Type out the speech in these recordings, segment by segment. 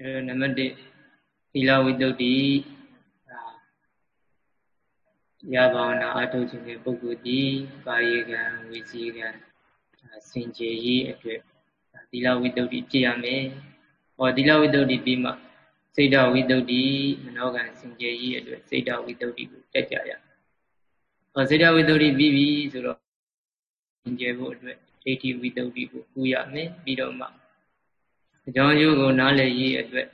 အဲနံပါတ်1သီလဝိတ္တုတိရဘာဝနာအထုတ်ခြင်းတဲ့ပုဂ္ဂိုလ်ဒီကာယကံဝိစီကံစင်ကြယ်ရေးအတွက်သီလဝိတ္တုတိပြည့်ရမယ်။ဟောသီလဝိတ္တုတိပြီးမှစိတ်ဓာဝိတ္တုတိမနောကံစင်ကြယ်ရေးအတွက်စိတ်ဓာဝိတ္တုတိကိုတက်ကြရ။ဟောစိတ်ဓာဝိတ္တုတိပြီးပြီဆိုတော့စင်ကြယ်ဖို့အတွက်ဒိဋ္ဌိဝိတ္တုတိကိုကူရမယ်ပြီးတော့မှ အကြောင်းကျိုးကိုနားလည်ရေးအတွက်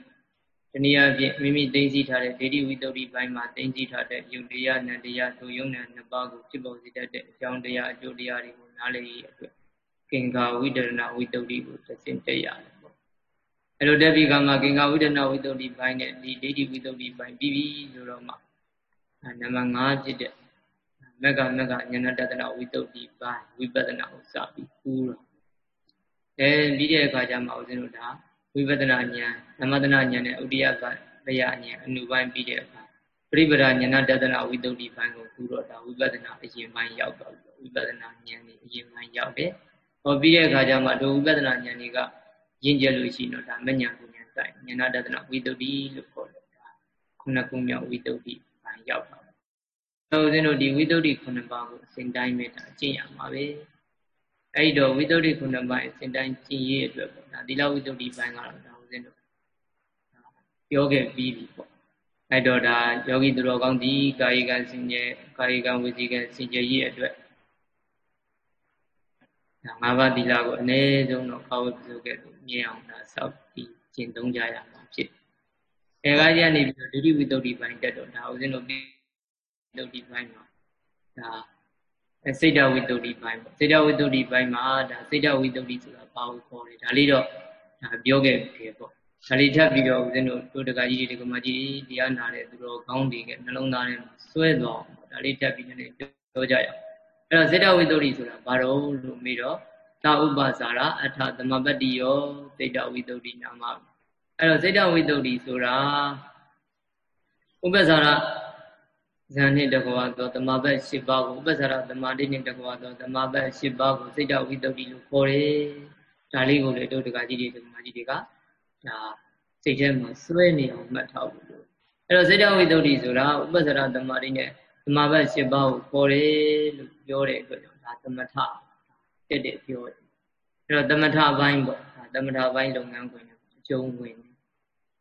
တနည်းအားဖြင့်မိမိသိသိထားတဲ့ဒိဋ္ဌိဝိတ္တုဘိုင်းမှာသိသိထားတဲ့ယုတ်တရားနံတရားသို့ယုံနံနှစ်ပါးကိုဖြစ်ပေါ်စေတတ်တဲ့အကြောင်းတရားအကျိုးတရားတွေကိုနားလည်ရေးအတွက်ကင်္ဂါဝိတရဏဝိတ္တုကိုသစင်တက်ရတယ်ပေါ့အဲလိုတက်ပြီးကမှကင်္ဂါဝိတရဏဝိတ္တုဘိုင်းနဲ့ဒီဒိဋ္ဌိဝိတ္တုဘိုင်းပြီးပြီဆိုတော့မှနံပါတ်5ဖြစ်တဲ့မက္ကမက္ကဉာဏတတနာဝိတ္တုဘိုင်းဝိပဿနာကိုစပြီးကူးတော့ အဲပြီးတဲ့အခါကျမှဦးဇင်းတို့ဒါဝိပဿနာဉာဏ်သမထနာဉာဏ်နဲ့ဥဒိယပယဉာဏ်အနုပိုင်းပြီးတဲ့အခါပရိပဒဉာဏတတနာဝိတ္တုဘိုင်းကိုကူတော့ဒါဝိပဿနာအရင်ပိုင်းရောက်သွားပြီဝိပဿနာဉာဏ်นี่အရင်ပိုင်းရောက်တယ်ဟောပြီးတဲ့အခါကျမှဒုဝိပဿနာဉာဏ်တွေကရင့်ကျက်လို့ရှိတော့ဒါမဉဏ်ကိုဉာဏ်ဆိုင်ဉာဏတတနာဝိတ္တုလို့ခေါ်တယ်ဒါခုနှစ်ခုမြောက်ဝိတ္တုပိုင်းရောက်တာအဲဦးဇင်းတို့ဒီဝိတ္တုခုနှစ်ပါးကိုအစဉ်တိုင်းပဲဒါအကျင့်ရမှာပဲ အဲ့တော့ဝိတ္တုခုနှစ်ပါးအစဉ်တိုင်းကျင့်ရအတွက်ပေါ့ဒါသီလဝိတ္တုပိုင်းကတော့ဒါဦးဇင်းတို့ပြောခဲ့ပြီးပြီပေါ့အဲ့တော့ဒါယောဂီသူတော်ကောင်းဒီကာယကံစင်ကြယ်ကာယကံဝစီကံစင်ကြယ်ရအတွက်ဒါ၅ပါးသီလကိုအနည်းဆုံးတော့ကာဝတ်ပြုခဲ့လို့မြင်အောင်ဒါစောက်ပြီးကျင့်သုံးကြရမှာဖြစ်အဲကားကြီးကနေပြီးတော့ဒုတိဝိတ္တုပိုင်းတက်တော့ဒါဦးဇင်းတို့ပြီးတုတ်ဒီပိုင်းမှာဒါ စိတ်တဝိတ္တုပိုင်းပေါ့စိတ်တဝိတ္တုပိုင်းမှာဒါစိတ်တဝိတ္တုဆိုတာဘာကိုခေါ်လဲဒါလေးတော့ဒါပြောခဲ့ပြီပေါ့ဒါလေးထပ်ပြီးတော့ဦးဇင်းတို့တို့တကကြီးတွေကမကြီးတရားနာတဲ့သူတော်ကောင်းတွေကနှလုံးသားထဲမှာစွဲသွားအောင်ဒါလေးထပ်ပြီးလည်းပြောကြရအောင်အဲ့တော့စေတဝိတ္တုဆိုတာဘာတော့လို့မေးတော့သာဥပ္ပါစာရအထသမပတ္တိယောစေတဝိတ္တုနာမအဲ့တော့စေတဝိတ္တုဆိုတာဥပ္ပစာရ ဇန်နှင့်တကွာသောတမဘက်၈ပါးကိုဥပ္ပစာရတမာတိနှင့်တကွာသောတမဘက်၈ပါးကိုစေတဝိတ္တုလို့ခေါ်တယ်ဒါလေးကိုလေတို့တကကြီးတွေတကမကြီးတွေကဒါစိတ်ထဲမှာစွဲနေအောင်မှတ်ထားဖို့လို့အဲ့တော့စေတဝိတ္တုဆိုတာဥပ္ပစာရတမာတိနဲ့တမဘက်၈ပါးကိုခေါ်တယ်လို့ပြောတဲ့အတွက်ကြောင့်ဒါသမထတက်တဲ့ပြောတယ်အဲ့တော့သမထဘိုင်းပေါ့ဒါသမထဘိုင်းလုပ်ငန်းခွင်အကျုံးဝင်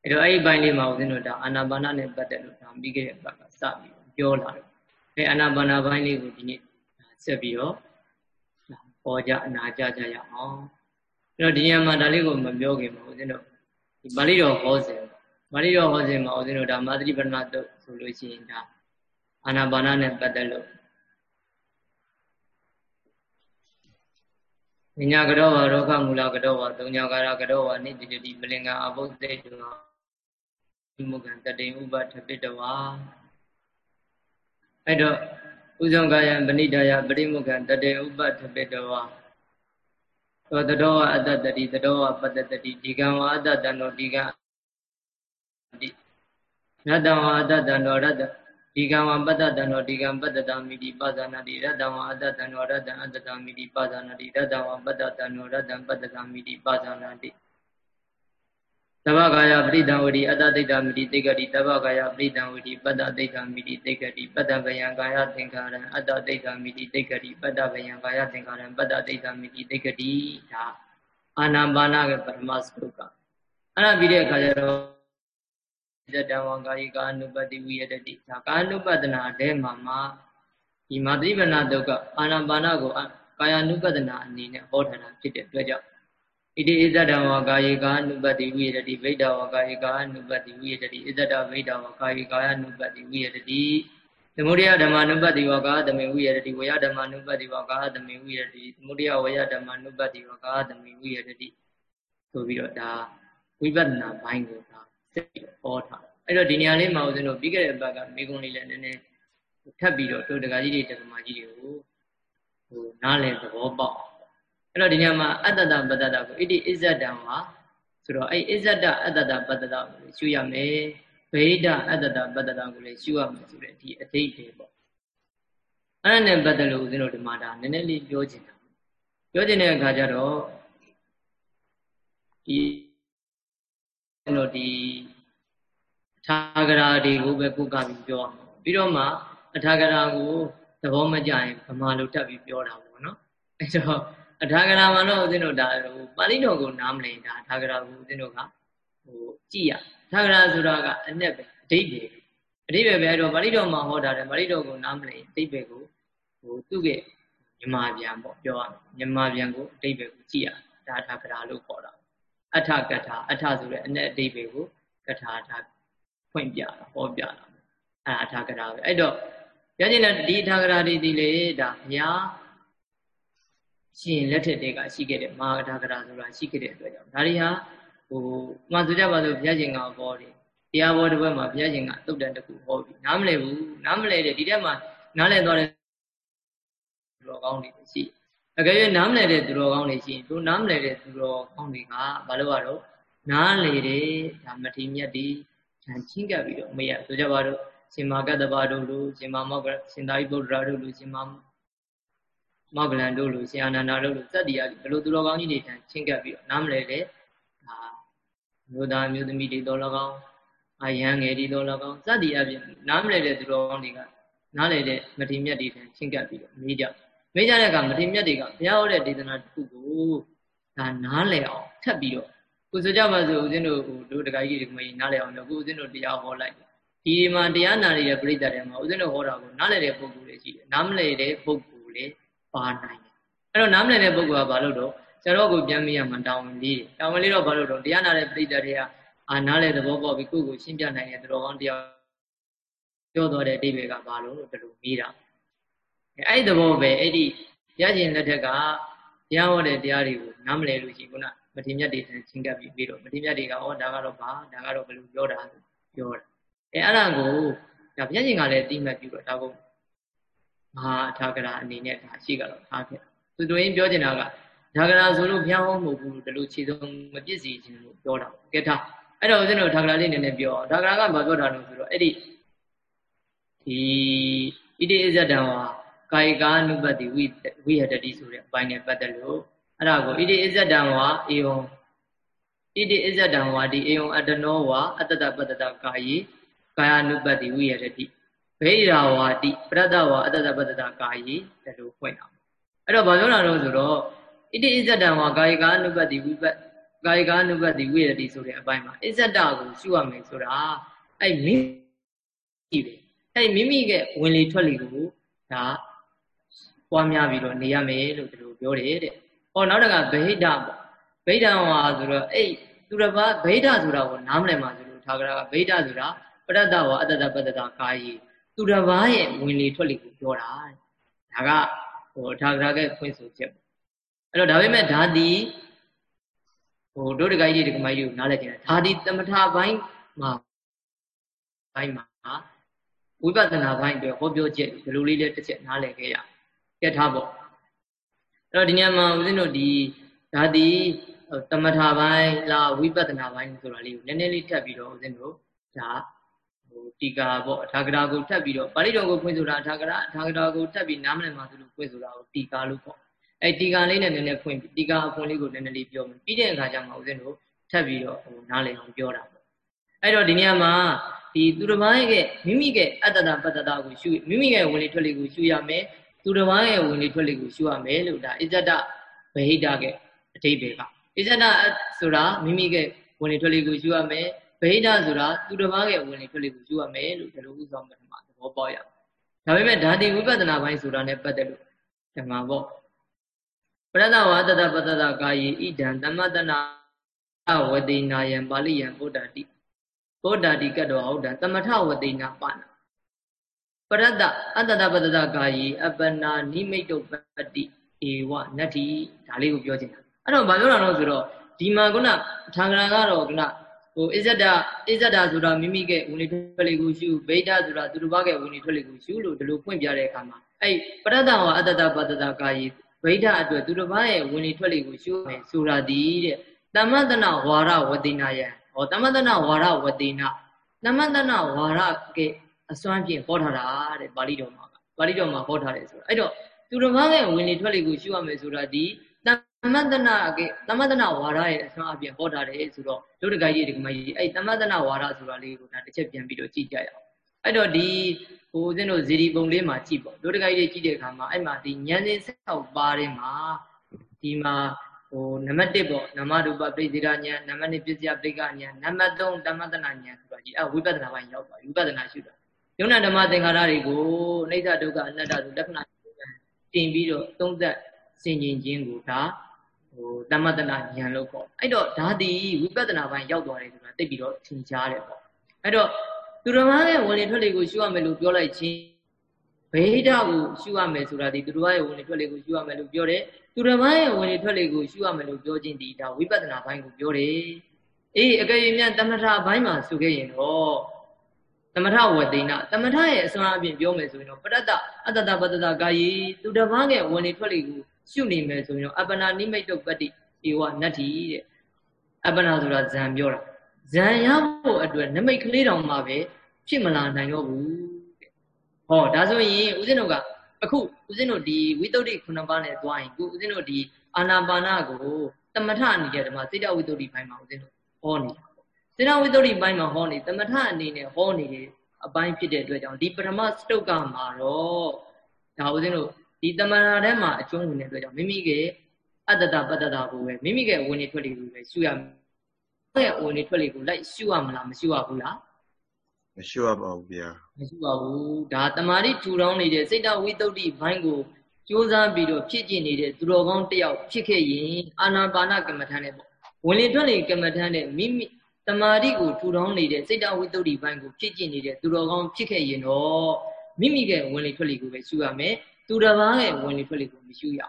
အဲ့တော့အဲ့ဒီဘိုင်းလေးမှာဦးဇင်းတို့ဒါအာနာပါနနဲ့ပတ်သက်လို့ဒါပြီးခဲ့တဲ့ဘက်ကစပြီး ပြောလာတယ်အဲအာနာပါနဘိုင်းလေးကိုဒီနေ့ဆက်ပြီးတော့ပေါ်ကြအနာကြကြရအောင်အဲ့တော့ဒီညမှာဒါလေးကိုမပြောခင်မှာဦးဇင်းတို့ဒီပါဠိတော်ဟောစဉ်ပါဠိတော်ဟောစဉ်မှာဦးဇင်းတို့ဒါမာသတိပဏတုဆိုလို့ရှိရင်ဒါအာနာပါနနဲ့ပတ်သက်လို့ဉာဏကတော်ဝရောခမူလကတော်ဝသုံးညကာရကတော်ဝနိတိတိပလင်္ဂအဘုဒ္ဓေတောမုကံတတိဥပထပိတဝါ အဲ့တော့ဥဇုံကာယပဏိဒါယပရိမုခံတတေဥပထပိတဝါသောတတော်ဝအတ္တတတိတတော်ဝပတ္တတတိဒီကံဝအတ္တတံတော်ဒီကံတိရတ္တဝအတ္တတံတော်ရတ္တဒီကံဝပတ္တတံတော်ဒီကံပတ္တတာမိတိပဇာနာတိရတ္တဝအတ္တတံတော်ရတ္တအတ္တတာမိတိပဇာနာတိရတ္တဝပတ္တတံတော်ရတ္တပတ္တတာမိတိပဇာနာတိ တဗ္ဗကာယပရိဒံဝတိအတ္တတိတ္တမိတိသိက္ခတိတဗ္ဗကာယပရိဒံဝတိပတ္တတိတ္တမိတိသိက္ခတိပတ္တဗယံကာယသင်္ခါရံအတ္တတိတ္တမိတိသိက္ခတိပတ္တဗယံကာယသင်္ခါရံပတ္တတိတ္တမိတိသိက္ခတိဒါအာနာပါနကပထမစတုကအဲ့ဒါပြီးတဲ့အခါကျတော့ဇတံဝံကာယကာနုပတိဝိယတတိဒါကာနုပဒနာတဲမှာမှာဒီမာတိပနာတုကအာနာပါနကိုကာယ ानु ပဒနာအနေနဲ့ဟောထားတာဖြစ်တဲ့အတွက်ကြောင့် ဣတိဣဇဒဝါကာယေကာနုပတိဝိရတိဗိဒဝါကာယေကာနုပတိဝိရတိဣဇဒဗိဒဝါကာယေကာနုပတိဝိရတိသမုဒယဓမ္မနုပတိဝါကာသမေဝိရတိဝယဓမ္မနုပတိဝါကာသမေဝိရတိသမုဒယဝယဓမ္မနုပတိဝါကာသမေဝိရတိဆိုပြီးတော့ဒါဝိပဿနာဘိုင်းကိုဒါစိတ်ဟောထားအဲ့တော့ဒီနေရာလေးမှာဦးဇင်းတို့ပြီးခဲ့တဲ့ဘက်ကမိကုံးလေးလည်းနည်းနည်းထပ်ပြီးတော့တို့တက္ကကြီးတွေတက္ကမကြီးတွေကိုဟိုနားလည်သဘောပေါက် အဲ့တော့ဒီညမှာအတ္တတပတ္တတကိုဣတိအစ္ဆဒံမှာဆိုတော့အဲ့အစ္ဆဒအတ္တတပတ္တတကိုရှုရမယ်ဗေဒအတ္တတပတ္တတကိုလည်းရှုရမယ်ဆိုတဲ့ဒီအသိတွေပေါ့အဲ့ဒါနဲ့ပတ်သက်လို့ဦးဇင်းတို့ဒီမှာဒါနည်းနည်းလေးပြောချင်တာပြောချင်တဲ့အခါကျတော့ဒီတို့ဒီထာဂရာတွေကိုပဲကုကပြီးပြောအောင်ပြီးတော့မှအထာဂရာကိုသဘောမကျရင်ဗမာလိုတက်ပြီးပြောတာပေါ့နော်အဲတော့ အထာဂရာမှာတော့ဦးဇင်းတို့ဒါဟိုပါဠိတော်ကိုနားမလည်တာအထာဂရာကိုဦးဇင်းတို့ကဟိုကြည့်ရအထာဂရာဆိုတာကအ내ပဲအဓိပ္ပာယ်အဓိပ္ပာယ်ပဲအဲ့တော့ပါဠိတော်မှာဟောတာတယ်ပါဠိတော်ကိုနားမလည်အဓိပ္ပာယ်ကိုဟိုသူ့ရဲ့မြန်မာပြန်ပေါ့ပြောရမယ်မြန်မာပြန်ကိုအဓိပ္ပာယ်ကိုကြည့်ရဒါအထာဂရာလို့ခေါ်တာအထကထာအထဆိုတဲ့အ내အဓိပ္ပာယ်ကိုကထာထားဖွင့်ပြတာဟောပြတာအဲအထာဂရာပဲအဲ့တော့ရခြင်းတဲ့ဒီအထာဂရာတွေဒီလေဒါဘုရား ရှင်လက်ထက်တည်းကရှိခဲ့တဲ့မဟာထာဂရာဆိုတာရှိခဲ့တဲ့အတွက်ကြောင့်ဒါတွေဟာဟိုမှဆိုကြပါစို့ဘုရားရှင်ကဟောတယ်တရားဘောတစ်ဘက်မှာဘုရားရှင်ကတုတ်တန်တစ်ခုဟောပြီးနားမလည်ဘူးနားမလည်တဲ့ဒီထဲမှာနားလည်သွားတဲ့သူတော်ကောင်းတွေရှိအကယ်၍နားမလည်တဲ့သူတော်ကောင်းတွေရှိရင်သူနားမလည်တဲ့သူတော်ကောင်းတွေကဘာလို့ရတော့နားလေတဲ့ဒါမထေမြတ်ဒီဉာဏ်ချင်းကပ်ပြီးတော့မရဆိုကြပါတော့ရှင်မာကတ္တဗတို့လူရှင်မာမောကရှင်သာရိပုတ္တရာတို့လူရှင်မာ မောကလန်တို့လူရှင်အာနန္ဒာတို့လူစက်တီရဘလို့သူတော်ကောင်းကြီးတွေတန်ချင်းကပ်ပြီးတော့နားမလဲတဲ့ဒါမျိုးသားမျိုးသမီးတွေတော်၎င်းအယံငယ်တွေတော်၎င်းစက်တီအပြင်နားမလဲတဲ့သူတော်ကောင်းတွေကနားလဲတဲ့မထေမြတ်တွေတန်ချင်းကပ်ပြီးတော့မေးကြမေးကြတဲ့အခါမထေမြတ်တွေကဘုရားဟောတဲ့ဒေသနာတစ်ခုကိုဒါနားလဲအောင်ထပ်ပြီးတော့ကိုဆိုကြပါစို့ဦးဇင်းတို့ဟိုတို့တခါကြီးတွေမကြီးနားလဲအောင်တော့ကိုဦးဇင်းတို့တရားဟောလိုက်ဒီမှာတရားနာနေတဲ့ပြိဿတွေမှာဦးဇင်းတို့ဟောတာကိုနားလည်တဲ့ပုဂ္ဂိုလ်တွေရှိတယ်နားမလည်တဲ့ပုဂ္ဂိုလ်တွေ ပါနိုင်တယ်အဲ့တော့နားမလည်တဲ့ပုဂ္ဂိုလ်ကဘာလို့တော့ဆရာတော်ကိုပြန်မေးရမှတောင်းဝင်လေးတောင်းဝင်လေးတော့ဘာလို့တော့တရားနာတဲ့ပြိဿတွေကအာနားလည်သဘောပေါက်ပြီးကိုယ့်ကိုရှင်းပြနိုင်တဲ့တော်ကောင်းတရားပြောတော်တဲ့အတိပ္ပယ်ကဘာလို့လို့ဒီလိုမေးတာအဲ့ဒီသဘောပဲအဲ့ဒီရခြင်းလက်ထက်ကတရားဟောတဲ့တရားတွေကိုနားမလည်လို့ရှိရင်ခုနမထေမြတ်တွေချင်းကပ်ပြီးပြီးတော့မထေမြတ်တွေကဩဒါကတော့ဘာဒါကတော့ဘယ်လိုပြောတာပြောတာအဲအဲ့ဒါကိုဒါဘုရားရှင်ကလည်းတိမှတ်ပြုတော့ဒါကို မဟာအထာဂရအနေနဲ့ဒါရှိကတော့ထားခဲ့သူတို့ရင်ပြောချင်တာကဒါဂရဆိုလို့ဘုရားဟောမဟုတ်ဘူးဒီလိုခြေစုံမပြည့်စည်ခြင်းလို့ပြောတာကဲထားအဲ့တော့ဦးဇင်းတို့ဒါဂရလေးနည်းနည်းပြောဒါဂရကဘာပြောတာလို့ဆိုတော့အဲ့ဒီဒီဣတိအဇတံဝါကာယကာနုပတိဝိဝိဟတတိဆိုတဲ့အပိုင်းနဲ့ပတ်သက်လို့အဲ့ဒါကိုဣတိအဇတံဝါအေယံဣတိအဇတံဝါဒီအေယံအတနောဝါအတ္တတပတ္တကာယေကာယ ानु ပတ္တိဝိရတိ ဗေရာဝါတိပရတ္တဝါအတ္တပတ္တကာယေဒါလိုဖွင့်တာအဲ့တော့ဘာပြောတာလို့ဆိုတော့ဣတိဣဇတံဝါကာယကာ ानु ပတ္တိဝိပကာယကာ ानु ပတ္တိဝိရတိဆိုတဲ့အပိုင်းမှာဣဇတကိုရှုရမယ်ဆိုတာအဲ့မိမိပဲအဲ့မိမိရဲ့ဝင်လေထွက်လေကိုဒါပွားများပြီးတော့နေရမယ်လို့ဒီလိုပြောတယ်တဲ့။ဟောနောက်တကဗဟိတပေါ့။ဗဟိတဝါဆိုတော့အဲ့သူတစ်ပါးဗဟိတဆိုတာကိုနားမလည်မှဆိုလို့ထားကြတာဗဟိတဆိုတာပရတ္တဝါအတ္တပတ္တတာကာယီ သူတစ်ပါးရဲ့ဝင်လေထွက်လေကိုပြောတာဒါကဟိုထာဂရကဖွင့်ဆိုချက်ပေါ့အဲ့တော့ဒါပေမဲ့ဓာတိဟိုဒုဒဂိုင်းကြီးဒကမိုင်းကြီးကိုနားလည်ကြတယ်ဓာတိသမထဘိုင်းမှာဘိုင်းမှာဝိပဿနာဘိုင်းအတွက်ဟောပြောချက်ဒီလိုလေးလေးတစ်ချက်နားလည်ခဲ့ရကဲထားပေါ့အဲ့တော့ဒီညမှာဦးဇင်းတို့ဒီဓာတိသမထဘိုင်းလားဝိပဿနာဘိုင်းဆိုတာလေးကိုနည်းနည်းလေးထပ်ပြီးတော့ဦးဇင်းတို့ဒါ ဟိုတီကာပေါ့အထာဂရာကိုထပ်ပြီးတော့ပါဠိတော်ကိုဖွင့်ဆိုတာအထာဂရာအထာဂရာကိုထပ်ပြီးနားမလည်မှဆိုလို့ဖွင့်ဆိုတာကိုတီကာလို့ပေါ့အဲတီကာလေးနဲ့နည်းနည်းဖွင့်ပြီးတီကာအဖွင့်လေးကိုနည်းနည်းလေးပြောမယ်ပြီးတဲ့အခါကျမှဦးဇင်းတို့ထပ်ပြီးတော့ဟိုနားလည်အောင်ပြောတာပေါ့အဲ့တော့ဒီနေရာမှာဒီသူတစ်ပါးရဲ့မိမိရဲ့အတ္တတပတ္တတာကိုရှုမိမိရဲ့ဝင်လေထွက်လေကိုရှုရမယ်သူတစ်ပါးရဲ့ဝင်လေထွက်လေကိုရှုရမယ်လို့ဒါအစ္ဆဒဗဟိတရဲ့အထိပ္ပယ်ကအစ္ဆဒဆိုတာမိမိရဲ့ဝင်လေထွက်လေကိုရှုရမယ် ဗဟိတဆိုတာသူတစ်ပါးရဲ့ဝင်လေထွက်လေကိုယူရမယ်လို့ဒီလိုဥဆောင်မှာသဘောပေါက်ရဒါပေမဲ့ဓာတိဝိပဿနာပိုင်းဆိုတာနဲ့ပတ်သက်လို့ဒီမှာပေါ့ပရဒဝါတတပတတကာယေဣဒံသမတနာဝတိနာယံပါဠိယံဗုဒ္ဓတိဗုဒ္ဓတိကတ္တောဟုတ်တံသမထဝတိနာပါဏပရဒအတ္တပတတကာယေအပနာနိမိတ်တုပတ္တိဧဝနတ္တိဒါလေးကိုပြောချင်တာအဲ့တော့ဘာပြောတာလဲဆိုတော့ဒီမှာခုနထာဂရကတော့ခုနဟို အစ္ဆဒအစ္ဆဒဆိုတာမိမိကဝင်လေထွက်လေကိုရှုဗိဒဆိုတာသူတစ်ပါးကဝင်လေထွက်လေကိုရှုလို့ဒီလိုဖွင့်ပြတဲ့အခါမှာအဲ့ပရတ္တဝါအတ္တတပတ္တတာကာယီဗိဒအတွက်သူတစ်ပါးရဲ့ဝင်လေထွက်လေကိုရှုမယ်ဆိုတာဒီတဲ့တမတနာဝါရဝတိနာယဟောတမတနာဝါရဝတိနာတမတနာဝါရကအစွမ်းဖြင့်ဟောထားတာတဲ့ပါဠိတော်မှာပါဠိတော်မှာဟောထားတယ်ဆိုတာအဲ့တော့သူတစ်ပါးရဲ့ဝင်လေထွက်လေကိုရှုရမယ်ဆိုတာဒီတ သမတနာကသမတနာဝါဒရဲ့အစွမ်းအပြင်ဟောထားတယ်ဆိုတော့ဒုဒကကြီးဒီကမကြီးအဲ့သမတနာဝါဒဆိုတာလေးကိုဒါတစ်ချက်ပြန်ပြီးတော့ကြည့်ကြရအောင်အဲ့တော့ဒီဟိုဦးဇင်းတို့ဇီဒီပုံလေးမှာကြည့်ပေါ့ဒုဒကကြီးကြည့်တဲ့အခါမှာအဲ့မှာဒီဉာဏ်စဉ်ဆက်ောက်ပါတဲ့မှာဒီမှာဟိုနံပါတ်1ပေါ့နမရူပပိစိရဉာဏ်နံပါတ်2ပစ္စယပိကဉာဏ်နံပါတ်3တမတနာဉာဏ်ဆိုတာဒီအဝိပဿနာပိုင်းရောက်သွားဝိပဿနာရှုတာယုံနာဓမ္မသင်္ခါရတွေကိုအိဋ္ဌဒုက္ခအနတ္တဆိုလက္ခဏာတင်ပြီးတော့သုံးသက်ဆင်ခြင်ခြင်းကိုဒါ ဟိုတမတနာဉာဏ်လို့ပေါ့အဲ့တော့ဒါဒီဝိပဿနာပိုင်းရောက်သွားတယ်ဆိုတာသိပြီးတော့သင်ကြားတယ်ပေါ့အဲ့တော့သူတော်ဘာရဲ့ဝင်လေထွက်လေကိုရှုရမယ်လို့ပြောလိုက်ခြင်းဗေဒကိုရှုရမယ်ဆိုတာဒီသူတော်ဘာရဲ့ဝင်လေထွက်လေကိုရှုရမယ်လို့ပြောတယ်သူတော်ဘာရဲ့ဝင်လေထွက်လေကိုရှုရမယ်လို့ပြောခြင်းဒီဒါဝိပဿနာပိုင်းကိုပြောတယ်အေးအကယ်၍မြန်တမထဘိုင်းမှာဆိုခဲ့ရင်တော့သမထဝတိနာသမထရဲ့အစွမ်းအပြင်ပြောမယ်ဆိုရင်တော့ပရတ္တအတ္တတပတ္တကာယီသူတစ်ပါးရဲ့ဝင်နေထွက်လေကို ရှုနေမယ်ဆိုရင်တော့အပ္ပနာနိမိတ်တုပတ္တိဧဝနတ္တိတဲ့အပ္ပနာဆိုတာဇံပြောတာဇံရဖို့အတွက်နမိတ်ကလေးတောင်မှပဲဖြစ်မလာနိုင်တော့ဘူးတဲ့ဟောဒါဆိုရင်ဦးဇင်းတို့ကအခုဦးဇင်းတို့ဒီဝိတ္တုခုနှစ်ပါးနဲ့သွားရင်ကိုဦးဇင်းတို့ဒီအာနာပါနာကိုတမထအနေနဲ့ဓမ္မစိတ်တဝိတ္တုဘိုင်းမှာဦးဇင်းတို့ဟောနေတာစေတဝိတ္တုဘိုင်းမှာဟောနေတမထအနေနဲ့ဟောနေတဲ့အပိုင်းဖြစ်တဲ့အတွက်ကြောင့်ဒီပထမစတုတ်ကမှာတော့ဒါဦးဇင်းတို့ ဒီတမနာထဲမှာအကျုံးဝင်တဲ့အတွက်ကြောင့်မိမိကအတ္တတပတ္တတာကိုပဲမိမိရဲ့ဝင်နေထွက်လေကိုပဲရှုရမယ်ရဲ့ဝင်နေထွက်လေကိုလိုက်ရှုရမလားမရှုရဘူးလားမရှုရပါဘူးဗျာမရှုပါဘူးဒါတမာတိထူထောင်းနေတဲ့စိတ်တဝိတ္တုဘိုင်းကိုကြိုးစားပြီးတော့ဖြစ်ကျင်နေတဲ့သူတော်ကောင်းတယောက်ဖြစ်ခဲ့ရင်အာနာပါနကမ္မထာနဲ့ပေါ့ဝင်လေထွက်လေကမ္မထာနဲ့မိမိတမာတိကိုထူထောင်းနေတဲ့စိတ်တဝိတ္တုဘိုင်းကိုဖြစ်ကျင်နေတဲ့သူတော်ကောင်းဖြစ်ခဲ့ရင်တော့မိမိရဲ့ဝင်လေထွက်လေကိုပဲရှုရမယ် သူတစ်ပါးရဲ့ဝင်လေထွက်လေကိုမရှုရ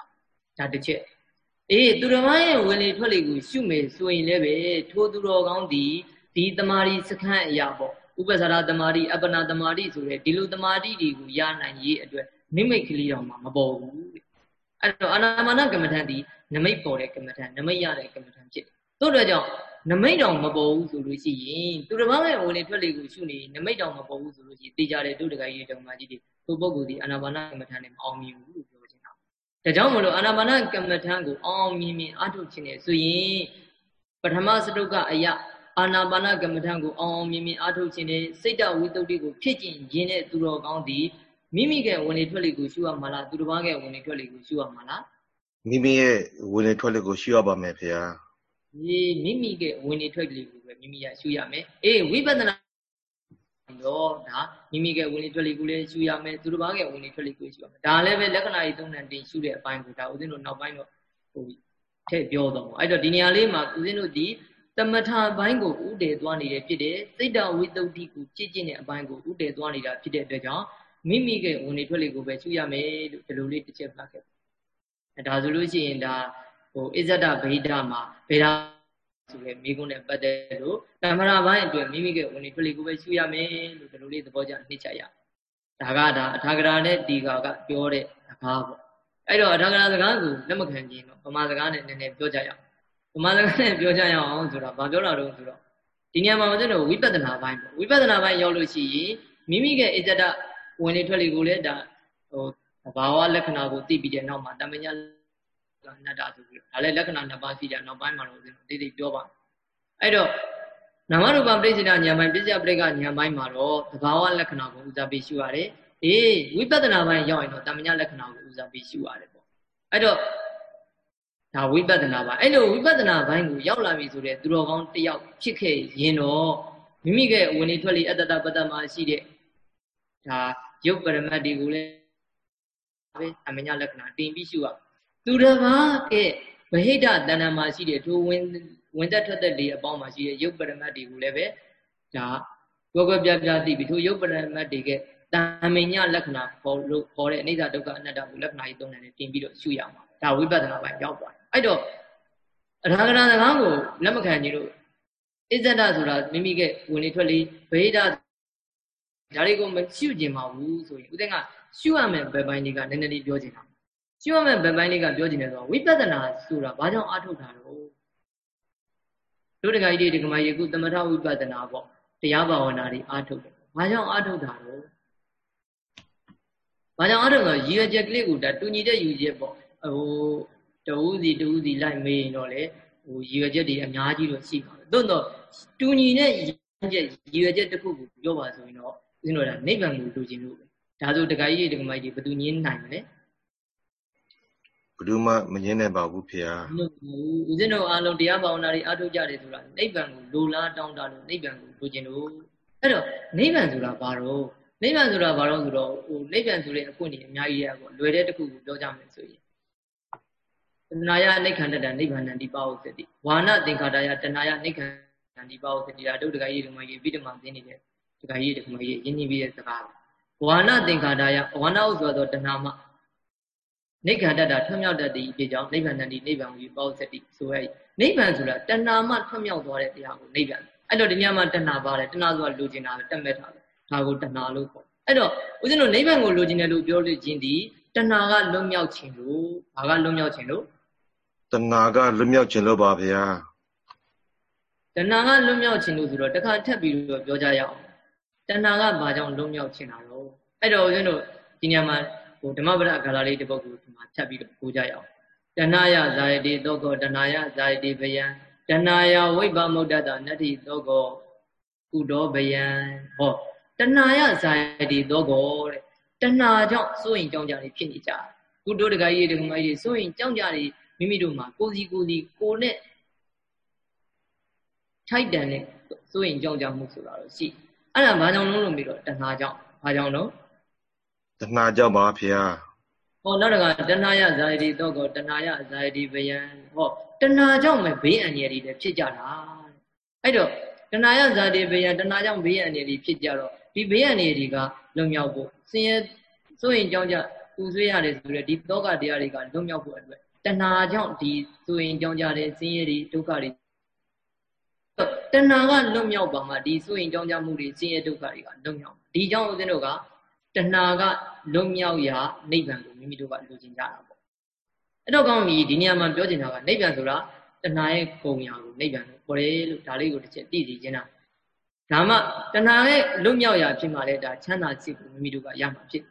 ဒါတစ်ချက်အေးသူတစ်ပါးရဲ့ဝင်လေထွက်လေကိုရှုမယ်ဆိုရင်လည်းပဲထိုသူတော်ကောင်းဒီဒီတမာတိစခန်းအရာပေါ့ဥပ္ပဇာရတမာတိအပ္ပနာတမာတိဆိုတဲ့ဒီလိုတမာတိတွေကိုရနိုင်ရေးအတွက်နိမိတ်ကလေးတော်မှာမပေါ်ဘူးတဲ့အဲ့တော့အာနာမနကမ္မထံဒီနမိတ်ပေါ်တဲ့ကမ္မထံနမိတ်ရတဲ့ကမ္မထံဖြစ်တယ်တို့တော့ကြောင့် နမိတ်တော်မပေါ်ဘူးဆိုလို့ရှိရင်သူတစ်ပါးရဲ့ဝင်လေထွက်လေကိုရှုနေနမိတ်တော်မပေါ်ဘူးဆိုလို့ရှိရင်သိကြတဲ့တို့တကကြီးတော်မကြီးတွေသူပုဂ္ဂိုလ်ဒီအာနာပါနကမ္မထံနဲ့မအောင်မြင်ဘူးလို့ပြောချင်တာဒါကြောင့်မလို့အာနာပါနကမ္မထံကိုအောင်မြင်မြင်အထုတ်ခြင်းနဲ့ဆိုရင်ပထမစတုကအယအာနာပါနကမ္မထံကိုအောင်အောင်မြင်မြင်အထုတ်ခြင်းနဲ့စိတ်တဝိတ္တုကိုဖြစ်ကျင်ခြင်းနဲ့သူတော်ကောင်းသည်မိမိကဝင်လေထွက်လေကိုရှုရမှာလားသူတစ်ပါးကဝင်လေထွက်လေကိုရှုရမှာလားမိမိရဲ့ဝင်လေထွက်လေကိုရှုရပါမယ်ဖေဟာ ဒီမိမိကဝင်လေထွက်ကလေးကိုပဲမိမိရရှုရမယ်အေးဝိပဿနာတော့ဒါမိမိကဝင်လေထွက်လေကိုလည်းရှုရမယ်သူတစ်ပါးကဝင်လေထွက်လေကိုရှုရမယ်ဒါလည်းပဲလက္ခဏာကြီးသုံးဏတင်ရှုတဲ့အပိုင်းကိုဒါဦးဇင်းတို့နောက်ပိုင်းတော့ဟိုထည့်ပြောတော့အဲ့တော့ဒီနေရာလေးမှာဦးဇင်းတို့ဒီတမထာဘိုင်းကိုဥတည်သွားနေတယ်ဖြစ်တယ်စိတ်တဝိတ္တုတိကိုကြည့်ကျင့်တဲ့အပိုင်းကိုဥတည်သွားနေတာဖြစ်တဲ့အတွက်ကြောင့်မိမိကဝင်လေထွက်လေကိုပဲရှုရမယ်လို့ဒီလိုလေးတစ်ချက်မှတ်ခဲ့အဲဒါဆိုလို့ရှိရင်ဒါ ဟိုအစ္ဆဒဗိဒမှာဗေဒဆိုတဲ့မိကုန်းနဲ့ပတ်သက်လို့တမရပိုင်းအတွက်မိမိကဝင်လေထွက်လေကိုပဲရှုရမယ်လို့ဒီလိုလေးသဘောကျနှိမ့်ချရဒါကဒါအထာဂရာနဲ့ဒီကာကပြောတဲ့စကားပေါ့အဲ့တော့အထာဂရာစကားကိုလက်မခံခြင်းတော့ဗမာစကားနဲ့နည်းနည်းပြောကြရအောင်ဗမာစကားနဲ့ပြောကြရအောင်ဆိုတာဘာပြောတာတော့ဆိုတော့ဒီနေရာမှာမသိတော့ဝိပဿနာပိုင်းပေါ့ဝိပဿနာပိုင်းရောက်လို့ရှိရင်မိမိရဲ့အစ္ဆဒဝင်လေထွက်လေကိုလည်းဒါဟိုသဘာဝလက္ခဏာကိုသိပြီးတဲ့နောက်မှာတမညာ အနတ္တဆိုပြီးဒါလည်းလက္ခဏာနှစ်ပါးရှိတယ်နောက်ပိုင်းမှာတော့တိတိပြောပါအဲ့တော့နာမရူပပရိစ္ဆေဒဉာဏ်ပိုင်းပစ္စယပရိကဉာဏ်ပိုင်းမှာတော့သဘာဝလက္ခဏာကိုဦးစားပေးရှုရတယ်အေးဝိပဿနာပိုင်းရောက်ရင်တော့တမညာလက္ခဏာကိုဦးစားပေးရှုရတယ်ပေါ့အဲ့တော့ဒါဝိပဿနာပိုင်းအဲ့လိုဝိပဿနာပိုင်းကိုရောက်လာပြီဆိုတဲ့သူတော်ကောင်းတယောက်ဖြစ်ခဲ့ရင်တော့မိမိရဲ့ဝင်လေထွက်လေအတ္တတပတ္တမှာရှိတဲ့ဒါရုပ်ပရမတ်တွေကိုလည်းပဲအမညာလက္ခဏာတင်ပြီးရှုရ သူတစ်ပါးရဲ့ဗဟိတတဏ္ဍာမှာရှိတဲ့ထိုဝင်ဝင်သက်ထွက်သက်လေးအပေါင်းမှာရှိတဲ့ရုပ်ပရမတ်တွေကိုလည်းပဲဒါကွယ်ကွယ်ပြားပြားသိပြီးထိုရုပ်ပရမတ်တွေကတာမညလက္ခဏာခေါ်လို့ခေါ်တဲ့အနိစ္စဒုက္ခအနတ္တကိုလက္ခဏာကြီးသုံးတယ်နဲ့တင်ပြီးတော့ရှုရမှာဒါဝိပဿနာပိုင်းရောက်သွားတယ်အဲ့တော့အထာဂရစကားကိုလက်မခံကြလို့အစ္ဆဒဆိုတာမိမိကဝင်လေထွက်လေဗဟိတဒါတွေကိုမရှုကျင်ပါဘူးဆိုရင်ဦးသိန်းကရှုရမယ်ဘယ်ပိုင်းလေးကနည်းနည်းလေးပြောချင်တာ ရှုရမယ်ဘယ်ပိုင်းလေးကပြောချင်တယ်ဆိုတော့ဝိပဿနာဆိုတာဘာကြောင့်အားထုတ်တာတော့တို့တခါကြီးဒီကမကြီးကုသမထဝိပဿနာပေါ့တရားဘာဝနာတွေအားထုတ်တယ်ဘာကြောင့်အားထုတ်တာတော့ဘာကြောင့်အားထုတ်တော့ရည်ရွယ်ချက်ကလေးကိုဒါတူညီတဲ့ယူချက်ပေါ့ဟိုတဦးစီတဦးစီလိုက်မေးရင်တော့လေဟိုရည်ရွယ်ချက်တွေအများကြီးတော့ရှိပါတယ်သို့တော့တူညီတဲ့ရည်ချက်ရည်ရွယ်ချက်တစ်ခုကိုပြောပါဆိုရင်တော့ဦးဇင်းတို့ကနိဗ္ဗာန်ကိုလိုချင်လို့ပဲဒါဆိုတခါကြီးတခါမကြီးဘယ်သူညင်းနိုင်မလဲ ဘယ်သူမှမငင်းနိုင်ပါဘူးဖေဟာဦးဇင်းတို့အားလုံးတရားဘာဝနာတွေအားထုတ်ကြတယ်ဆိုတာနိဗ္ဗာန်ကိုလိုလားတောင်းတလို့နိဗ္ဗာန်ကိုလိုချင်လို့အဲ့တော့နိဗ္ဗာန်ဆိုတာဘာတော့နိဗ္ဗာန်ဆိုတာဘာလို့ဆိုတော့ဟိုနိဗ္ဗာန်ဆိုတဲ့အခွင့်အရေးအများကြီးရပေါ့လွယ်တဲ့တစ်ခုကိုပြောကြမယ်ဆိုရင်တဏှာယနိခန္တတနိဗ္ဗာန်တိပါဟုစတိဝါနသင်္ခါတယတဏှာယနိခန္တိပါဟုစတိဒါဒုဒကကြီးဒီမှာကြီးပြီးတမှသိနေတဲ့ဒကကြီးဒီမှာကြီးရင်းနှီးပြီးတဲ့စကားဝါနသင်္ခါတယဝါနဥဆိုတော့တဏှာမ နိခန္တတထွံ့မြောက်တတ်သည့်ဖြစ်ကြောင်းနိဗ္ဗာန်တိနိဗ္ဗာန်ကိုပါဟုစတိဆိုရဲနိဗ္ဗာန်ဆိုတာတဏှာမထွံ့မြောက်သွားတဲ့တရားကိုနိဗ္ဗာန်အဲ့တော့ဒီညမှာတဏှာပါတယ်တဏှာဆိုတာလိုချင်တာပဲတက်မဲ့တာပဲဒါကိုတဏှာလို့ခေါ်အဲ့တော့ဦးဇင်းတို့နိဗ္ဗာန်ကိုလိုချင်တယ်လို့ပြောလို့ခြင်းဒီတဏှာကလွတ်မြောက်ခြင်းလို့ဘာကလွတ်မြောက်ခြင်းလို့တဏှာကလွတ်မြောက်ခြင်းလို့ပါဗျာတဏှာကလွတ်မြောက်ခြင်းလို့ဆိုတော့တခါထပ်ပြီးတော့ပြောကြရအောင်တဏှာကဘာကြောင့်လွတ်မြောက်ခြင်းတာတော့အဲ့တော့ဦးဇင်းတို့ဒီညမှာ ဟိုဓမ္မပဒဂါလာလေးတစ်ပုဒ်ကိုဒီမှာထပ်ပြီးတော့ပြောကြရအောင်တဏှာယဇာယတိသောကောတဏှာယဇာယတိဘယံတဏှာယဝိပ္ပမုဒ္ဒတနတ္တိသောကောကုတောဘယံဟောတဏှာယဇာယတိသောကောတဲ့တဏှာကြောင့်စိုးရင်ကြောင်းကြတွေဖြစ်နေကြကုတောတခါကြီးတခါမကြီးစိုးရင်ကြောင်းကြတွေမိမိတို့မှာကိုစီကိုစီကိုနဲ့ထိုက်တန်တဲ့စိုးရင်ကြောင်းကြမှုဆိုတာတော့ရှိအဲ့ဒါဘာကြောင့်လုံးလို့ပြီးတော့တဏှာကြောင့်ဘာကြောင့်တော့ တဏှာကြောင့်ပါဖေဟာဟောနောက်တကတဏှာယဇာယတိတော့ကောတဏှာယဇာယတိဘယံဟောတဏှာကြောင့်ပဲဘေးအန္တရာယ်တွေဖြစ်ကြတာအဲ့တော့တဏှာယဇာတိဘယံတဏှာကြောင့်ဘေးအန္တရာယ်တွေဖြစ်ကြတော့ဒီဘေးအန္တရာယ်တွေကလွန်မြောက်ဖို့ဆင်းရဲစိုးရင်ကြောင်းကြပူဆွေးရတယ်ဆိုတဲ့ဒီသောကတရားတွေကလွန်မြောက်ဖို့အတွက်တဏှာကြောင့်ဒီဆိုရင်ကြောင်းကြတဲ့ဆင်းရဲတွေဒုက္ခတွေတဏှာကလွတ်မြောက်ပါမှဒီဆိုရင်ကြောင်းကြမှုတွေဆင်းရဲဒုက္ခတွေကလွတ်မြောက်ဒီကြောင့်ဦးဇင်းတို့က တဏှာကလွတ်မြောက်ရာနိဗ္ဗာန်ကိုမိမိတို့ကလိုချင်ကြတာပေါ့အဲ့တော့ကောင်းပြီဒီနေရာမှာပြောချင်တာကနိဗ္ဗာန်ဆိုတာတဏှာရဲ့ဂုံရာကိုနိဗ္ဗာန်ကိုခေါ်တယ်လို့ဒါလေးကိုတစ်ချက်သိစီခြင်းတာဒါမှတဏှာရဲ့လွတ်မြောက်ရာဖြစ်မှလည်းဒါချမ်းသာစိတ်ကိုမိမိတို့ကရမှာဖြစ်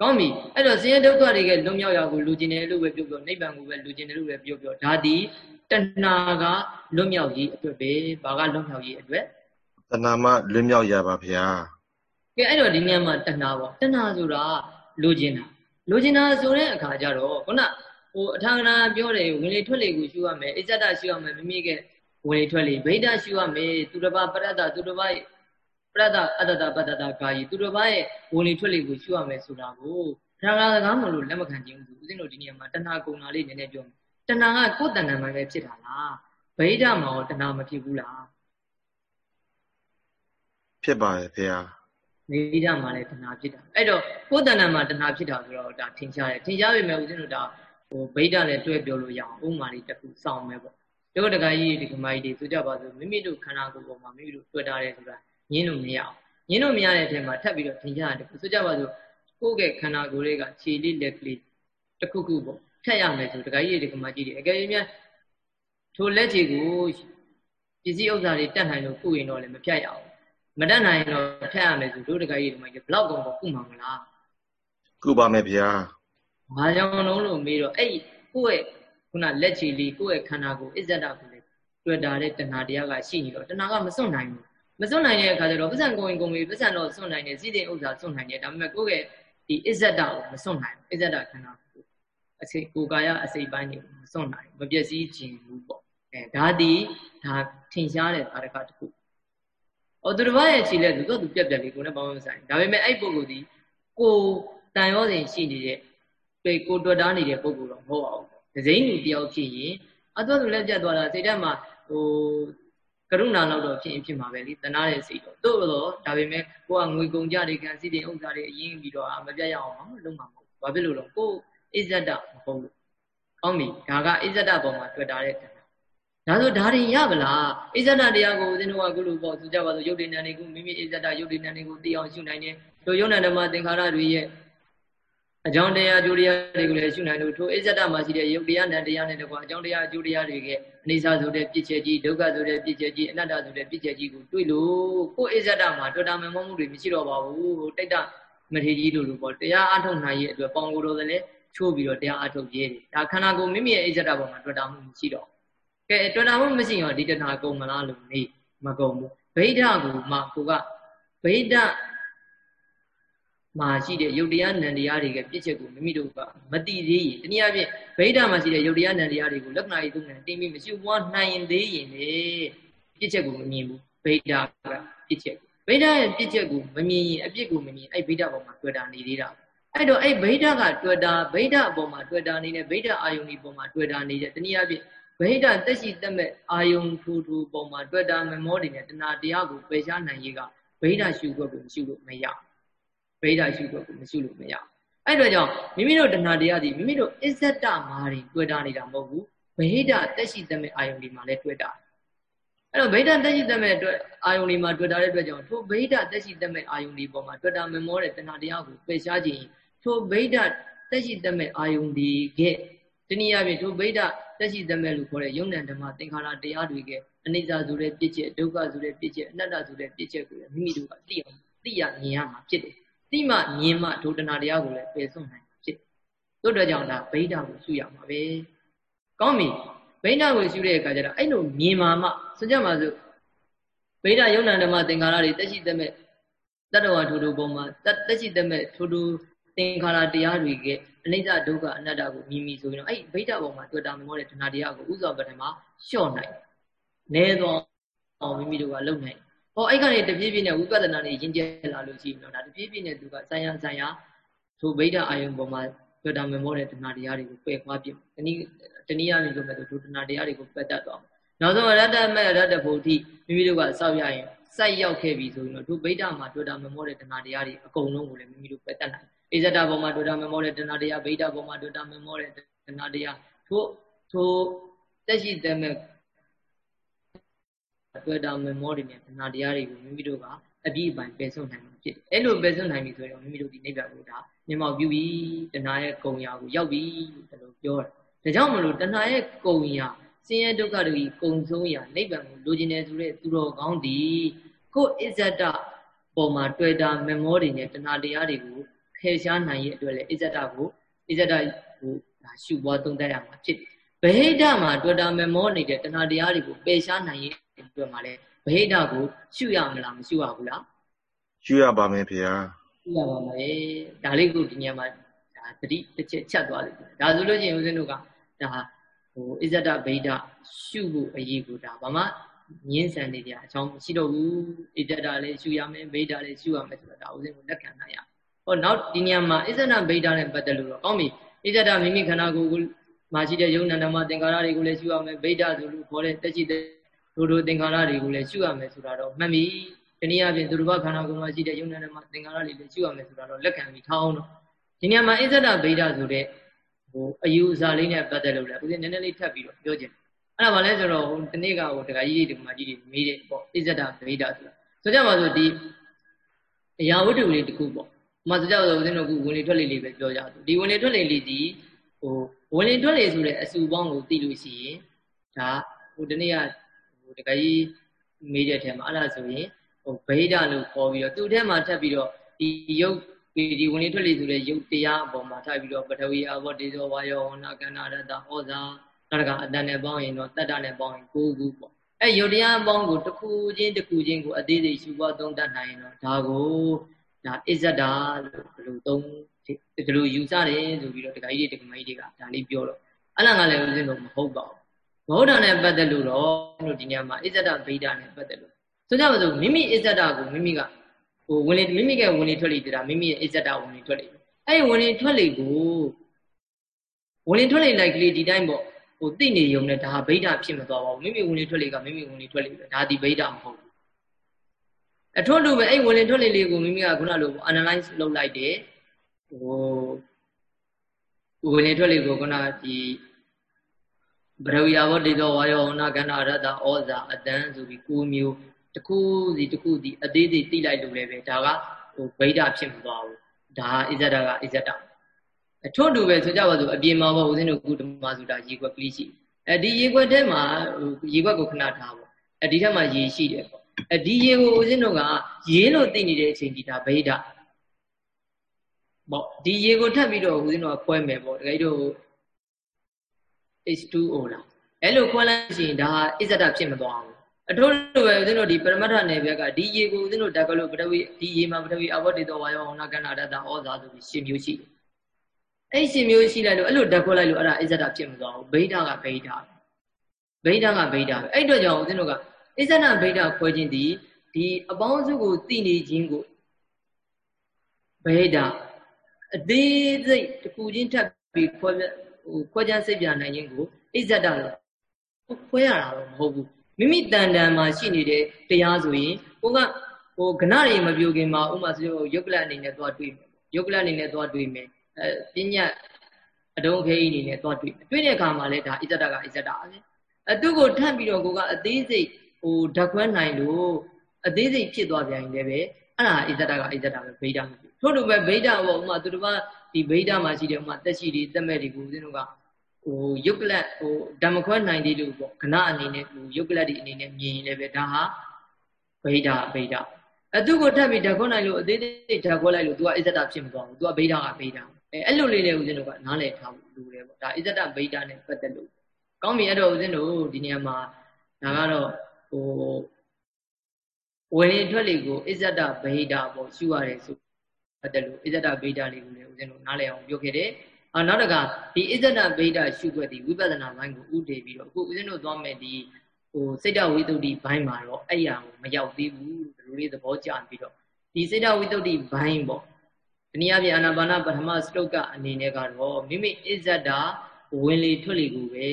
ကောင်းပြီအဲ့တော့ဆင်းရဲဒုက္ခတွေကလွတ်မြောက်ရာကိုလူကျင်တယ်လို့ပဲပြောပြောနိဗ္ဗာန်ကိုပဲလူကျင်တယ်လို့ပဲပြောပြောဒါဒီတဏှာကလွတ်မြောက်ရေးအတွက်ပဲဘာကလွတ်မြောက်ရေးအတွက်တဏှာမှလွတ်မြောက်ရပါဗျာ ကဲအဲ့တော့ဒီညမှာတဏှာပေါ့တဏှာဆိုတာလူကျင်တာလူကျင်တာဆိုတဲ့အခါကျတော့ခုနဟိုအထာဂနာပြောတယ်ဝင်လေထွက်လေကိုရှုရမယ်အစ္ဆဒရှုရမယ်မိမိကဝင်လေထွက်လေဗိဒ္ဓရှုရမယ်သူတစ်ပါးပရတ္တသူတစ်ပါးပရတ္တအတ္တပတ္တတာကာယီသူတစ်ပါးရဲ့ဝင်လေထွက်လေကိုရှုရမယ်ဆိုတာကိုဒါကစကားမလို့လက်မခံခြင်းဘူးဦးဇင်းတို့ဒီနေရာမှာတဏှာကုံတာလေးနည်းနည်းပြောမယ်တဏှာကကိုယ်တဏ္ဍာမှာပဲဖြစ်တာလားဗိဓာမှာရောတဏှာမဖြစ်ဘူးလားဖြစ်ပါရဲ့ဖေဟာ ဗိဓာမှာလည်းတဏှာဖြစ်တာအဲ့တော့ကိုယ်တဏ္ဍာမှာတဏှာဖြစ်တာဆိုတော့ဒါထင်ရှားတယ်ထင်ရှားပေမဲ့ဦးဇင်းတို့ဒါဟိုဗိဓာနဲ့တွဲပြောလို့ရအောင်ဥမာလေးတစ်ခုစောင့်မယ်ပေါ့တို့တကကြီးဒီကမိုင်းတွေဆိုကြပါစို့မိမိတို့ခန္ဓာကိုယ်ပေါ်မှာမိမိတို့တွေ့ထားတယ်ဆိုတာညင်းလို့မရအောင်ညင်းလို့မရတဲ့အထက်မှာထပ်ပြီးတော့ထင်ရှားတယ်ဆိုကြပါစို့ကိုယ့်ရဲ့ခန္ဓာကိုယ်တွေကခြေလေးလက်ကလေးတစ်ခုခုပေါ့ဖြတ်ရမယ်ဆိုတခါကြီးဒီကမကြီးတွေအကယ်၍များထိုလက်ခြေကိုပစ္စည်းဥစ္စာတွေတတ်နိုင်လို့ကုရင်တော့လည်းမဖြတ်ရအောင် မတတ်နိုင်တော့ဖြတ်ရမယ်ဆိုတို့တခါကြီးဒီမှာဘလောက်ကောင်ပေါ့ကုမှာမလားကုပါမယ်ဗျာဘာကြောင့်လုံးလို့မေးတော့အဲ့ကိုယ့်ရဲ့ခုနလက်ခြေလေးကိုယ့်ရဲ့ခန္ဓာကိုယ်အစ္ဆဒကိုလည်းတွေ့တာတဲ့တဏှာတရားကရှိနေတော့တဏှာကမစွန့်နိုင်ဘူးမစွန့်နိုင်တဲ့အခါကျတော့ပစ္စံကိုရင်ကုန်ပြီပစ္စံတော့စွန့်နိုင်တယ်စီးတဲ့ဥစ္စာစွန့်နိုင်တယ်ဒါပေမဲ့ကိုယ့်ရဲ့ဒီအစ္ဆဒကိုမစွန့်နိုင်ဘူးအစ္ဆဒခန္ဓာအစိကိုကာယအစိပိုင်းတွေမစွန့်နိုင်မပျက်စီးခြင်းဘူးပေါ့အဲဒါဒီဒါထင်ရှားတဲ့သာရကတစ်ခု။ အော်သူတစ်ပါးရဲ့ခြေလက်သူတော့သူပြက်ပြက်လေးကိုလည်းဘာမှမဆိုင်။ဒါပေမဲ့အဲ့ပုဂ္ဂိုလ်ဒီကိုတန်ရောစဉ်ရှိနေတဲ့တွေ့ကိုတွေ့တာနေတဲ့ပုဂ္ဂိုလ်တော့မဟုတ်ပါဘူး။ဒဇိမ့်လူတယောက်ဖြစ်ရင်အတော့သူလက်ပြတ်သွားတာစိတ်ထဲမှာဟိုကရုဏာလောက်တော့ဖြစ်ရင်ဖြစ်မှာပဲလေတနာတဲ့စိတ်တော့တို့တော့ဒါပေမဲ့ကိုကငွေကုန်ကြတွေကန်စီတင်ဥစ္စာတွေအရင်ပြီးတော့မပြတ်ရအောင်မလုံးမှာမဟုတ်ဘူး။ဘာဖြစ်လို့လဲကိုအစ္ဆဒမဟုတ်လို့ကောင်းပြီဒါကအစ္ဆဒပုံမှာတွေ့တာတဲ့ ဒါဆိုဒါတွေရပါလားအစ္ဆဒတရားကိုဦးဇင်းတို့ကခုလိုပေါ့သူကြပါဆိုယုတ်တိဏ္ဍတွေကိုမိမိအစ္ဆဒယုတ်တိဏ္ဍတွေကိုသိအောင်ရှုနိုင်တယ်တို့ယုတ်နန္ဓမသင်္ခါရတွေရဲ့အကြောင်းတရားအကျိုးတရားတွေကိုလည်းရှုနိုင်လို့ထိုအစ္ဆဒမှာရှိတဲ့ယုတ်တရားနဲ့တရားနဲ့တကွာအကြောင်းတရားအကျိုးတရားတွေရဲ့အနိစ္စဆိုတဲ့ပြည့်ချက်ကြီးဒုက္ခဆိုတဲ့ပြည့်ချက်ကြီးအနတ္တဆိုတဲ့ပြည့်ချက်ကြီးကိုတွေ့လို့ကိုယ်အစ္ဆဒမှာတွေ့တာမမမှုတွေမရှိတော့ပါဘူးတိတ်တမထေကြီးတို့လိုပေါ့တရားအထုတ်နိုင်ရဲ့အတွက်ပေါင်ကိုယ်တော်လည်းချိုးပြီးတော့တရားအထုတ်ရဲတယ်ဒါခန္ဓာကိုယ်မိမိရဲ့အစ္ဆဒပေါ်မှာတွေ့တာမှုမရှိတော့ ကဲတွေ့တာမှုမရှိရောဒီတဏှာကုန်မလားလို့နေမကုန်ဘူးဗိဓာကိုမှကိုကဗိဓာမှာရှိတဲ့ယုတ်တရားနံတရားတွေကပြည့်ချက်ကိုမိမိတို့ကမတိသေးရင်တနည်းအားဖြင့်ဗိဓာမှာရှိတဲ့ယုတ်တရားနံတရားတွေကိုလက္ခဏာရေးသုံးတယ်တင်းပြီးမရှိပွားနိုင်ရင်သေးရင်လေပြည့်ချက်ကိုမမြင်ဘူးဗိဓာကပြည့်ချက်ဗိဓာရဲ့ပြည့်ချက်ကိုမမြင်ရင်အပြစ်ကိုမမြင်အဲ့ဗိဓာပေါ်မှာတွေ့တာနေသေးတာအဲ့တော့အဲ့ဗိဓာကတွေ့တာဗိဓာအပေါ်မှာတွေ့တာနေတဲ့ဗိဓာအာယုန်ဒီပေါ်မှာတွေ့တာနေတဲ့တနည်းအားဖြင့် ဗိဓာတက်ရှိတက်မဲ့အာယုန်ထူထူပေါ်မှာတွေ့တာမမောတွေနဲ့တဏှာတရားကိုပယ်ရှားနိုင်ရေးကဗိဓာရှုခွက်ကိုမရှိလို့မရဗိဓာရှုခွက်ကိုမရှိလို့မရအဲ့တော့ကြောင့်မိမိတို့တဏှာတရားဒီမိမိတို့အစ္ဆတမာတွေတွေ့တာနေတာမဟုတ်ဘူးဗိဓာတက်ရှိတက်မဲ့အာယုန်ဒီမှာလည်းတွေ့တာအဲ့တော့ဗိဓာတက်ရှိတက်မဲ့အတွက်အာယုန်ဒီမှာတွေ့တာတဲ့အတွက်ကြောင့်ထိုဗိဓာတက်ရှိတက်မဲ့အာယုန်ဒီပေါ်မှာတွေ့တာမမောတဲ့တဏှာတရားကိုပယ်ရှားခြင်းထိုဗိဓာတက်ရှိတက်မဲ့အာယုန်ဒီကဲတနည်းအားဖြင့်ထိုဗိဓာတ က်ရှိတက်မဲ့လို့ခေါ်တဲ့ယုံ nant ဓမ္မသင်္ခါရတရားတွေကအနိစ္စဆိုတဲ့ပြစ်ချက်ဒုက္ခဆိုတဲ့ပြစ်ချက်အနတ္တဆိုတဲ့ပြစ်ချက်ကိုမိမိတို့ကသိအောင်သိရမြင်ရမှာဖြစ်တယ်။သိမှမြင်မှဒုတနာတရားကိုလည်းပယ်စွန့်နိုင်ဖြစ်။တို့တော့ကြောင့်ဒါဗိဓာကိုရှုရမှာပဲ။ကောင်းပြီ။ဗိဓာကိုရှုတဲ့အခါကျတော့အဲ့လိုမြင်မှမှဆိုကြမှာစို့ဗိဓာယုံ nant ဓမ္မသင်္ခါရတွေတက်ရှိတက်မဲ့တတ္တဝါထိုးထိုးပုံမှာတက်ရှိတက်မဲ့ထိုးထိုးသင်္ခါရတရားတွေက အနိစ္စဒုက္ခအနတ္တကိုမြင်ပြီဆိုရင်တော့အဲ့ဗိဓာပုံမှာတွေ့တာမောတဲ့ဒနာတရားကိုဥစွာပထမလျှော့နိုင်နဲတော့အောင်မိမိတို့ကလုံနိုင်ဟောအဲ့ကနေတပြေးပြေးနဲ့ဝိပဿနာနဲ့ရင်းကျက်လာလို့ရှိရင်တော့ဒါတပြေးပြေးနဲ့သူကဆိုင်ရဆိုင်ရထိုဗိဓာအာယုံပေါ်မှာတွေ့တာမောတဲ့ဒနာတရားတွေကိုပယ်ခွာပြတနည်းတနည်းအားဖြင့်ဆိုမဲ့ထိုဒနာတရားတွေကိုပယ်တတ်သွားနောက်ဆုံးရတ္တမဲ့ရတ္တဖို့တိမိမိတို့ကစောက်ရရင်စိုက်ရောက်ခဲ့ပြီဆိုရင်တော့ထိုဗိဓာမှာတွေ့တာမောတဲ့ဒနာတရားတွေအကုန်လုံးကိုလည်းမိမိတို့ပယ်တတ်နိုင် ဣဇဒဘောမှာဒုတာမေမောတဲ့တဏှာတရားဗိဒဘောမှာဒုတာမေမောတဲ့တဏှာတရားထို့ထိုတက်ရှိတဲ့မဲ့တွေ့တာမေမောတွေနဲ့တဏှာတရားတွေကိုမိမိတို့ကအပြည့်အပိုင်ပယ်ဆုံးနိုင်မှာဖြစ်တယ်အဲ့လိုပယ်ဆုံးနိုင်ပြီဆိုရင်မိမိတို့ဒီနိဗ္ဗာန်ကိုဒါမြင်မောက်ပြုပြီတဏှာရဲ့ကုံရာကိုရောက်ပြီလို့ပြောတယ်ဒါကြောင့်မလို့တဏှာရဲ့ကုံရာဆင်းရဲဒုက္ခတွေကုံဆုံးရာနိဗ္ဗာန်ကိုလိုချင်တယ်ဆိုတဲ့သူတော်ကောင်းဒီကိုဣဇဒပေါ်မှာတွေ့တာမေမောတွေနဲ့တဏှာတရားတွေကို ဖယ်ရှားနိုင်ရဲ့အတွက်လည်းအစ္ဆဒကိုအစ္ဆဒကိုဒါရှုပွားသုံးသပ်ရမှာဖြစ်တယ်။ဗဟိတမှာတွေ့တာမမောနေတဲ့တဏှာတရားတွေကိုပယ်ရှားနိုင်ရဲ့အတွက်မှာလည်းဗဟိတကိုရှုရမလားမရှုရဘူးလား။ရှုရပါမယ်ဖေ။ရှုရပါမယ်။ဒါလေးကိုဒီညမှာဒါတတိတစ်ချက်ချက်သွားလိမ့်မယ်။ဒါဆိုလို့ချင်းဦးဇင်းတို့ကဒါဟိုအစ္ဆဒဗဟိတရှုဖို့အရေးကိုဒါဘာမှငင်းဆန်နေကြအကြောင်းမရှိတော့ဘူး။ဣတ္တလည်းရှုရမယ်ဗဟိတလည်းရှုရမယ်ဆိုတော့ဒါဦးဇင်းကိုလက်ခံနိုင်ရမယ် ဟောနောက်ဒီနေရာမှာအစ္ဆဒဗိဒာနဲ့ပတ်သက်လို့တော့ကောင်းပြီအစ္ဆဒမိမိခန္ဓာကိုယ်ကိုမှာရှိတဲ့ယုံနန္ဒမသင်္ကာရတွေကိုလည်းရှုရမယ်ဗိဒာဆိုလို့ခေါ်တဲ့တက်ရှိတဲ့ဒုဒုသင်္ကာရတွေကိုလည်းရှုရမယ်ဆိုတာတော့မှတ်ပြီဒီနည်းအားဖြင့်သူတို့ဘာခန္ဓာကိုယ်မှာရှိတဲ့ယုံနန္ဒမသင်္ကာရတွေလည်းရှုရမယ်ဆိုတာတော့လက်ခံပြီးထားအောင်တော့ဒီနေရာမှာအစ္ဆဒဗိဒာဆိုတဲ့ဟိုအယူအဆလေးနဲ့ပတ်သက်လို့လည်းဦးဇင်းနည်းနည်းလေးထပ်ပြီးတော့ပြောချင်အဲ့ဒါမှလည်းဆိုတော့ဟိုဒီနေ့ကဟိုတခါကြီးတွေဒီမှာကြီးတွေမေးတယ်ပေါ့အစ္ဆဒဗိဒာဆိုတာဆိုကြပါစို့ဒီအရာဝတ္ထုလေးတစ်ခုပေါ့ မစကြောက်ဆိုဦးဇင်းတို့ကဝင်လေထွက်လေလေးပဲပြောကြသူဒီဝင်လေထွက်လေလေးဒီဟိုဝင်လေထွက်လေဆိုတဲ့အစုပေါင်းကိုသိလို့ရှိရင်ဒါဟိုဒီနေ့ကဟိုတခါကြီးမေးတဲ့ထဲမှာအဲ့ဒါဆိုရင်ဟိုဗိဒလို့ခေါ်ပြီးတော့သူ့ထဲမှာထပ်ပြီးတော့ဒီရုပ်ဒီဝင်လေထွက်လေဆိုတဲ့ရုပ်တရားအပေါ်မှာထပ်ပြီးတော့ပထဝီအဘောတေဇောဝါယောဝနာကန္နာရတ္တဩဇာနောက်တစ်ခါအတန်နဲ့ပေါင်းရင်တော့တတ္တနဲ့ပေါင်းရင်၉ခုပေါ့အဲယုတ်တရားအပေါင်းကိုတစ်ခုချင်းတစ်ခုချင်းကိုအသေးသေးရှုပွားသုံးတတ်နိုင်ရင်တော့ဒါကို ဒါအစ္ဆဒာလို့ဘယ်လိုသုံးဒီလိုယူဆတယ်ဆိုပြီးတော့တခါကြီးတွေတခါမကြီးတွေကဒါလေးပြောတော့အလံကလည်းဦးဇင်းတို့မဟုတ်ပါဘူးမဟုတ်တာနဲ့ပတ်သက်လို့တော့တို့ဒီညမှာအစ္ဆဒဗိဒာနဲ့ပတ်သက်လို့ဆိုကြပါစို့မိမိအစ္ဆဒကိုမိမိကဟိုဝင်လေမိမိကဝင်လေထွက်လေတာမိမိရဲ့အစ္ဆဒဝင်လေထွက်လေအဲ့ဒီဝင်လေထွက်လေကိုဝင်လေထွက်လေလိုက်ကလေးဒီတိုင်းပေါ့ဟိုသိနေုံနဲ့ဒါဗိဒာဖြစ်မသွားပါဘူးမိမိဝင်လေထွက်လေကမိမိဝင်လေထွက်လေပဲဒါဒီဗိဒာမဟုတ်ဘူး အထွတ်လို့ပဲအဲ့ဝင်လင်ထွက်လေလေးကိုမိမိကခုနလို analyze လုပ်လိုက်တယ်ဟိုဝင်လင်ထွက်လေကိုခုနဒီဗရဝိယဘောတေသောဝါယောနာကန္နာရတ္တဩဇာအတန်ဆိုပြီးကိုမျိုးတစ်ခုစီတစ်ခုစီအသေးသေးတိလိုက်လို့လည်းပဲဒါကဟိုဗိဒဖြစ်မသွားဘူးဒါဣဇဒကအဣဇဒအထွတ်တူပဲဆိုကြပါစို့အပြင်မှာဘောဦးဇင်းတို့ကုဓမ္မဆိုတာရေခွက်ကလေးရှိအဲဒီရေခွက်ထဲမှာရေခွက်ကိုခဏထားပေါ့အဲဒီထက်မှာရေရှိတယ်ပေါ့ အဲဒီရေကိုဦးဇင်းတို့ကရေးလို့သိနေတဲ့အချိန်ဒီဒါဗိဒပေါ့ဒီရေကိုထပ်ပြီးတော့ဦးဇင်းတို့ကခွဲမယ်ပေါ့တကယ်လို့ H2O လားအဲ့လိုခွဲလိုက်ရှင်ဒါဟာအစ္ဆဒဖြစ်မသွားဘူးအထို့လိုပဲဦးဇင်းတို့ဒီပရမတ္ထနယ်ဘက်ကဒီရေကိုဦးဇင်းတို့တက်ကလို့ပထဝီဒီရေမှာပထဝီအဝတ္တေသောဝါယောဟောနာကဏ္ဍတတဩဇာဆိုပြီးရှင်မျိုးရှိတယ်အဲ့ရှင်မျိုးရှိလိုက်လို့အဲ့လိုတက်ခွက်လိုက်လို့အဲ့ဒါအစ္ဆဒဖြစ်မသွားဘူးဗိဓာကဗိဓာဗိဓာကဗိဓာပဲအဲ့အတွက်ကြောင့်ဦးဇင်းတို့က အစ္ဆဒဗိဓာခွဲခြင်းဒီဒီအပေါင်းစုကိုသိနေခြင်းကိုဗိဓာအသေးစိတ်တစ်ခုချင်းထပ်ပြီးခွဲဟိုခွဲခြားစိတ်ပြနိုင်ခြင်းကိုအစ္ဆဒလို့ခွဲရတာတော့မဟုတ်ဘူးမိမိတန်တန်မှာရှိနေတဲ့တရားဆိုရင်ကိုကဟိုကဏတွေမပြုခင်မှာဥမာဆိုယုတ်ကလအနေနဲ့သွားတွေးမယ်ယုတ်ကလအနေနဲ့သွားတွေးမယ်အဲပညာအတုံးခဲအနေနဲ့သွားတွေးမယ်တွေးတဲ့အခါမှာလည်းဒါဣဇဒကအဣဇဒပဲအဲသူ့ကိုထပ်ပြီးတော့ကိုကအသေးစိတ် ဟိုဓာတ်ခွဲနိုင်လို့အသေးစိတ်ဖြစ်သွားပြန်ရင်လည်းပဲအဲ့ဒါဣဇဒကဣဇဒပဲဗိဓာမဖြစ်ထို့တူပဲဗိဓာဘောဥမာသူတစ်ပါးဒီဗိဓာမှာရှိတဲ့ဥမာတက်ရှိတွေတက်မဲ့တွေကိုဦးဇင်းတို့ကဟိုယုတ်ကလတ်ဟိုဓမ္မခွဲနိုင်သေးလို့ပေါ့ခဏအနေနဲ့ဟိုယုတ်ကလတ်ဒီအနေနဲ့မြင်ရင်လည်းပဲဒါဟာဗိဓာဗိဓာအသူကိုထပ်ပြီးဓာတ်ခွဲနိုင်လို့အသေးသေးဓာတ်ခွဲလိုက်လို့ तू ကအစ္ဆဒဖြစ်မသွားဘူး तू ကဗိဓာကဗိဓာအဲအဲ့လိုလေးလေးဦးဇင်းတို့ကနားလည်ထားဖို့လိုတယ်ပေါ့ဒါအစ္ဆဒဗိဓာနဲ့ပတ်သက်လို့ကောင်းပြီအဲ့တော့ဦးဇင်းတို့ဒီနေရာမှာဒါကတော့ ဟိုဝေနေထွက်လေကိုအစ္ဆဒဗိဓာပေါ့ရှုရတယ်ဆိုပတ်သက်လို့အစ္ဆဒဗိဓာလေးကိုလည်းဦးဇင်းတို့နားလည်အောင်ပြောခဲ့တယ်အာနောက်တကဒီအစ္ဆဒဗိဒရှုွက်ဒီဝိပဿနာဘိုင်းကိုဥတည်ပြီးတော့အခုဦးဇင်းတို့သွားမယ်ဒီဟိုစိတ်တဝိတ္တုဘိုင်းမှာတော့အဲ့ရကိုမရောက်သေးဘူးဒီလိုလေးသဘောကျပြီးတော့ဒီစိတ်တဝိတ္တုဘိုင်းပေါ့တနည်းအားဖြင့်အာနာပါနပထမစတုတ်ကအနေနဲ့ကတော့မိမိအစ္ဆဒဝင်လေထွက်လေကိုပဲ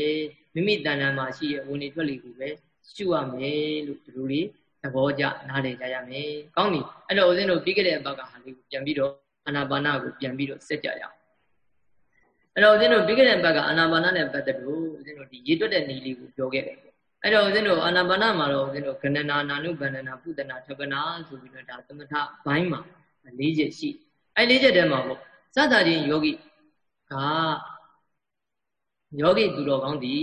မိမိတဏ္ဍာမှာရှိတဲ့ဝင်လေထွက်လေကိုပဲ ရှုရမယ်လို့ဒီလိုလေးသဘောကျနားလည်ကြရမယ်။ကောင်းပြီ။အဲ့တော့ဦးဇင်းတို့ပြီးခဲ့တဲ့အပတ်ကဟာလေးကိုပြန်ပြီးတော့အာနာပါနကိုပြန်ပြီးတော့ဆက်ကြရအောင်အဲ့တော့ဦးဇင်းတို့ပြီးခဲ့တဲ့ဘက်ကအာနာပါနနဲ့ပတ်သက်လို့ဦးဇင်းတို့ဒီရေတွက်တဲ့နည်းလေးကိုပြောခဲ့တယ်အဲ့တော့ဦးဇင်းတို့အာနာပါနမှာတော့ဦးဇင်းတို့ကဏနာနာနုဗန္ဒနာပုဒနာထပနာဆိုပြီးတော့ဒါသမထဘိုင်းမှာ၄ချက်ရှိအဲ့၄ချက်တည်းမှာပေါ့စသချင်းယောဂီကယောဂီသူတော်ကောင်းဒီ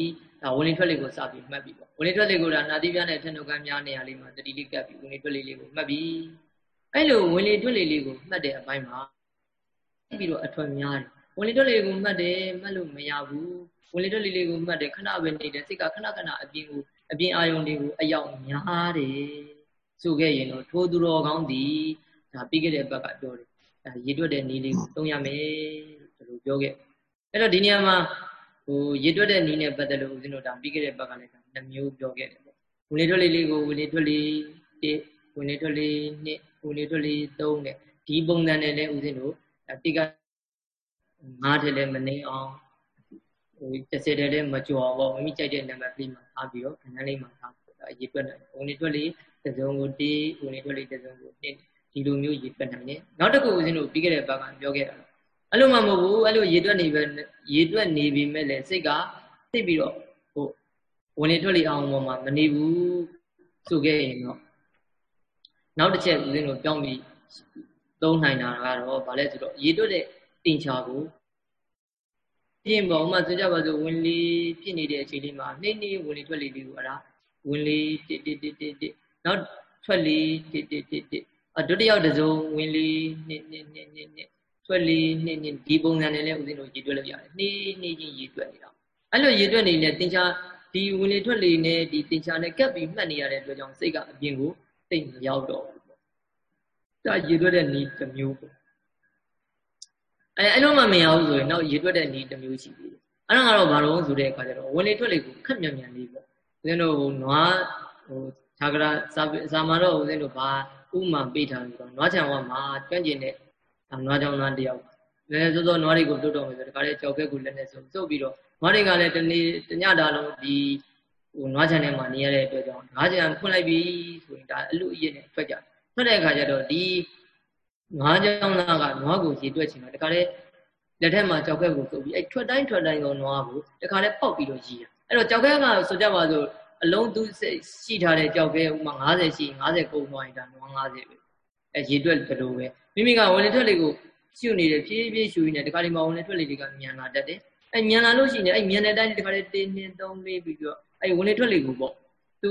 ဒါဝင်လေထွက်လေကိုစပြီးမှတ်ပြီးပေါ့ဝင်လေထွက်လေကိုဒါနာတိပြနဲ့ထက်နှုတ်ကမ်းများနေရာလေးမှာတတိလေးကပ်ပြီးဝင်လေထွက်လေလေးကိုမှတ်ပြီးအဲ့လိုဝင်လေထွက်လေလေးကိုမှတ်တဲ့အပိုင်းမှာပြီးတော့အထွတ်များတယ်ဝင်လေထွက်လေကိုမှတ်တယ်မှတ်လို့မရဘူးဝင်လေထွက်လေလေးကိုမှတ်တယ်ခဏပဲနေတယ်စိတ်ကခဏခဏအပြင်ကိုအပြင်အာယုန်တွေကိုအယောက်များတယ်ဆိုခဲ့ရင်တော့ထိုးသူတော်ကောင်းသည်ဒါပြီးခဲ့တဲ့ဘက်ကပြောတယ်ဒါရေတွက်တဲ့နည်းလေးကိုသုံးရမယ်လို့ပြောခဲ့အဲ့တော့ဒီနေရာမှာ ဟိုရေတွက်တဲ့နည်းနဲ့ပတ်သက်လို့ဦးဇင်းတို့ဒါပြီးခဲ့တဲ့ဘက်ကလည်းဒါနှမျိုးပြောခဲ့တယ်ပေါ့ဝင်လေထွက်လေလေးကိုဝင်လေထွက်လေ1ဝင်လေထွက်လေ2ဝင်လေထွက်လေ3နဲ့ဒီပုံစံနဲ့လည်းဦးဇင်းတို့တိကငါးထက်လည်းမနေအောင်ဟို30ထက်လည်းမကြော်ပေါ့မိမိကြိုက်တဲ့နံပါတ်လေးမှာထားပြီးတော့ခဏလေးမှာထားဒါရေတွက်နိုင်ဝင်နေတွက်လေးတစ်စုံကိုတေးဝင်နေတွက်လေးတစ်စုံကိုနှစ်ဒီလိုမျိုးရေတွက်နိုင်တယ်နောက်တစ်ခုဦးဇင်းတို့ပြီးခဲ့တဲ့ဘက်ကပြောခဲ့တာ အဲ့လိုမှမဟုတ်ဘူးအဲ့လိုရေတွက်နေပဲရေတွက်နေပြီမဲ့လည်းစိတ်ကသိပြီးတော့ဟိုဝင်နေတွက်လေးအောင်ပေါ်မှာမနေဘူးဆိုခဲ့ရင်တော့နောက်တစ်ချက်ဦးဇင်းတို့ပြောင်းပြီးသုံးနိုင်တာကတော့ဗာလဲဆိုတော့ရေတွက်တဲ့တင်ချာကိုပြင်ပေါ်မှာဆိုကြပါစို့ဝင်လေဖြစ်နေတဲ့အချိန်လေးမှာနှိမ့်နှိမ့်ဝင်လေထွက်လေလေးကိုအဲ့ဒါဝင်လေတစ်တစ်တစ်တစ်တစ်နောက်ထွက်လေတစ်တစ်တစ်တစ်အဒုတိယတစ်စုံဝင်လေနှစ်နှစ်နှစ်နှစ်နှစ် ထွက်လေနှစ်နှစ်ဒီပုံစံနဲ့လည်းဦးဇင်းတို့ရေတွက်လို့ရတယ်နှီးနှီးချင်းရေတွက်နေတာအဲ့လိုရေတွက်နေနေတင်ချာဒီဝင်လေထွက်လေနဲ့ဒီတင်ချာနဲ့ကပ်ပြီးမှတ်နေရတဲ့အတွက်ကြောင့်စိတ်ကအပြင်ကိုသိမရောက်တော့ဘူးပေါ့ဒါရေတွက်တဲ့နည်းတစ်မျိုးပေါ့အဲအဲ့လိုမှမရဘူးဆိုရင်နောက်ရေတွက်တဲ့နည်းတစ်မျိုးရှိသေးတယ်အဲ့ဒါကတော့ဘာလို့ဆိုတဲ့အခါကျတော့ဝင်လေထွက်လေကိုခက်မြန်မြန်လေးပေါ့ဦးဇင်းတို့နွားဟိုသာကရာစာစာမာတော့ဦးဇင်းတို့ဘာဥမာပေးထားပြီးတော့နွားချံဝါမှာကျွမ်းကျင်တဲ့ နွားချောင်းသားတယောက်လည်းစောစောနွားတွေကိုတွတ်တော်မယ်ဆိုတခါလေကြောက်ခဲကိုလက်နဲ့စုပ်စုပ်ပြီးတော့နွားတွေကလည်းတနေ့တညတာလုံးဒီဟိုနွားချံထဲမှာနေရတဲ့အတွက်ကြောင့်နွားချံဖွင့်လိုက်ပြီဆိုရင်ဒါအလူအရစ်နဲ့ထွက်ကြထွက်တဲ့အခါကျတော့ဒီငါးကြောင်းသားကနွားကိုရေတွက်ချင်တာတခါလေလက်ထက်မှာကြောက်ခဲကိုစုပ်ပြီးအဲ့ထွက်တိုင်းထွက်တိုင်းသောနွားကိုတခါလေပေါက်ပြီးတော့ရီးတာအဲ့တော့ကြောက်ခဲကဆိုကြပါစို့အလုံးသူရှိထားတဲ့ကြောက်ခဲဥမာ90ရှိ90ကုန်သွားရင်ဒါနွား90ပဲ အဲရေတွက်ဘယ်လိုပဲမိမိကဝင်လေထွက်လေကိုရှုနေတယ်ဖြည်းဖြည်းရှုရင်းနဲ့တခါဒီမှာဝင်လေထွက်လေတွေကမြန်လာတတ်တယ်အဲမြန်လာလို့ရှိရင်အဲမြန်တဲ့အတိုင်းတခါလေတင်းတင်းသုံးလေးပြီးတော့အဲဝင်လေထွက်လေကိုပေါ့သူ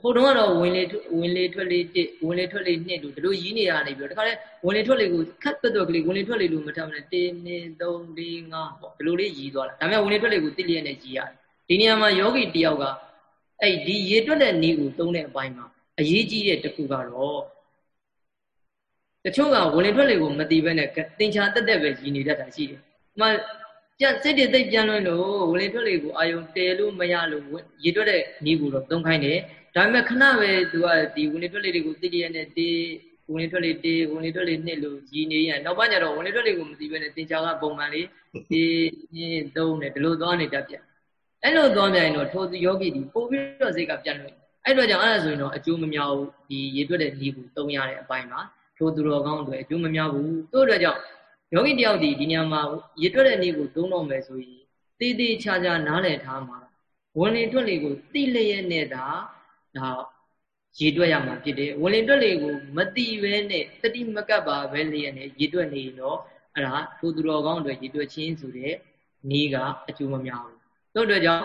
ဟိုတုန်းကတော့ဝင်လေဝင်လေထွက်လေတစ်ဝင်လေထွက်လေနှစ်လို့ဒီလိုရည်နေရနေပြီးတော့တခါလဲဝင်လေထွက်လေကိုခတ်တွတ်တွတ်ကလေးဝင်လေထွက်လေလို့မထားမနဲ့1 2 3 4 5ပေါ့ဒီလိုလေးရည်သွားတာဒါပေမဲ့ဝင်လေထွက်လေကိုတိလျက်နဲ့ရည်ရတယ်ဒီနေရာမှာယောဂီတယောက်ကအဲ့ဒီရေတွက်တဲ့နည်းကိုသုံးတဲ့အပိုင်းမှာအရေးကြီးတဲ့တစ်ခုကတော့ တချို့ကဝင်လေထွက်လေကိုမသိဘဲနဲ့တင်ချာတက်တက်ပဲရည်နေတတ်တာရှိတယ်။ဥမာကြက်စိတ်တွေသိပ်ပြန်လွင်လို့ဝင်လေထွက်လေကိုအာယုံတဲလို့မရလို့ရေတွက်တဲ့နည်းကိုတော့သုံးခိုင်းတယ်။ဒါပေမဲ့ခဏပဲသူကဒီဝင်လေထွက်လေတွေကိုသိတရနဲ့တေးဝင်လေထွက်လေတေးဝင်လေထွက်လေနှစ်လို့ရည်နေရနောက်ပိုင်းကျတော့ဝင်လေထွက်လေကိုမသိဘဲနဲ့တင်ချာကပုံမှန်လေးဒီညင်းသုံးတယ်ဒီလိုသွားနေတတ်ပြန်။အဲ့လိုသွားပြန်ရင်တော့ထိုယောဂီဒီပို့ပြီးတော့စိတ်ကပြန်လွင်အဲ့တော့ကြောင့်အဲ့ဒါဆိုရင်တော့အကျိုးမများဘူးဒီရေတွက်တဲ့နည်းကိုသုံးရတဲ့အပိုင်းမှာ ထိုသူတော်ကောင်းတွေအကျိုးမများဘူးတို့အတွက်ကြောင့်ယောဂီတယောက်ဒီဒီညမှာရေတွက်တဲ့နည်းကိုသုံးတော့မယ်ဆိုရင်တည်တည်ချာချာနားလည်ထားမှာဝင်လေတွက်လေကိုတိလျက်နဲ့ဒါဒါရေတွက်ရမှာဖြစ်တယ်ဝင်လေတွက်လေကိုမတိပဲနဲ့တတိမကပ်ပါပဲလျက်နဲ့ရေတွက်နေတော့အဲ့ဒါထိုသူတော်ကောင်းတွေရေတွက်ချင်းဆိုတဲ့နည်းကအကျိုးမများဘူးတို့အတွက်ကြောင့်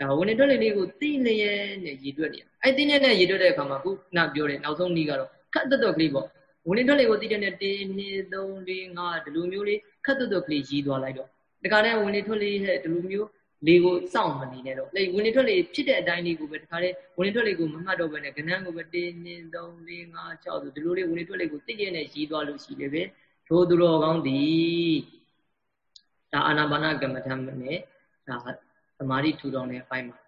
ဒါဝင်နေတွက်လေလေးကိုတိလျက်နဲ့ရေတွက်နေအဲ့တိလျက်နဲ့ရေတွက်တဲ့အခါမှာခုနပြောတဲ့နောက်ဆုံးနည်းကတော့ခတ်တက်တော့ကလေးပေါ့ ဝင်နေတွက်လေကိုတိတဲ့နဲ့1 2 3 4 5ဒီလိုမျိုးလေးခတ်တက်တော့ကလေးရီးသွားလိုက်တော့တခါတည်းဝင်နေထွက်လေးဟဲ့ဒီလိုမျိုးလေကိုစောင့်မနေနဲ့တော့လေဝင်နေထွက်လေဖြစ်တဲ့အတိုင်းလေးကိုပဲတခါတည်းဝင်နေထွက်လေကိုမမှတ်တော့ဘဲနဲ့ကဏ္ဍကိုပဲ1 2 3 4 5 6ဆိုဒီလိုလေးဝင်နေထွက်လေကိုတိကျနဲ့ရီးသွားလို့ရှိလေပဲထိုးသူတော်ကောင်းဒီဒါအာနာပါနကမ္မထမ်းနဲ့ဒါသမာဓိထူထောင်တဲ့အပိုင်းမှာ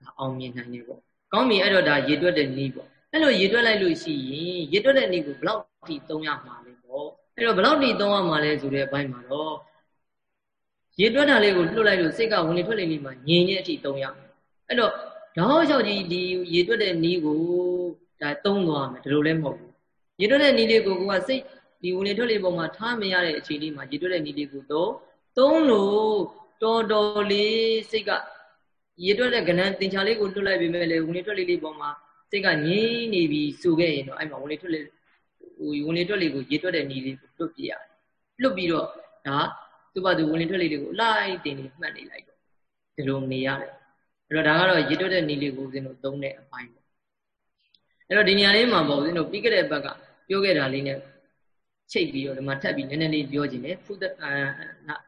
ဒါအောင်မြင်နိုင်နေပေါ့ကောင်းပြီအဲ့တော့ဒါရေတွက်တဲ့နည်းပေါ့ အဲ့လိုရေတွက်လိုက်လို့ရှိရင်ရေတွက်တဲ့နည်းကိုဘလောက်ထိသုံးရမှာလဲပေါ့အဲ့တော့ဘလောက်ထိသုံးရမှာလဲဆိုတဲ့အပိုင်းမှာတော့ရေတွက်တာလေးကိုလွတ်လိုက်လို့စိတ်ကဝင်လေထွက်လေလေးမှာငြိမ်နေအထိသုံးရမယ်အဲ့တော့ဓာတ်လျှောက်ကြီးဒီရေတွက်တဲ့နည်းကိုဒါသုံးသွားမယ်ဒီလိုလည်းမဟုတ်ဘူးရေတွက်တဲ့နည်းလေးကိုကိုကစိတ်ဒီဝင်လေထွက်လေပုံမှာထားမရတဲ့အခြေအနေမှာရေတွက်တဲ့နည်းလေးကိုသုံးသုံးလို့တော်တော်လေးစိတ်ကရေတွက်တဲ့ကဏ္ဍတင်ချာလေးကိုလွတ်လိုက်ပြီမဲ့လေဝင်လေထွက်လေလေးပုံမှာ စိတ်ကငြိမ့်နေပြီဆိုခဲ့ရင်တော့အဲ့မှာဝင်လေထွက်လေဟိုဝင်လေထွက်လေကိုရေတွက်တဲ့နည်းလေးကိုလွတ်ပြရတယ်လွတ်ပြီးတော့ဒါသူ့ဘာသူဝင်လေထွက်လေတွေကိုလိုက်တင်နေမှတ်နေလိုက်တော့ဒီလိုနေရတယ်အဲ့တော့ဒါကတော့ရေတွက်တဲ့နည်းလေးကိုဦးဇင်းတို့သုံးတဲ့အပိုင်းပေါ့အဲ့တော့ဒီနေရာလေးမှာပေါ့ဦးဇင်းတို့ပြီးခဲ့တဲ့ဘက်ကပြောခဲ့တာလေးနဲ့ချိတ်ပြီးတော့ဒီမှာထပ်ပြီးနည်းနည်းလေးပြောခြင်းလေဖုဒ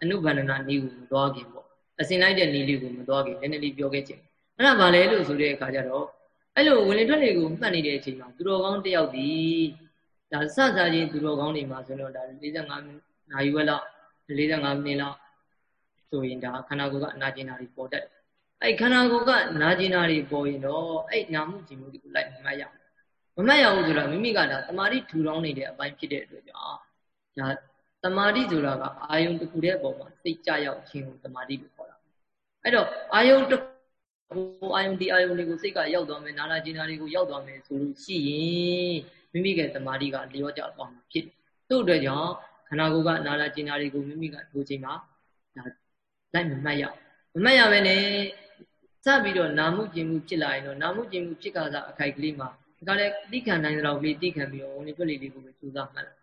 အနုဘန္ဒနာနည်းကိုမသွားခင်ပေါ့အစင်လိုက်တဲ့နည်းလေးကိုမသွားခင်နည်းနည်းလေးပြောခဲ့ခြင်းအဲ့ဒါဘာလဲလို့ဆိုတဲ့အခါကျတော့ အဲ့လိုဝင်လေထွက်လေကိုမှတ်နေတဲ့အချိန်မှာသူတော်ကောင်းတယောက်ဒီဒါစစချင်းသူတော်ကောင်းတွေမှာဆိုတော့ဒါ45နာရီဝက်လောက်45မိနစ်လောက်ဆိုရင်ဒါခန္ဓာကိုယ်ကအနာကျင်တာတွေပေါ်တတ်တယ်အဲ့ခန္ဓာကိုယ်ကနာကျင်တာတွေပေါ်ရင်တော့အဲ့နာမှုကျင်မှုတွေကိုလိုက်မှတ်ရအောင်မမှတ်ရဘူးဆိုတော့မိမိကဒါတမာတိထူထောင်းနေတဲ့အပိုင်းဖြစ်တဲ့အတွက်ကြောင့်ဒါတမာတိဆိုတာကအာယုံတစ်ခုတည်းအပေါ်မှာစိတ်ကြရောက်ခြင်းကိုတမာတိလို့ခေါ်တာအဲ့တော့အာယုံတစ် ဟိုအာယုံဒီအာယုံတွေကိုစိတ်ကရောက်သွားမယ်နာနာကျင်နာတွေကိုရောက်သွားမယ်ဆိုလို့ရှိရင်မိမိရဲ့တမာတိကလျော့ကျသွားမှာဖြစ်တယ်သူ့အတွက်ကြောင့်ခန္ဓာကိုယ်ကနာနာကျင်နာတွေကိုမိမိကဒီချိန်မှာဒါလိုက်မမှတ်ရမမှတ်ရဘဲနဲ့စပြီးတော့နာမှုကျင်မှုဖြစ်လာရင်တော့နာမှုကျင်မှုဖြစ်ခါစားအခိုက်ကလေးမှာဒါလည်းတိခံနိုင်တဲ့လောက်လေးတိခံပြီးတော့ဝင်ထွက်လေးလေးကိုပဲကြိုးစားမှတ်လိုက်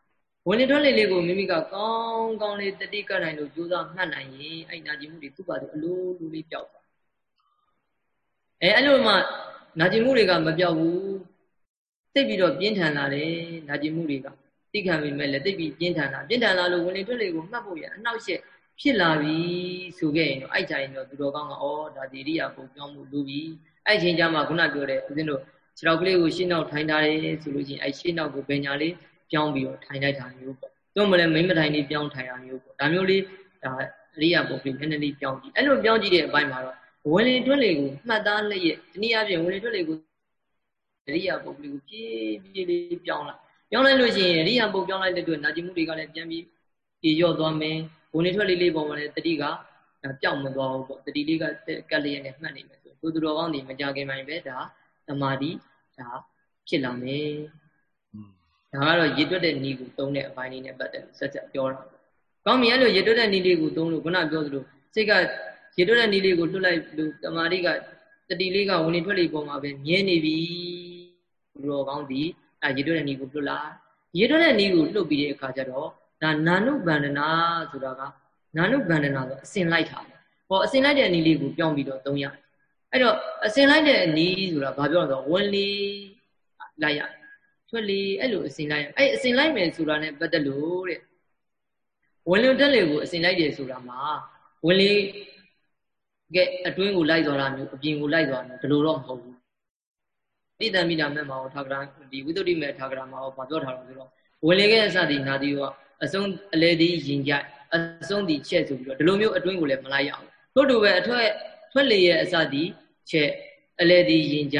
ဝင်ထွက်လေးလေးကိုမိမိကကောင်းကောင်းလေးတတိကနိုင်လို့ကြိုးစားမှတ်နိုင်ရင်အဲ့နာကျင်မှုတွေသူ့ပါသူအလိုလိုလေးပျောက်သွား အဲအဲ့လိုမှနာကျင်မှုတွေကမပြောက်ဘူးသိပြီးတော့ပြင်းထန်လာတယ်နာကျင်မှုတွေကသိခံမိမဲ့လည်းသိပြီးပြင်းထန်လာပြင်းထန်လာလို့ဝင်လေထွက်လေကိုမှတ်ဖို့ရအနောက်ရှက်ဖြစ်လာပြီဆိုခဲ့ရင်တော့အဲ့ကြရင်တော့သူတော်ကောင်းကဩဒါဒီရိယာပုံပြောင်းမှုလိုပြီအဲ့ချိန်ကျမှခုနပြောတဲ့ဦးဇင်းတို့ခြေထောက်ကလေးကိုရှင်းနောက်ထိုင်ထားတယ်ဆိုလို့ချင်းအဲ့ရှင်းနောက်ကိုပညာလေးပြောင်းပြီးတော့ထိုင်လိုက်တာမျိုးပေါ့သူ့မလည်းမိမထိုင်လေးပြောင်းထိုင်တာမျိုးပေါ့ဒါမျိုးလေးဒါအရိယာပုံပြီးနည်းနည်းလေးပြောင်းကြည့်အဲ့လိုပြောင်းကြည့်တဲ့အပိုင်းမှာတော့ ဝင်လေထွက်လေကိုမှတ်သားလျက်တနည်းအားဖြင့်ဝင်လေထွက်လေကိုအရိယာပုတ်ကလေးကိုပြေးပြေးလေးပြောင်းလိုက်ပြောင်းလိုက်လို့ရှိရင်အရိယာပုတ်ပြောင်းလိုက်တဲ့အတွက်နာကျင်မှုတွေကလည်းပြန်ပြီးပြေလျော့သွားမယ်ဝင်လေထွက်လေလေးပုံမှာလည်းတတိကပျောက်မသွားဘူးပေါ့တတိလေးကကက်လျက်နဲ့မှတ်နေမယ်ဆိုသူသူတော်ကောင်းဒီမကြခင်ပိုင်းပဲဒါသမာဓိဒါဖြစ်လာမယ်ဒါကတော့ရေတွက်တဲ့နည်းကိုသုံးတဲ့အပိုင်းလေးနဲ့ပတ်သက်ဆက်ဆက်ပြောတာကောင်းပြီအဲ့လိုရေတွက်တဲ့နည်းလေးကိုသုံးလို့ခုနပြောသလိုစိတ်က ရေတွက်တဲ့နည်းလေးကိုတွတ်လိုက်လို့တမာတိကတတိလေးကဝင်နေထွက်လေပုံမှာပဲမြဲနေပြီဘုရောကောင်းသည်အဲရေတွက်တဲ့နည်းကိုတွတ်လာရေတွက်တဲ့နည်းကိုတွတ်ပြီးတဲ့အခါကျတော့ဒါနာနုဗန္ဒနာဆိုတာကနာနုဗန္ဒနာဆိုအစင်လိုက်တာဟောအစင်လိုက်တဲ့နည်းလေးကိုပြောင်းပြီးတော့သုံးရတယ်အဲ့တော့အစင်လိုက်တဲ့အနီးဆိုတာဘာပြောလဲဆိုတော့ဝင်လေလိုက်ရထွက်လေအဲ့လိုအစင်လိုက်ရအဲ့အစင်လိုက်မယ်ဆိုတာ ਨੇ ပတ်သက်လို့တဲ့ဝင်လေတက်လေကိုအစင်လိုက်တယ်ဆိုတာမှာဝင်လေ ကဲအတွင်းကိုလိုက်သွားတာမျိုးအပြင်ကိုလိုက်သွားတာမျိုးဒီလိုတော့မဟုတ်ဘူးတိတံမိတာမဲ့မှာဟောထာဂရဒီဝိသုဒ္ဓိမဲ့ထာဂရမှာဟောဘာပြောထားလို့ဆိုတော့ဝင်လေကဲအစသည်နာသည်ကအဆုံးအလေသည်ရင်ကြအဆုံးသည်ချက်ဆိုပြီးတော့ဒီလိုမျိုးအတွင်းကိုလည်းမလိုက်ရအောင်ထို့တူပဲအထွက်ထွက်လေရဲ့အစသည်ချက်အလေသည်ရင်ကြ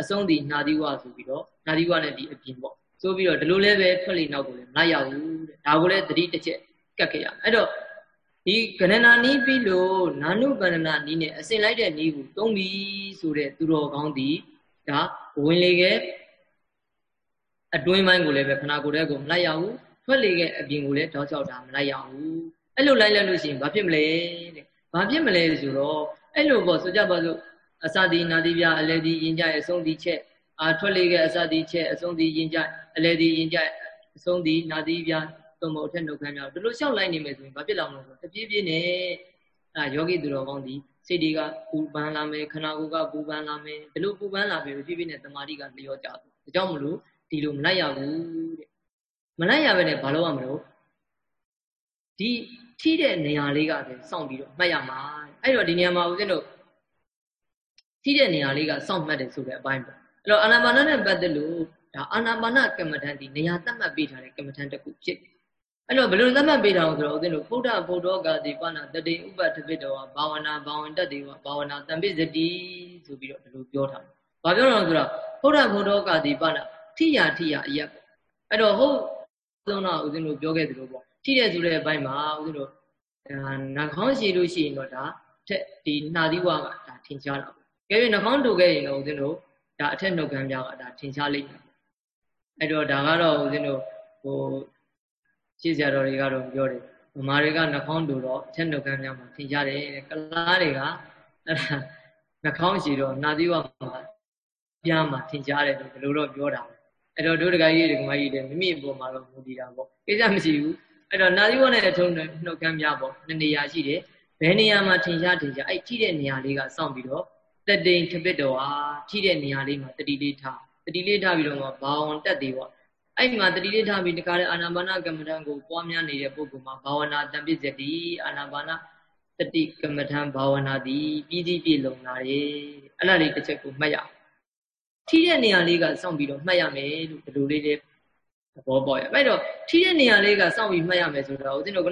အဆုံးသည်နာသည်ဝဆိုပြီးတော့နာသည်ဝနဲ့ဒီအပြင်ပေါ့ဆိုပြီးတော့ဒီလိုလည်းပဲထွက်လေနောက်ကိုလည်းမလိုက်ရဘူးတဲ့ဒါကိုလည်းသတိတစ်ချက်ကတ်ခဲ့ရအဲ့တော့ ဒီကဏနာနီးပြီးလို့နာနုကဏနာနီးနဲ့အစင်လိုက်တဲ့နီးကိုသုံးပြီဆိုတဲ့သူတော်ကောင်းသည်ဒါဝင်လေခဲ့အတွင်းပိုင်းကိုလည်းပဲခနာကိုယ်တည်းကိုမလိုက်ရဘူးထွက်လေခဲ့အပြင်ကိုလည်းတောက်ချောက်တာမလိုက်ရဘူးအဲ့လိုလိုက်လိုက်လို့ရှိရင်ဘာဖြစ်မလဲတဲ့ဘာဖြစ်မလဲဆိုတော့အဲ့လိုပေါ့ဆိုကြပါစို့အစာဒီနာတိပြအလေဒီရင်ကြရဲ့အဆုံးဒီချက်အာထွက်လေခဲ့အစာဒီချက်အဆုံးဒီရင်ကြအလေဒီရင်ကြအဆုံးဒီနာတိပြ သုံးဖို့အထက်နှုတ်ခမ်းများဒီလိုလျှောက်လိုက်နေမယ်ဆိုရင်ဘာဖြစ်လာမလဲဆိုတော့တပြေးပြေးနဲ့အဲယောဂီသူတော်ကောင်းဒီစိတ်တွေကပူပန်းလာမယ်ခန္ဓာကိုယ်ကပူပန်းလာမယ်ဒီလိုပူပန်းလာပြီတပြေးပြေးနဲ့တမာတိကလျော့ကျသွားဒါကြောင့်မလို့ဒီလိုမလိုက်ရဘူးတဲ့မလိုက်ရဘဲနဲ့ဘာလို့ရမလို့ဒီထိတဲ့နေရာလေးကပဲစောင့်ပြီးတော့မှတ်ရမှာအဲ့တော့ဒီနေရာမှာဦးဇင်းတို့ထိတဲ့နေရာလေးကစောင့်မှတ်တယ်ဆိုတဲ့အပိုင်းပေါ့အဲ့တော့အာနာပါနနဲ့ပတ်သက်လို့ဒါအာနာပါနကမ္မဋ္ဌာန်းဒီနေရာသတ်မှတ်ပေးထားတဲ့ကမ္မဋ္ဌာန်းတစ်ခုဖြစ်တယ် အဲ့တော့ဘယ်လိုသတ်မှတ်ပေးတာလဲဆိုတော့ဦးဇင်းတို့ဗုဒ္ဓဗုဒ္ဓဂါတိပနာတတိဥပတပိတောဘာဝနာဘာဝန္တတေဝဘာဝနာတံပိစတိဆိုပြီးတော့ဒီလိုပြောထားတယ်။ဘာပြောတော့ဆိုတော့ဗုဒ္ဓဗုဒ္ဓဂါတိပနာထိယာထိယာအရက်ပေါ့။အဲ့တော့ဟုတ်သုံးတော့ဦးဇင်းတို့ပြောခဲ့သလိုပေါ့။ထိတဲ့ဆိုတဲ့အပိုင်းမှာဦးဇင်းတို့နှာခေါင်းရှိလို့ရှိရင်တော့ဒါထက်ဒီနှာသီးဝါကဒါထင်ရှားတာပေါ့။ကဲပြီးနှာခေါင်းတူခဲ့ရင်တော့ဦးဇင်းတို့ဒါအထက်နှုတ်ခမ်းပြားကဒါထင်ရှားလိမ့်မယ်။အဲ့တော့ဒါကတော့ဦးဇင်းတို့ဟို ရှေ့ဆရာတော်တွေကတော့ပြောတယ်ဗမာတွေကနှာခေါင်းတူတော့အထက်နှုတ်ခမ်းများမှာထင်ရှားတယ်ကလားတွေကအဲ့ဒါနှာခေါင်းရှိတော့နှာသီးဝါမှာပြားမှာထင်ရှားတယ်လို့ဘယ်လိုတော့ပြောတာအဲ့တော့တို့တကကြီးတွေဒကမကြီးတွေမိမိအပေါ်မှာတော့မူတည်တာပေါ့ကိစ္စမရှိဘူးအဲ့တော့နာသီဝနဲ့ထုံးနှုတ်ခမ်းပြပေါ့နှစ်နေရာရှိတယ်ဘယ်နေရာမှာထင်ရှားထင်ရှားအဲ့ထိတဲ့နေရာလေးကစောင့်ပြီးတော့တတိန်ခပစ်တော်ဟာထိတဲ့နေရာလေးမှာတတိလေးထားတတိလေးထားပြီးတော့ဘာဝံတက်သေးပေါ့ အဲ့မှာတတိလေးထားပြီးတခါလေအာနာပါနကမ္မဋ္ဌာန်းကိုပွားများနေတဲ့ပုဂ္ဂိုလ်မှာဘာဝနာတံပစ္စတိအာနာပါနတတိကမ္မဋ္ဌာန်းဘာဝနာသည်ပြီးပြီးပြည့်လုံလာတယ်အဲ့လားလေးတစ်ချက်ကိုမှတ်ရအောင်ထိတဲ့နေရာလေးကစောင့်ပြီးတော့မှတ်ရမယ်လို့ဒီလိုလေးလေးသဘောပေါက်ရအဲ့တော့ထိတဲ့နေရာလေးကစောင့်ပြီးမှတ်ရမယ်ဆိုတော့ဦးဇင်းတို့က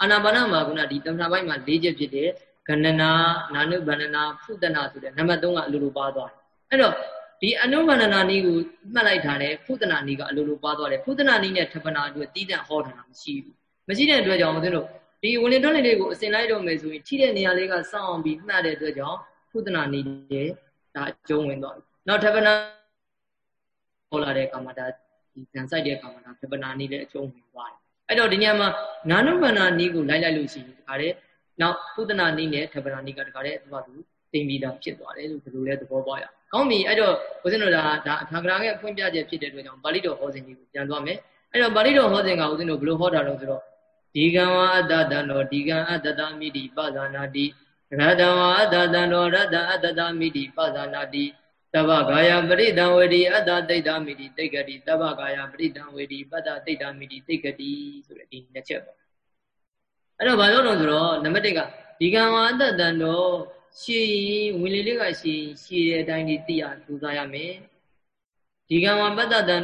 အာနာပါနမှာကဒီတမ္ပနာပိုင်းမှာ၄ချက်ဖြစ်တဲ့ဂဏနာနာနုဗန္ဒနာဖုတနာဆိုတဲ့နံပါတ်3ကအလိုလိုပါသွားတယ်အဲ့တော့ ဒီအနုဗန္ဒနာနည်းကိုမှတ်လိုက်တာနဲ့ဖုတနာနည်းကအလိုလိုပါသွားတယ်ဖုတနာနည်းနဲ့ထပနာအတွက်တီးတန့်ဟောထားတာမရှိဘူးမရှိတဲ့အတွက်ကြောင့်ဦးဇင်းတို့ဒီဝင်လေတွန်းလေလေးကိုအစင်လိုက်တော့မယ်ဆိုရင်ထိတဲ့နေရာလေးကစောင့်ပြီးမှတ်တဲ့အတွက်ကြောင့်ဖုတနာနည်းရဲ့ဒါအကျုံးဝင်သွားပြီနောက်ထပနာပေါ်လာတဲ့ကာမတာဒီဇန်ဆိုင်တဲ့ကာမတာထပနာနည်းလည်းအကျုံးဝင်သွားတယ်အဲ့တော့ဒီညမှာနာနုဗန္ဒနာနည်းကိုလိုက်လိုက်လို့ရှိရင်ဒီခါတဲ့နောက်ဖုတနာနည်းနဲ့ထပနာနည်းကတခါတဲ့သူကသူ သိပြီးသားဖြစ်သွားတယ်လို့ဒီလိုလဲသဘောပေါက်ရအောင်ကောင်းပြီအဲ့တော့ဘုဇင်းတို့ဒါဒါအထာဂရာရဲ့အဖွင့်ပြချက်ဖြစ်တဲ့အတွက်ကြောင့်ပါဠိတော်ဟောစဉ်ကြီးကိုပြန်သွားမယ်အဲ့တော့ပါဠိတော်ဟောစဉ်ကဦးဇင်းတို့ဘယ်လိုဟောတာလဲဆိုတော့ဒီကံဝါအတ္တတံတော်ဒီကံအတ္တတမိတိပဇာနာတိရတံဝါအတ္တတံတော်ရတ္တအတ္တတမိတိပဇာနာတိတဗ္ဗကာယပရိတံဝေဒီအတ္တတိတ်တမိတိတိတ်ကတိတဗ္ဗကာယပရိတံဝေဒီပတ္တတိတ်တမိတိတိတ်ကတိဆိုတဲ့ဒီနှစ်ချက်ပေါ့အဲ့တော့ဘာလို့လဲဆိုတော့နံပါတ်1ကဒီကံဝါအတ္တတံတော် ရှည်ရင်ဝင်လေလေးကရှည်ရှည်တဲ့အတိုင်းလေးသိရထူစားရမယ်ဒီကံဝပတ္တတံ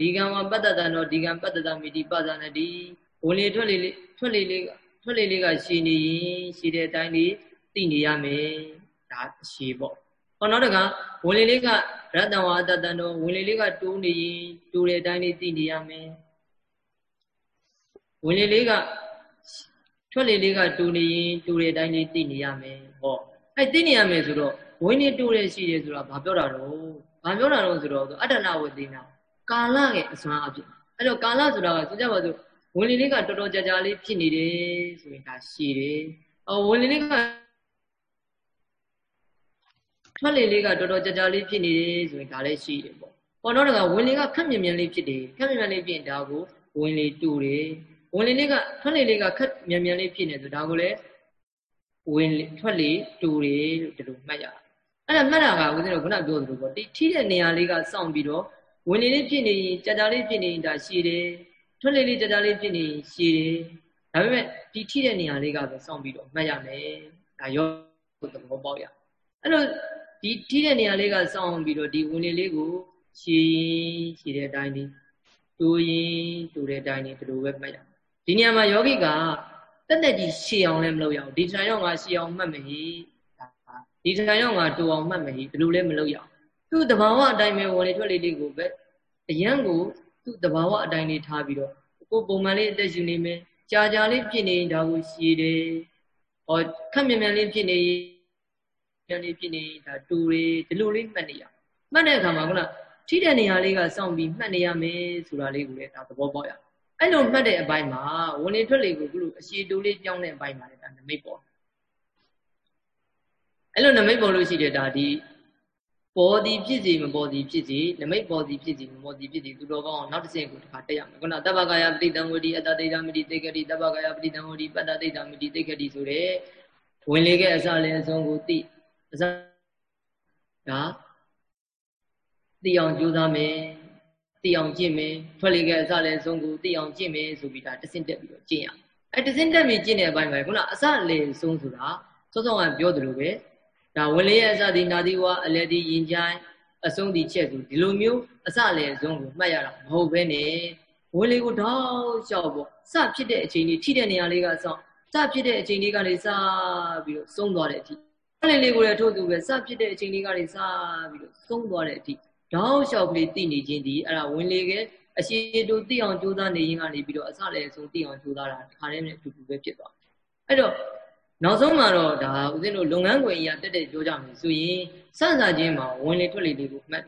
ဒီကံဝပတ္တတံတော့ဒီကံပတ္တတမိတိပဇာနတိဝင်လေထွက်လေလေးထွက်လေလေးထွက်လေလေးကရှည်နေရင်ရှည်တဲ့အတိုင်းလေးသိနေရမယ်ဒါရှည်ပေါ့ဟောနောက်တကဝင်လေလေးကရတ္တဝါတတံတော့ဝင်လေလေးကတိုးနေရင်တိုးတဲ့အတိုင်းလေးသိနေရမယ်ဝင်လေလေးကထွက်လေလေးကတူနေရင်တူတဲ့အတိုင်းလေးသိနေရမယ်ဟော အဲ့သိနေရမယ်ဆိုတော့ဝိနည်းတူတဲ့ရှိတယ်ဆိုတာဘာပြောတာတော့ဘာပြောတာတော့ဆိုတော့အတ္တနာဝတိနာကာလရဲ့အစွမ်းအဖြစ်အဲ့တော့ကာလဆိုတာကဆိုကြပါစို့ဝင်လေလေးကတော်တော်ကြာကြာလေးဖြစ်နေတယ်ဆိုရင်ဒါရှိတယ်အော်ဝင်လေလေးကထွက်လေလေးကတော်တော်ကြာကြာလေးဖြစ်နေတယ်ဆိုရင်ဒါလည်းရှိတယ်ပေါ့ပေါ်တော့ကဝင်လေကခက်မြင်မြင်လေးဖြစ်တယ်ခက်မြင်မြင်လေးဖြစ်ရင်ဒါကိုဝင်လေတူတယ်ဝင်လေလေးကထွက်လေလေးကခက်မြင်မြင်လေးဖြစ်နေဆိုဒါကိုလည်း ဝင်ထွက်လေတူတယ်လို့ဒီလိုမှတ်ရအဲ့ဒါမှတ်တာကဦးဇင်းတို့ခုနပြောသလိုပေါ့ဒီထိတဲ့နေရာလေးကစောင့်ပြီးတော့ဝင်လေလေးဖြစ်နေကြာကြာလေးဖြစ်နေဒါရှည်တယ်ထွက်လေလေးကြာကြာလေးဖြစ်နေရှည်တယ်ဒါပေမဲ့ဒီထိတဲ့နေရာလေးကပဲစောင့်ပြီးတော့မှတ်ရမယ်ဒါရောသဘောပေါက်ရအဲ့လိုဒီထိတဲ့နေရာလေးကစောင့်ပြီးတော့ဒီဝင်လေလေးကိုရှည်ရှည်တဲ့အတိုင်းဒီတူရင်တူတဲ့အတိုင်းဒီလိုပဲမှတ်ရဒီနေရာမှာယောဂိက တက်တက်ကြီးရှည်အောင်လည်းမလုပ်ရအောင်ဒီထိုင်တော့ငါရှည်အောင်မှတ်မယ်ဒီထိုင်တော့ငါတူအောင်မှတ်မယ်ဒီလိုလည်းမလုပ်ရအောင်သူ့တဘာဝအတိုင်းပဲဝင်လေထွက်လေလေးကိုပဲအရန်ကိုသူ့တဘာဝအတိုင်းလေးထားပြီးတော့ကိုပုံမှန်လေးအသက်ရှင်နေမယ်ကြာကြာလေးဖြစ်နေဒါကိုရှည်တယ်ဟောခက်မြန်မြန်လေးဖြစ်နေမြန်လေးဖြစ်နေဒါတူတွေဒီလိုလေးမှတ်နေရမှတ်တဲ့အခါမှာခုနထိတဲ့နေရာလေးကစောင့်ပြီးမှတ်နေရမယ်ဆိုတာလေးကိုလည်းဒါသဘောပေါက်ရအဲ့ လိုမှတ်တဲ့အပိုင်းမှာဝင်လေထွက်လေကိုခုလိုအရှည်တူလေးကြောင်းတဲ့အပိုင်းမှာလည်းဒါနမိတ်ပေါ်အဲ့လိုနမိတ်ပေါ်လို့ရှိတဲ့ဒါဒီပေါ်သည်ဖြစ်စီမပေါ်သည်ဖြစ်စီနမိတ်ပေါ်သည်ဖြစ်စီမပေါ်သည်ဖြစ်စီသူတော်ကောင်းအောင်နောက်တစ်ဆင့်ကိုတစ်ခါတက်ရမယ်ခုနတပ္ပကာယပဋိတံဝတိအတ္တဒိဋ္ဌမတိတေကတိတပ္ပကာယပဋိတံဝတိပတ္တဒိဋ္ဌမတိတေကတိဆိုတဲ့ဝင်လေခဲ့အစလည်းအဆုံးကိုသိအစဒါသိအောင်ကြိုးစားမယ် သိအောင်ကျင့်မယ်ထွက်လေခဲ့အစလည်းအဆုံးကိုသိအောင်ကျင့်မယ်ဆိုပြီးဒါတဆင့်တက်ပြီးတော့ကျင့်ရအဲတဆင့်တက်ပြီးကျင့်တဲ့အပိုင်းမှာခုနအစလည်းအဆုံးဆိုတာစောစောကပြောသလိုပဲဒါဝင်လေရဲ့အစသည်နာသီဝအလယ်သည်ယင်ချိုင်းအဆုံးသည်ချက်သူဒီလိုမျိုးအစလည်းအဆုံးကိုမှတ်ရတာမဟုတ်ဘဲနဲ့ဝင်လေကိုတောက်လျှောက်ပေါ့စဖြစ်တဲ့အချိန်ကြီးထိတဲ့နေရာလေးကစောင့်စဖြစ်တဲ့အချိန်လေးကနေစပြီးတော့ဆုံးသွားတဲ့အထိဝင်လေလေးကိုလည်းထို့သူပဲစဖြစ်တဲ့အချိန်လေးကနေစပြီးတော့ဆုံးသွားတဲ့အထိ တောက်လျှောက်ကလေးသိနေခြင်းဒီအဲ့ဒါဝင်လေကအရှိတူသိအောင်ကြိုးစားနေရင်ကနေပြီးတော့အစလည်းအဆုံးသိအောင်ကြိုးစားတာဒီခါတည်းနဲ့အတူတူပဲဖြစ်သွားအဲ့တော့နောက်ဆုံးမှာတော့ဒါဦးဇင်းတို့လုပ်ငန်းခွင်ကြီးကတက်တက်ပြောကြမယ်ဆိုရင်စစချင်းမှာဝင်လေထွက်လေလေးကိုမှတ်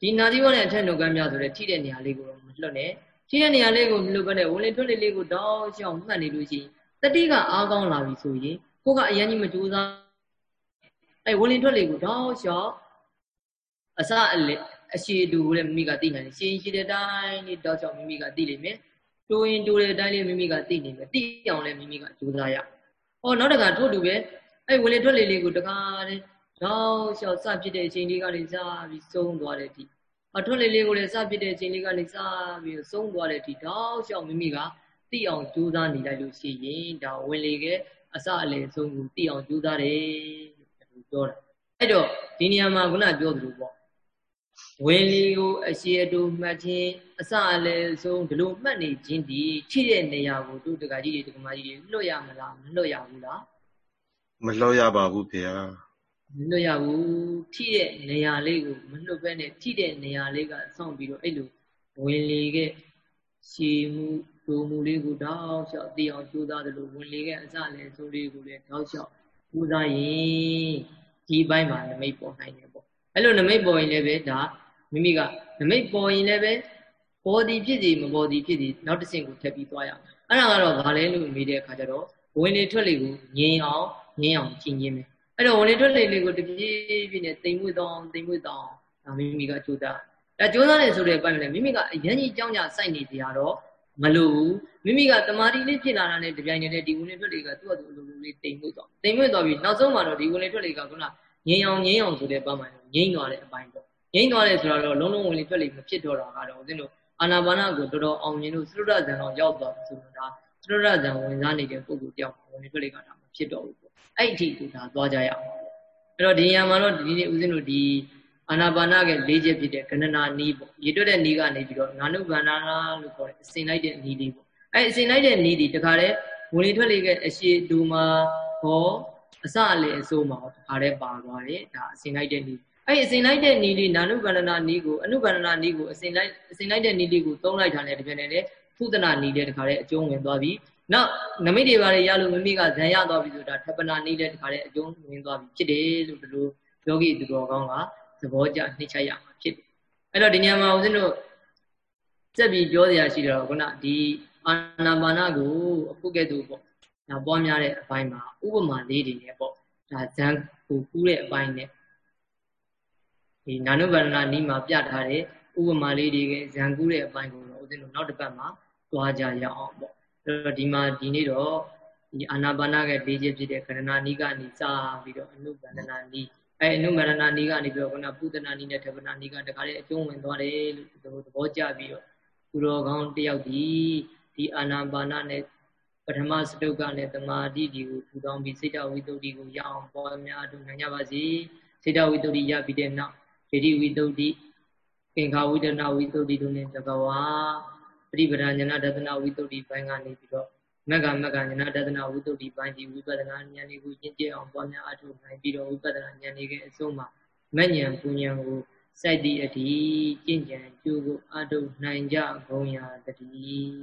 ဒီနာသီဝနဲ့အထက်နှုတ်ကမ်းများဆိုတဲ့ထိတဲ့နေရာလေးကိုတော့မလွတ်နဲ့ထိတဲ့နေရာလေးကိုမလွတ်ဘဲနဲ့ဝင်လေထွက်လေလေးကိုတောက်ချောင်းမှတ်နေလို့ရှိရင်တတိကအားကောင်းလာပြီဆိုရင်ကိုကအရင်ကြီးမကြိုးစားအဲဝင်လေထွက်လေကိုတောက်ချောင်း အစအလက်အရှိတူကိုလည်းမိမိကသိနိုင်တယ်ရှင်ရှိတဲ့တိုင်းလေးတောက်ချောင်းမိမိကသိလိမ့်မယ်တူရင်တူတဲ့အတိုင်းလေးမိမိကသိနေမယ်သိအောင်လည်းမိမိကကြိုးစားရအောင်ဟောနောက်တကထို့တူပဲအဲ့ဝင်လေထွက်လေလေးကိုတကားတဲ့တော့လျှောက်စဖြစ်တဲ့အချိန်လေးကနေစပြီးဆုံးသွားတဲ့အထိအထွက်လေလေးကိုလည်းစဖြစ်တဲ့အချိန်လေးကနေစပြီးဆုံးသွားတဲ့အထိတော့လျှောက်မိမိကသိအောင်ကြိုးစားနေလိုက်လို့ရှိရင်ဒါဝင်လေကအစအလယ်ဆုံးကိုသိအောင်ကြိုးစားတယ်လို့ပြောတာအဲ့တော့ဒီနေရာမှာခုနပြောသလိုပေါ့ ဝင်လီကိုအရှိအတူမှတ်ခြင်းအစအလယ်ဆုံးဒီလိုမှတ်နေခြင်းဒီထိတဲ့နေရာကိုတို့တကကြီးတွေတကမကြီးတွေလွတ်ရမလားမလွတ်ရဘူးလားမလွတ်ရပါဘူးဖေဟာမလွတ်ရဘူးထိတဲ့နေရာလေးကိုမလွတ်ဘဲနဲ့ထိတဲ့နေရာလေးကစောင့်ပြီးတော့အဲ့လိုဝင်လေခဲ့ရှည်မှုဒိုမှုလေးကိုတောက်လျှောက်သိအောင်ကြိုးစားတယ်လို့ဝင်လေခဲ့အစလည်းဆုံးလေးကိုလည်းတောက်လျှောက်ကြိုးစားရင်ဒီဘိုင်းမှာနမိတ်ပေါ်နိုင်တယ်ပေါ့ အဲ့လိုနမိတ်ပေါ်ရင်လည်းပဲဒါမိမိကနမိတ်ပေါ်ရင်လည်းပဲပေါ်သည်ဖြစ်စီမပေါ်သည်ဖြစ်စီနောက်တစ်ဆင့်ကိုထပ်ပြီးသွားရအောင်အဲ့ဒါကတော့ဘာလဲလို့မေးတဲ့အခါကျတော့ဝင်လေထွက်လေကိုငြင်းအောင်ငြင်းအောင်ကျင့်ခြင်းပဲအဲ့တော့ဝင်လေထွက်လေလေးကိုတပြေးပြေးနဲ့တိမ်မွေ့တော့တိမ်မွေ့တော့ဒါမိမိကကြိုးစားဒါကြိုးစားတယ်ဆိုတဲ့အပိုင်းလည်းမိမိကအရင်ကြီးကြောင်းကြစိုက်နေကြတော့မလို့ဘူးမိမိကတမာတိလေးဖြစ်လာတာနဲ့တပြိုင်တည်းဒီဝင်လေထွက်လေကသူ့အတူအလိုလိုလေးတိမ်မွေ့တော့တိမ်မွေ့တော့ပြီးနောက်ဆုံးမှာတော့ဒီဝင်လေထွက်လေကခုနငြင်းအောင်ငြင်းအောင်ဆိုတဲ့ပိုင်းမှာ ငြင်းသွားတဲ့အပိုင်းပေါ့ငြိမ့်သွားတယ်ဆိုတော့လုံးလုံးဝင်လေထွက်လေမဖြစ်တော့တာကတော့ဦးဇင်းတို့အာနာပါနကိုတော်တော်အောင်မြင်လို့သုရဇံတော့ရောက်သွားပြီဆိုတော့ဒါသုရဇံဝင်စားနေတဲ့ပုဂ္ဂိုလ်တယောက်ဝင်လေထွက်လေကဒါမဖြစ်တော့ဘူးပေါ့အဲ့အထိကိုဒါသွားကြရအောင်အဲ့တော့ဒီနေရာမှာတော့ဒီနေ့ဦးဇင်းတို့ဒီအာနာပါနက၄ချက်ဖြစ်တဲ့ကဏနာနီးပေါ့ရေတွက်တဲ့နီးကနေပြီးတော့နာနုကန္နာလို့ခေါ်တဲ့အစဉ်လိုက်တဲ့နီးလေးပေါ့အဲ့အစဉ်လိုက်တဲ့နီးဒီတခါတည်းဝင်လေထွက်လေကအရှိတူမှာဟောအစအလေအစိုးမှာတခါတည်းပါသွားတယ်ဒါအစဉ်လိုက်တဲ့နီး အဲ့အစဉ်လိုက်တဲ့နီးလေးနာနုဗန္ဒနာနီးကိုအနုဗန္ဒနာနီးကိုအစဉ်လိုက်အစဉ်လိုက်တဲ့နီးလေးကိုသုံးလိုက်တာနဲ့တပြည့်နဲ့လေသုဒနာနီးတဲ့တခါလေအကျုံးဝင်သွားပြီနောက်နမိတ်တွေပါလေရလို့မိမိကဇံရသွားပြီဆိုတာထပ်ပနာနီးတဲ့တခါလေအကျုံးဝင်သွားပြီဖြစ်တယ်လို့ဒီလိုယောဂီသူတော်ကောင်းကသဘောကျနှိမ့်ချရမှာဖြစ်တယ်အဲ့တော့ဒီညမှာဦးဇင်းတို့စက်ပြီးပြောစရာရှိတော့ခုနဒီအာနာပါနကိုအခုကဲ့သို့ပေါ့ဒါပွားများတဲ့အပိုင်းမှာဥပမာလေးတွေနဲ့ပေါ့ဒါဇံကိုကူးတဲ့အပိုင်းနဲ့ ဒီနာနုဗန္ဒနာနီးမှာပြထားတဲ့ဥပမာလေးတွေကဇံကူးတဲ့အပိုင်းကိုတော့ဦးဇင်းတို့နောက်တစ်ပတ်မှာသွားကြရအောင်ပေါ့အဲ့တော့ဒီမှာဒီနေ့တော့ဒီအာနာပါနက၄ချက်ဖြစ်တဲ့ခန္ဓာနီးကနေစပြီးတော့အနုဗန္ဒနာနီးအဲအနုမရဏနီကနေပြီးတော့ခုနပုဒနာနီနဲ့ထေပနာနီကတခါလေအကျုံးဝင်သွားတယ်လို့သဘောကျပြီးတော့သူတော်ကောင်းတယောက်ဒီဒီအာနာပါနနဲ့ပထမစတုကနဲ့တမာတိဒီကိုထူထောင်ပြီးစိတ်တဝိတ္တုဒီကိုရအောင်ပေါ်များတို့နိုင်ကြပါစေစိတ်တဝိတ္တုဒီရပြီးတဲ့နောက် ဒိဋ္ဌိဝိတ္တုဒီသင်္ခါဝိတ္တနာဝိတ္တုဒီတို့နဲ့တကဝါပရိပဒဉာဏဒသနာဝိတ္တုဒီဘိုင်းကနေပြီးတော့မက္ကမက္ကဉာဏဒသနာဝိတ္တုဒီဘိုင်းဒီဝိပဿနာဉာဏ်လေးကိုကျင့်ကြအောင်ပေါ်များအထောက်နိုင်ပြီးတော့ဝိပဿနာဉာဏ်လေးကအဆုံးမှာမဉ္ဇဉ်ပူဉ္ဇဉ်ကိုစိုက်သည့်အထိကျင့်ကြံကြိုးကိုအထုတ်နိုင်ကြကုန်ရာတည်း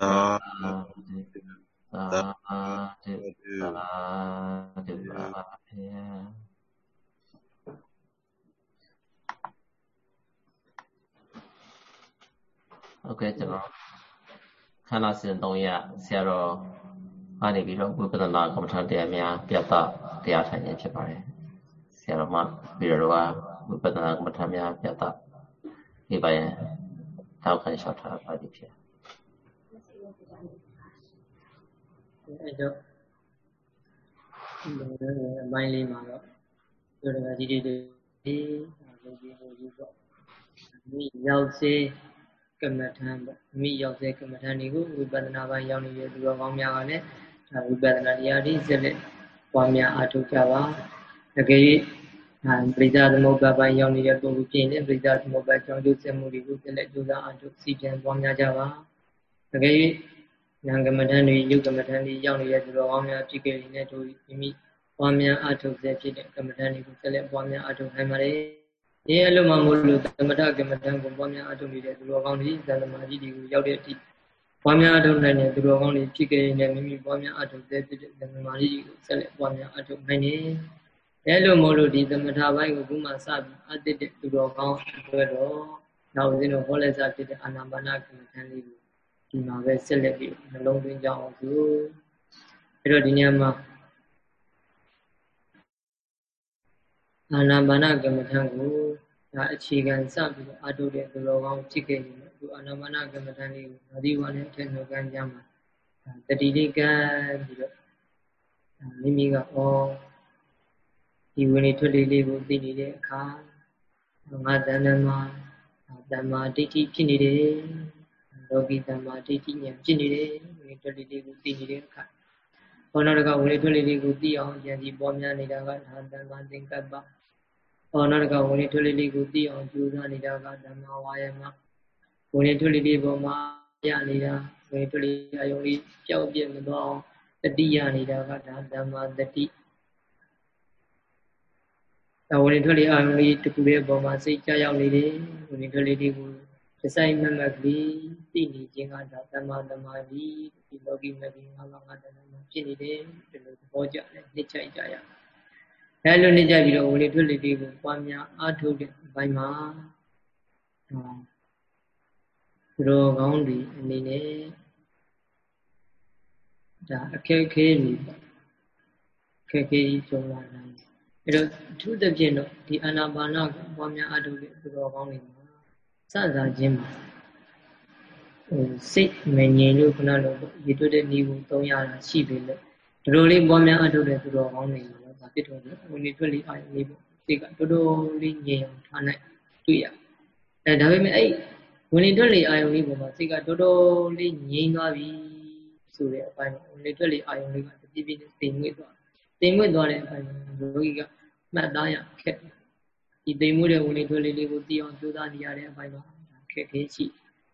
သာသာသာသာပါ ဟုတ်ကဲ့ကျွန်တော်ခန္ဓာစဉ်3ရက်ဆရာတော်အနေပြီးတော့ဝိပဿနာကမ္မထာတရားများပြတ်တော့တရားထိုင်ခြင်းဖြစ်ပါတယ်ဆရာတော်မှပြီးတော့ဝိပဿနာကမ္မထာများပြတ်တော့ဒီပိုင်းတောက်ခံလျှောက်ထားပါသည်ဖြစ်အဲတော့အပိုင်းလေးမှာတော့ဒီလိုဒီဒီဒီဒီဒီဒီပေါ့မိရောက်စေ ကမ္မထံပေါ့မိရောက်စေကမ္မထံတွေကိုဝိပဿနာပိုင်းရောက်နေတဲ့သူတော်ကောင်းများကလည်းဒါဝိပဿနာတရားတွေစက်လက်ပွားများအားထုတ်ကြပါတကယ်၍ပရိသသမုပ္ပါပိုင်းရောက်နေတဲ့ပုဂ္ဂိုလ်ဖြစ်ရင်ပရိသသမုပ္ပါကြောင့်ကျိုးဆက်မှုတွေကိုစက်လက်ကြိုးစားအားထုတ်စီပြန်ပွားများကြပါတကယ်၍နာဂမထံတွေယုတ်ကမထံတွေရောက်နေတဲ့သူတော်ကောင်းများဖြစ်ခဲ့နေတဲ့တို့မိမိပွားများအားထုတ်စေဖြစ်တဲ့ကမ္မထံတွေကိုစက်လက်ပွားများအားထုတ်နိုင်ပါတ ယ်ဒီအလုံးမမို့လို့သမထကမ္မထံကိုပွားများအားထုတ်နေတဲ့သူတော်ကောင်းတွေသံသမာကြီးတွေကိုရောက်တဲ့အထိပွားများအထုတ်နိုင်တဲ့သူတော်ကောင်းတွေဖြစ်ခဲ့ရင်လည်းမိမိပွားများအထုတ်တဲ့ဖြစ်တဲ့သမမာလေးတွေကိုဆက်လက်ပွားများအထုတ်နိုင်တယ်။အဲလိုမို့လို့ဒီသမထဘိုင်းကိုခုမှစပြီးအသစ်တဲ့သူတော်ကောင်းအတွက်တော့နောက်ဦးဇင်းတို့ဟောလက်စားဖြစ်တဲ့အာနာပါနကမ္မထံလေးကိုဒီမှာပဲဆက်လက်ပြီးနှလုံးသွင်းကြအောင်ဆိုအဲတော့ဒီညမှာ အာနာပါနကမ္မထံကိုဒါအခြေခံစပြီးတော့အတုတဲ့သူတော်ကောင်းဖြစ်ခဲ့ရင်သူအာနာပါနကမ္မဋ္ဌာန်းလေးကိုနာဒီဝါနဲ့ထည့်နှုတ်ကမ်းကြမှာတတိလေးကမ်းပြီးတော့မိမိကဩဒီဝင်လေထွက်လေလေးကိုသိနေတဲ့အခါငါတဏ္ဍမှာတမ္မာဒိဋ္ဌိဖြစ်နေတယ်လောကီတမ္မာဒိဋ္ဌိဉာဏ်ဖြစ်နေတယ်ဝင်လေထွက်လေလေးကိုသိနေတဲ့အခါ ဘောနောတကဝင်လေထွက်လေလေးကိုသိအောင်ဉာဏ်စီပေါ်များနေတာကဒါတမ္မာသင်္ကပ္ပဟောနောက်တစ်ခါဝင်လေထွက်လေလေးကိုသိအောင်ကြိုးစားနေတာကဓမ္မဝါယမဝင်လေထွက်လေလေးပေါ်မှာရနေတာဝင်လေထွက်လေအယုံလေးပျောက်ပြက်မသွားအောင်တတိယနေတာကဒါဓမ္မတတိဒါဝင်လေထွက်လေအယုံလေးတခုရဲ့ပေါ်မှာစိတ်ကြောက်ရောက်နေတယ်ဝင်လေထွက်လေလေးကိုဒီဆိုင်မမကလေးသိနေခြင်းကဒါသမ္မာသမာဓိဒီလောကီမဂ္ဂင်ငါးပါးငါးတဏ္ဍာမှာ ဖြစ်နေတယ်ဒီလိုသဘောကျတယ်နှိမ့်ချိုက်ကြရအဲလိုနေကြပြီးတော့ဝင်လေထွက်လေလေးကိုပွားများအားထုတ်တဲ့ဘိုင်းမှာသူတော်ကောင်းတွေအနေနဲ့ဒါအခက်ခဲနေပေါ့အခက်ခဲကြီးကြုံလာနိုင်အဲတော့အထူးသဖြင့်တော့ဒီအာနာပါနကိုပွားများအားထုတ်တဲ့သူတော်ကောင်းတွေမှာစစားခြင်းမှာဟို စိတ်မငြိမ်လို့ခဏလို့ရေတွက်တဲ့နည်းကိုသုံးရတာရှိပြီလေဒီလိုလေးပွားများအားထုတ်တဲ့သူတော်ကောင်းတွေမှာဖြစ်တော်တယ်ဝင်နေထွက်လေအာရုံလေးပေါ့စိတ်ကတော်တော်လေးငြိမ်အောင်ထားနိုင်တွေ့ရအဲဒါပေမဲ့အဲ့ဝင်နေထွက်လေအာရုံလေးပေါ်မှာစိတ်ကတော်တော်လေးငြိမ်သွားပြီဆိုတဲ့အပိုင်းမှာဝင်နေထွက်လေအာရုံလေးကတပြည့်ပြည့်တိမ်မွေ့သွားတိမ်မွေ့သွားတဲ့အပိုင်းမှာယောဂီကမှတ်သားရခက်ဒီတိမ်မွေ့တဲ့ဝင်နေထွက်လေလေးကိုသိအောင်ကြိုးစားနေရတဲ့အပိုင်းမှာခက်ခဲရှိ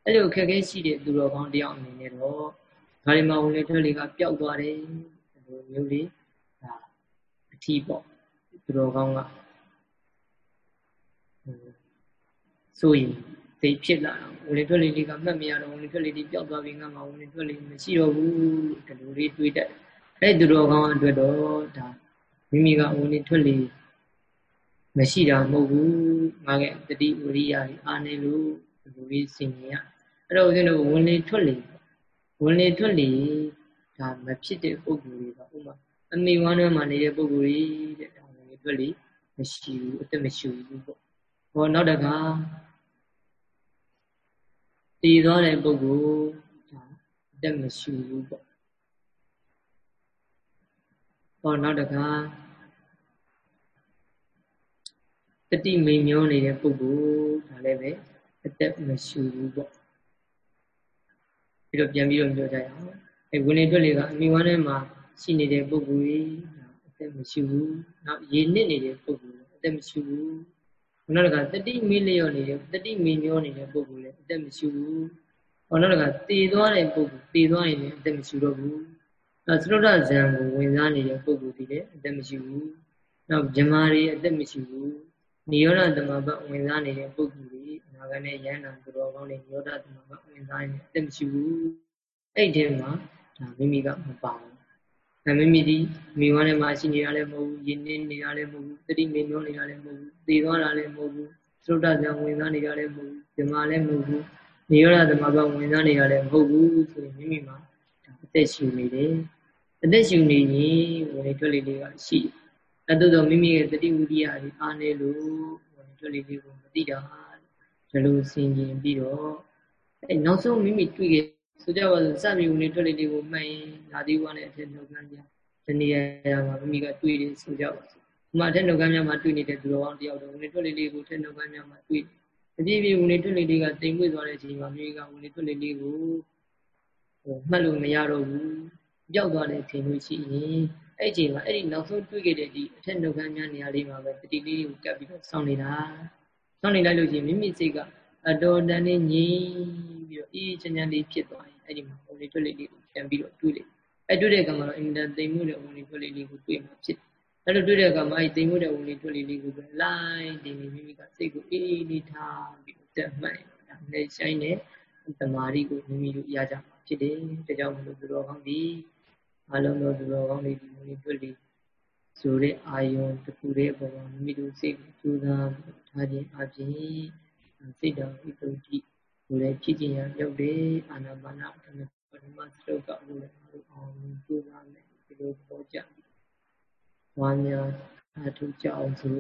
အဲ့လိုခက်ခဲရှိတဲ့သူတော်ကောင်းတယောက်အနေနဲ့တော့ဒါဒီမှာဝင်နေထွက်လေကပျောက်သွားတယ်ဒီလိုမျိုးလေးထီးပေါ့သူတော်ကောင်းကဆိုရင်သိဖြစ်လာတော့ဝင်လေထွက်လေလေးကမှတ်မရတော့ဝင်လေထွက်လေလေးပျောက်သွားပြီငါမှဝင်လေထွက်လေမရှိတော့ဘူးဒီလိုလေးတွေးတတ်အဲ့သူတော်ကောင်းအတွက်တော့ဒါမိမိကဝင်လေထွက်လေမရှိတာမဟုတ်ဘူးငါကတတိဝရိယအားနေလို့ဒီ လိုလေးစင်ရအဲ့တော့ဦးဇင်းတို့ဝင်လေထွက်လေဝင်လေထွက်လေဒါမဖြစ်တဲ့ပုံစံတွေကဥမာအမိဝမ်းထဲမှာနေတဲ့ပုဂ္ဂိုလ်ကြီးတဲ့ဒါဝင်အတွက်လေမရှိဘူးအသက်မရှိဘူးပေါ့ဟောနောက်တကတည်သွားတဲ့ပုဂ္ဂိုလ်ဒါအသက်မရှိဘူးပေါ့ဟောနောက်တကတတိမိန်မျောနေတဲ့ပုဂ္ဂိုလ်ဒါလည်းပဲ အသက်မရှူဘူးပေါ့ပြီးတော့ပြန်ပြီးတော့ပြောကြရအောင်အဲဝင်လေထွက်လေကအမိဝမ်းထဲမှာရှိနေတဲ့ပုဂ္ဂိုလ်ကြီးအသက်မရှူဘူးနောက်ရေနစ်နေတဲ့ပုဂ္ဂိုလ်အသက်မရှူဘူးနောက်တစ်ခါတတိမိလျော့နေတဲ့တတိမိန်မျောနေတဲ့ပုဂ္ဂိုလ်လည်းအသက်မရှူဘူးဟောနောက်တစ်ခါတည်သွားတဲ့ပုဂ္ဂိုလ်တည်သွားရင်လည်းအသက်မရှူတော့ဘူးနောက်သရုဒ္ဓဇံကိုဝင်စားနေတဲ့ပုဂ္ဂိုလ်ဒီလည်းအသက်မရှူဘူးနောက်ဂျမာရီအသက်မရှူဘူးနိရောဓသမဘဝင်စားနေတဲ့ပုဂ္ဂိုလ်တွေအ နာဂတ်နဲ့ယန္တာသူတော်ကောင်းတွေနိရောဓသမဘဝင်စားနေအသက်မရှိဘူးအဲ့ဒီမှာဒါမိမိကမပါဘူးဒါမိမိဒီမိဝမ်းထဲမှာရှိနေတာလည်းမဟုတ်ဘူးယဉ်နေနေတာလည်းမဟုတ်ဘူးတတိမေမျောနေတာလည်းမဟုတ်ဘူးသေသွားတာလည်းမဟုတ်ဘူးသုဒ္ဓဇံဝင်စားနေတာလည်းမဟုတ်ဘူးဇမာလည်းမဟုတ်ဘူးနိရောဓသမဘဝင်စားနေတာလည်းမဟုတ်ဘူးဆိုရင်မိမိမှာဒါအသက်ရှင်နေတယ်အသက်ရှင်နေရင်ဝင်လေထွက်လေလေးကရှိတယ်အဲသို့သောမိမိရဲ့တတိဝိရိယတွေအားနေလို့ဝင်ထွက်လေးလေးကိုမသိတာ ဒီလိုဆင်ခြင်ပြီးတော့အဲနောက်ဆုံးမိမိတွေ့ခဲ့ဆိုကြပါစို့စပြီးဝင်ထွက်လေးလေးကိုမှတ်ရင်လာတိဝါနဲ့အထက်နှုတ်ခမ်းကြဒီနေရာမှာမိမိကတွေ့တယ်ဆိုကြပါစို့ဒီမှာအထက်နှုတ်ခမ်းများမှာတွေ့နေတဲ့သူတော်ကောင်းတယောက်တော့ဝင်ထွက်လေးလေးကိုအထက်နှုတ်ခမ်းများမှာတွေ့အပြည့်ပြည့်ဝင်ထွက်လေးလေးကတိမ်မွေ့သွားတဲ့အချိန်မှာမိမိကဝင်ထွက်လေးလေးကိုဟိုမှတ်လို့မရတော့ဘူးပြောက်သွားတဲ့အချိန်လို့ရှိရင်အဲ့ဒီအချိန်မှာအဲ့ဒီနောက်ဆုံးတွေ့ခဲ့တဲ့ဒီအထက်နှုတ်ခမ်းများနေရာလေးမှာပဲတတိလေးကိုကပ်ပြီးတော့စောင့်နေတာ စောင့်နေလိုက်လို့ရှိရင်မိမိစိတ်ကအတော်တန်နေငြိမ်ပြီးတော့အေးချမ်းချမ်းလေးဖြစ်သွားရင်အဲ့ဒီမှာဝင်လေထွက်လေလေးကိုပြန်ပြီးတော့တွေးလေအဲ့တွေ့တဲ့အခါမှာတော့အင်တာသိမ်မှုတဲ့ဝင်လေထွက်လေလေးကိုတွေးမှဖြစ်အဲ့လိုတွေ့တဲ့အခါမှာအဲ့သိမ်မှုတဲ့ဝင်လေထွက်လေလေးကိုပဲလိုက်ဒီမိမိကစိတ်ကိုအေးအေးလေးထားပြီးတော့တက်မှန်ဒါနဲ့ဆိုင်တဲ့တမာရီကိုမိမိတို့ရကြမှာဖြစ်တယ်ဒါကြောင့်မလို့သူတော်ကောင်းဒီအလုံးစုံသူတော်ကောင်းတွေဒီဝင်လေထွက်လေ ဆိုတဲ့အာယုံတစ်ခုတည်းပေါ်မှာမိမိတို့စိတ်ကိုကြိုးစားထားခြင်းအပြင်စိတ်တော်ဝိတ္တုတိကိုလည်းဖြစ်ခြင်းရရောက်တယ်အာနာပါနဓမ္မပထမစတုကကိုလည်းအားလုံးအောင်ကြိုးစားမယ်ဒီလိုပေါ်ကြဝါညာအထုကြအောင်ဆို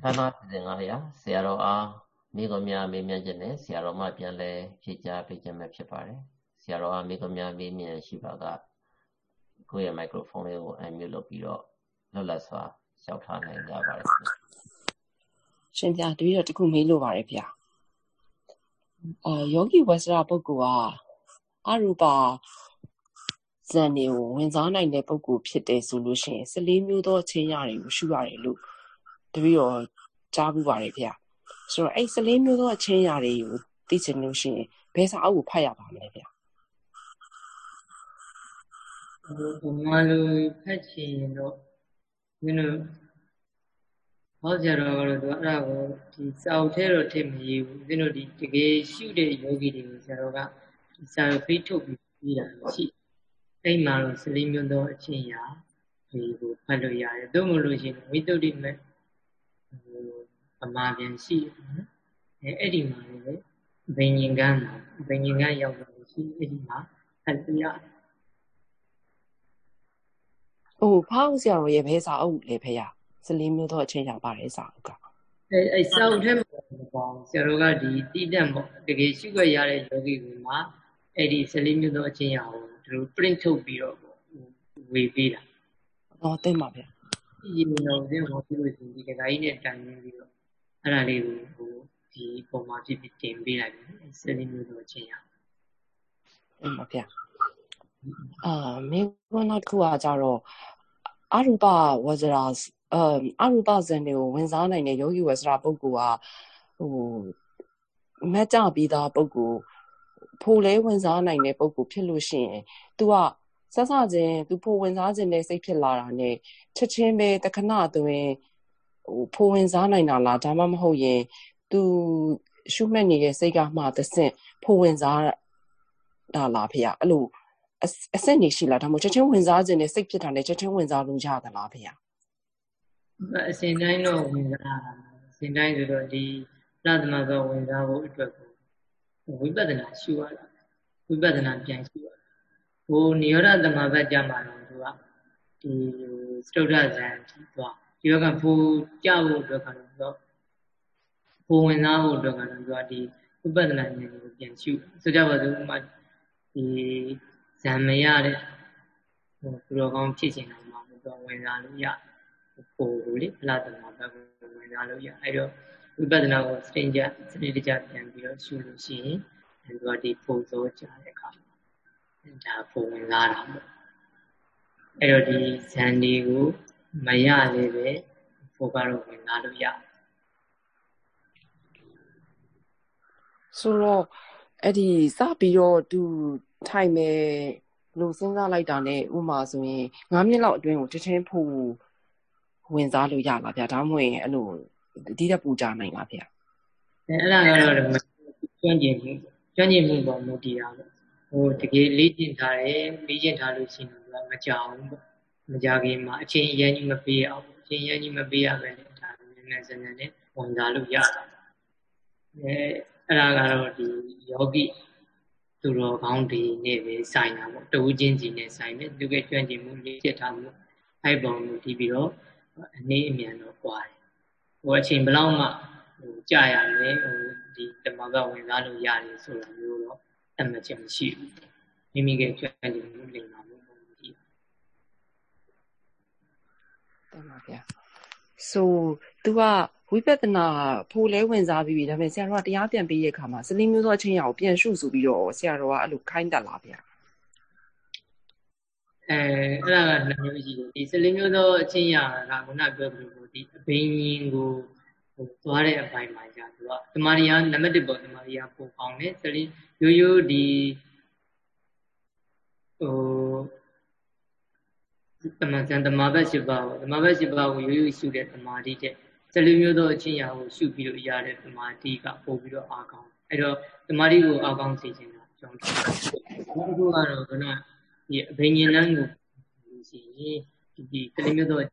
ခန္ဓာပြင်ကလေးဆရာတော်အားမိကများမေးမြန်းခြင်းနဲ့ဆရာတော်မှပြန်လဲဖြေကြားပေးခြင်းပဲဖြစ်ပါတယ်ဆရာတော်အားမိကများမေးမြန်းရှိပါကကိုယ့်ရဲ့မိုက်ခရိုဖုန်းလေးကိုအန်မြူလုပ်ပြီးတော့လွတ်လပ်စွာရှောက်ထားနိုင်ကြပါတယ်ရှင်ပြတပည့်တော်တခုမေးလို့ပါတယ်ဗျာအာယောဂီဝဆရာပုဂ္ဂိုလ်ကအရူပါ ဇန်တွေကိုဝင်စားနိုင်တဲ့ပုဂ္ဂိုလ်ဖြစ်တယ်ဆိုလို့ရှိရင်14မျိုးသောအချင်းရာတွေကိုရှုရတယ်လို့တပည့်တော်ကြားဘူးပါတယ်ဗျာဆိုတော့အဲ့14မျိုးသောအချင်းရာတွေကိုသိချင်လို့ရှိရင်ဘယ်စာအုပ်ကိုဖတ်ရပါမလဲဗျာဟိုဘာလို့ဖတ်ချင်တော့မင်းတို့ဟောကြတော့ကတော့သူအဲ့ဒါကိုဒီစာအုပ်ထဲတော့ထည့်မရေးဘူးမင်းတို့ဒီတကယ်ရှုတဲ့ယောဂီတွေကိုဆရာတော်ကဒီစာအုပ်ဖိထုတ်ပြီးပြီးတာရှိ အဲ့မှာတော့14မျိုးသောအချင်းရာဒီကိုဖတ်လို့ရတယ်သို့မဟုတ်လို့ရှိရင်ဝိတ္တုတိမဲ့ဟိုအမှားပြန်ရှိတယ်နော်အဲအဲ့ဒီမှာလည်းဘိညာဉ်ကန်းမှာဘိညာဉ်ကန်းရောက်လို့ရှိအဲ့ဒီမှာဖတ်ပြရတယ်ဟိုဖောင်းဆရာတော်ရဲ့ဘဲစာအုပ်လေဖေရ14မျိုးသောအချင်းရာပါတယ်စာအုပ်ကအဲအဲစာအုပ်ထဲမှာပေါ့ဆရာတော်ကဒီတိတက်ပေါ့တကယ်ရှိခွင့်ရတဲ့ယောဂီတွေမှာအဲ့ဒီ14မျိုးသောအချင်းရာကို သူတို့ print ထုတ်ပြီးတော့ဝေပေးတာဟောသိပါဗျာဒီလိုတော့ဒီဟောပြီးလို့ရှိရင်ဒီကဂိုင်းနဲ့တိုင်ရင်းပြီးတော့အဲ့ဒါလေးကိုဟိုဒီပုံမှာဖြစ်ဖြစ်တင်ပေးလိုက်တယ်14မျိုးသောအချင်းရာဟုတ်ပါဗျာအာမေကွန်းနောက်တစ်ခုကကြတော့အရူပဝဇရာအအရူပဇန်တွေကိုဝင်စားနိုင်တဲ့ယောဂီဝဇရာပုဂ္ဂိုလ်ကဟိုမက်ကြပြီးသားပုဂ္ဂိုလ် ဖိုလဲဝင်စားနိုင်တဲ့ပုဂ္ဂိုလ်ဖြစ်လို့ရှိရင် तू ကစစချင်း तू ဖိုဝင်စားခြင်းနဲ့စိတ်ဖြစ်လာတာနဲ့ချက်ချင်းပဲတခဏအတွင်းဟိုဖိုဝင်စားနိုင်တာလားဒါမှမဟုတ်ရင် तू ရှုမှတ်နေတဲ့စိတ်ကမှသဆင့်ဖိုဝင်စားတာလားဖေအဲ့လိုအဆင့်နေရှိလားဒါမှမဟုတ်ချက်ချင်းဝင်စားခြင်းနဲ့စိတ်ဖြစ်တာနဲ့ချက်ချင်းဝင်စားလို့ရသလားဖေအစဉ်တိုင်းတော့ဝင်စားတာအစဉ်တိုင်းဆိုတော့ဒီပရသမသောဝင်စားဖို့အတွက်ကို ဝိပဿနာရှုရတာဝိပဿနာပြန်ရှုရတာဟိုနိရောဓသမဘတ်ကြမှာတော့သူကဒီစတုဒ္ဓဇံဒီသွားဒီဘက်ကဖိုးကြဖို့အတွက်ကတော့ဖိုးဝင်စားဖို့အတွက်ကတော့သူကဒီဝိပဿနာဉာဏ်ကိုပြန်ရှုဆိုကြပါစို့ဥမာဒီဇံမရတဲ့ဟိုသူတော်ကောင်းဖြစ်ခြင်းတော့မှသူကဝင်စားလို့ရပို့လို့လေဖလားသမဘတ်ကိုဝင်စားလို့ရအဲ့တော့ ဝိပဿနာကိုစတင်ကြစနစ်တကျပြန်ပြီးတော့ရှုလို့ရှိရင်သူကဒီပုံစောကြတဲ့အခါဒါပုံဝင်လာတာပေါ့အဲ့တော့ဒီဇန်ဒီကိုမရလည်းပဲပိုကတော့ဝင်လာလို့ရဆိုတော့အဲ့ဒီစပြီးတော့သူထိုင်မယ်လို့စဉ်းစားလိုက်တာနဲ့ဥမာဆိုရင်9မိနစ်လောက်အတွင်းကိုတထင်းဖို့ဝင်စားလို့ရလားဗျာဒါမှမဟုတ်ရင်အဲ့လို ဒီတက်ပူကြနိုင်လားဗျာအဲအဲ့ဒါကတော့ကျွမ်းကျင်မှုကျွမ်းကျင်မှုပေါ်မူတည်တာပေါ့ဟိုတကယ်လေ့ကျင့်ထားတယ်လေ့ကျင့်ထားလို့ရှိရင်တော့မကြောက်ဘူးပေါ့မကြခင်မှာအချိန်အရင်ကြီးမပေးရအောင်အချိန်အရင်ကြီးမပေးရပဲလေဒါနည်းနည်းစနည်းနဲ့ဝင်စားလို့ရတာအဲအဲ့ဒါကတော့ဒီယောဂီသူတော်ကောင်းတွေနဲ့ပဲဆိုင်တာပေါ့တူချင်းစီနဲ့ဆိုင်တယ်သူကကျွမ်းကျင်မှုလေ့ကျင့်ထားမှုအဲ့ပုံကိုဒီပြီးတော့အနေအမြန်တော့꽌တယ် ဟိုအချိန်ဘလောက်မှဟိုကြာရမယ်ဟိုဒီတမကဝင်စားလို့ရတယ်ဆိုတာမျိုးတော့အမှတ်ချက်မရှိဘူးမိမိကကျွမ်းကျင်မှုလိမ္မာမှုပုံကြည့်တမပါဗျာ so तू ကဝိပဿနာဖိုးလဲဝင်စားပြီးပြီဒါပေမဲ့ဆရာတော်ကတရားပြန်ပေးတဲ့အခါမှာစလင်းမျိုးသောအချင်းရကိုပြန်ရှုဆိုပြီးတော့ဆရာတော်ကအဲ့လိုခိုင်းတက်လာဗျာ အဲအဲ့ဒါကနှစ်မျိုးရှိတယ်ဒီစလင်းမျိုးသောအချင်းရကခုနပြောသလိုဒီအဘိညာဉ်ကိုဟိုသွားတဲ့အပိုင်းမှာじゃသူကတမာရီယာနံပါတ်1ပေါ့တမာရီယာပုံကောင်းတယ်စလင်းရိုးရိုးဒီဟိုတမန်စံတမာဘတ်ရှိပါဘူးတမာဘတ်ရှိပါကိုရိုးရိုးရှုတဲ့တမာတိတဲ့စလင်းမျိုးသောအချင်းရာကိုရှုပြီးလို့ရတဲ့တမာတိကပို့ပြီးတော့အားကောင်းအဲ့တော့တမာတိကိုအားကောင်းစေခြင်းကကြောင်းတယ်နောက်တစ်ခုကတော့ခုန ဒီအဘိညာဉ်လန်းကိုလို့ရှိရင်ဒီဒီစလင်းမျိုးသောအား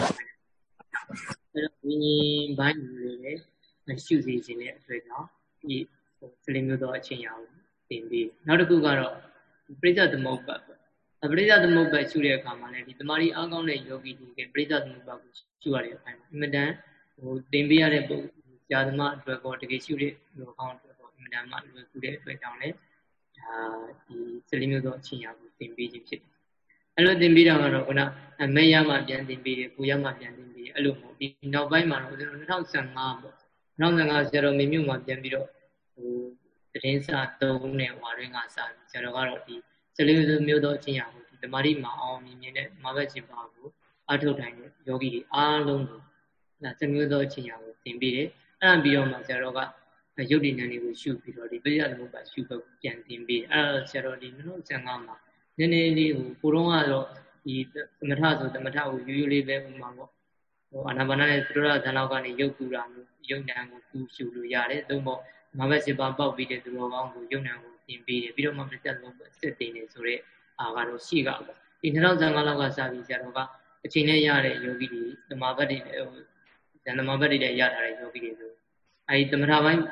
ကောင်းအဲ့တော့ဝိညာဉ်ဘိုင်းတွေလည်းရှုစေခြင်းတဲ့အတွက်ကြောင့်ဒီစလင်းမျိုးသောအချင်းရာကိုသင်ပြီးနောက်တစ်ခုကတော့ပြိဿသမုပ္ပါပရိသသမုပ္ပါရှုတဲ့အခါမှာလည်းဒီတမာရီအားကောင်းတဲ့ယောဂီတွေကပရိသသမုပ္ပါကိုရှုရတဲ့အပိုင်းမှာအင်မတန်ဟိုသင်ပေးရတဲ့ပုံဆရာသမားအတွက်ကောတကယ်ရှုတဲ့လူကောင်းအတွက်ကောအင်မတန်မှလွယ်ကူတဲ့အတွက်ကြောင့်လည်း ဒါဒီစလီမျိုးသောအချင်းရာကိုသင်ပေးခြင်းဖြစ်တယ်အဲ့လိုသင်ပေးတာကတော့ခုနအမေရမှပြန်သင်ပေးတယ်ကိုရမှပြန်သင်ပေးတယ်အဲ့လိုမဟုတ်ဒီနောက်ပိုင်းမှာတော့ကျွန်တော်2015ပေါ့2015ဆရာတော်မေမြို့မှာပြန်ပြီးတော့ဟိုတရင်စာ3နဲ့ဝါရင်းကစာပြီးဆရာတော်ကတော့ဒီစလီမျိုးသောအချင်းရာကိုဒီတမာရီမှာအောင်မြင်မြင်နဲ့မာဘတ်ရှင်ပါကိုအထုတ်တိုင်းတဲ့ယောဂီတွေအားလုံးကိုဒါစမျိုးသောအချင်းရာကိုသင်ပေးတယ်အဲ့ဒါပြီးတော့မှဆရာတော်က ရုပ်တည်ဉာဏ်တွေကိုရှုပြီးတော့ဒီပရိယသမုပ္ပါရှုဘက်ပြန်သင်ပေးတယ်အဲ့ဒါဆရာတော်ဒီ2015မှာနည်းနည်းလေးဟိုကိုတော့ကတော့ဒီသမထဆိုသမထကိုရိုးရိုးလေးပဲဥမာပေါ့ဟိုအာနာပါနနဲ့သရဇန်လောက်ကနေရုပ်ကူတာမျိုးရုပ်ဉာဏ်ကိုကူရှုလို့ရတယ်သို့မဟုတ်မဘက်စစ်ပါပေါက်ပြီးတဲ့သူတော်ကောင်းကိုရုပ်ဉာဏ်ကိုသင်ပေးတယ်ပြီးတော့မှပြတ်လုံးစစ်တင်နေဆိုတော့အာကတော့ရှိကပေါ့ဒီ2015လောက်ကစပြီးဆရာတော်ကအချိန်နဲ့ရတဲ့ယောဂီတွေသမာဘတ်တွေဟိုဇန်သမာဘတ်တွေလည်းရထားတဲ့ယောဂီတွေဆိုအဲဒီသမထပိုင်း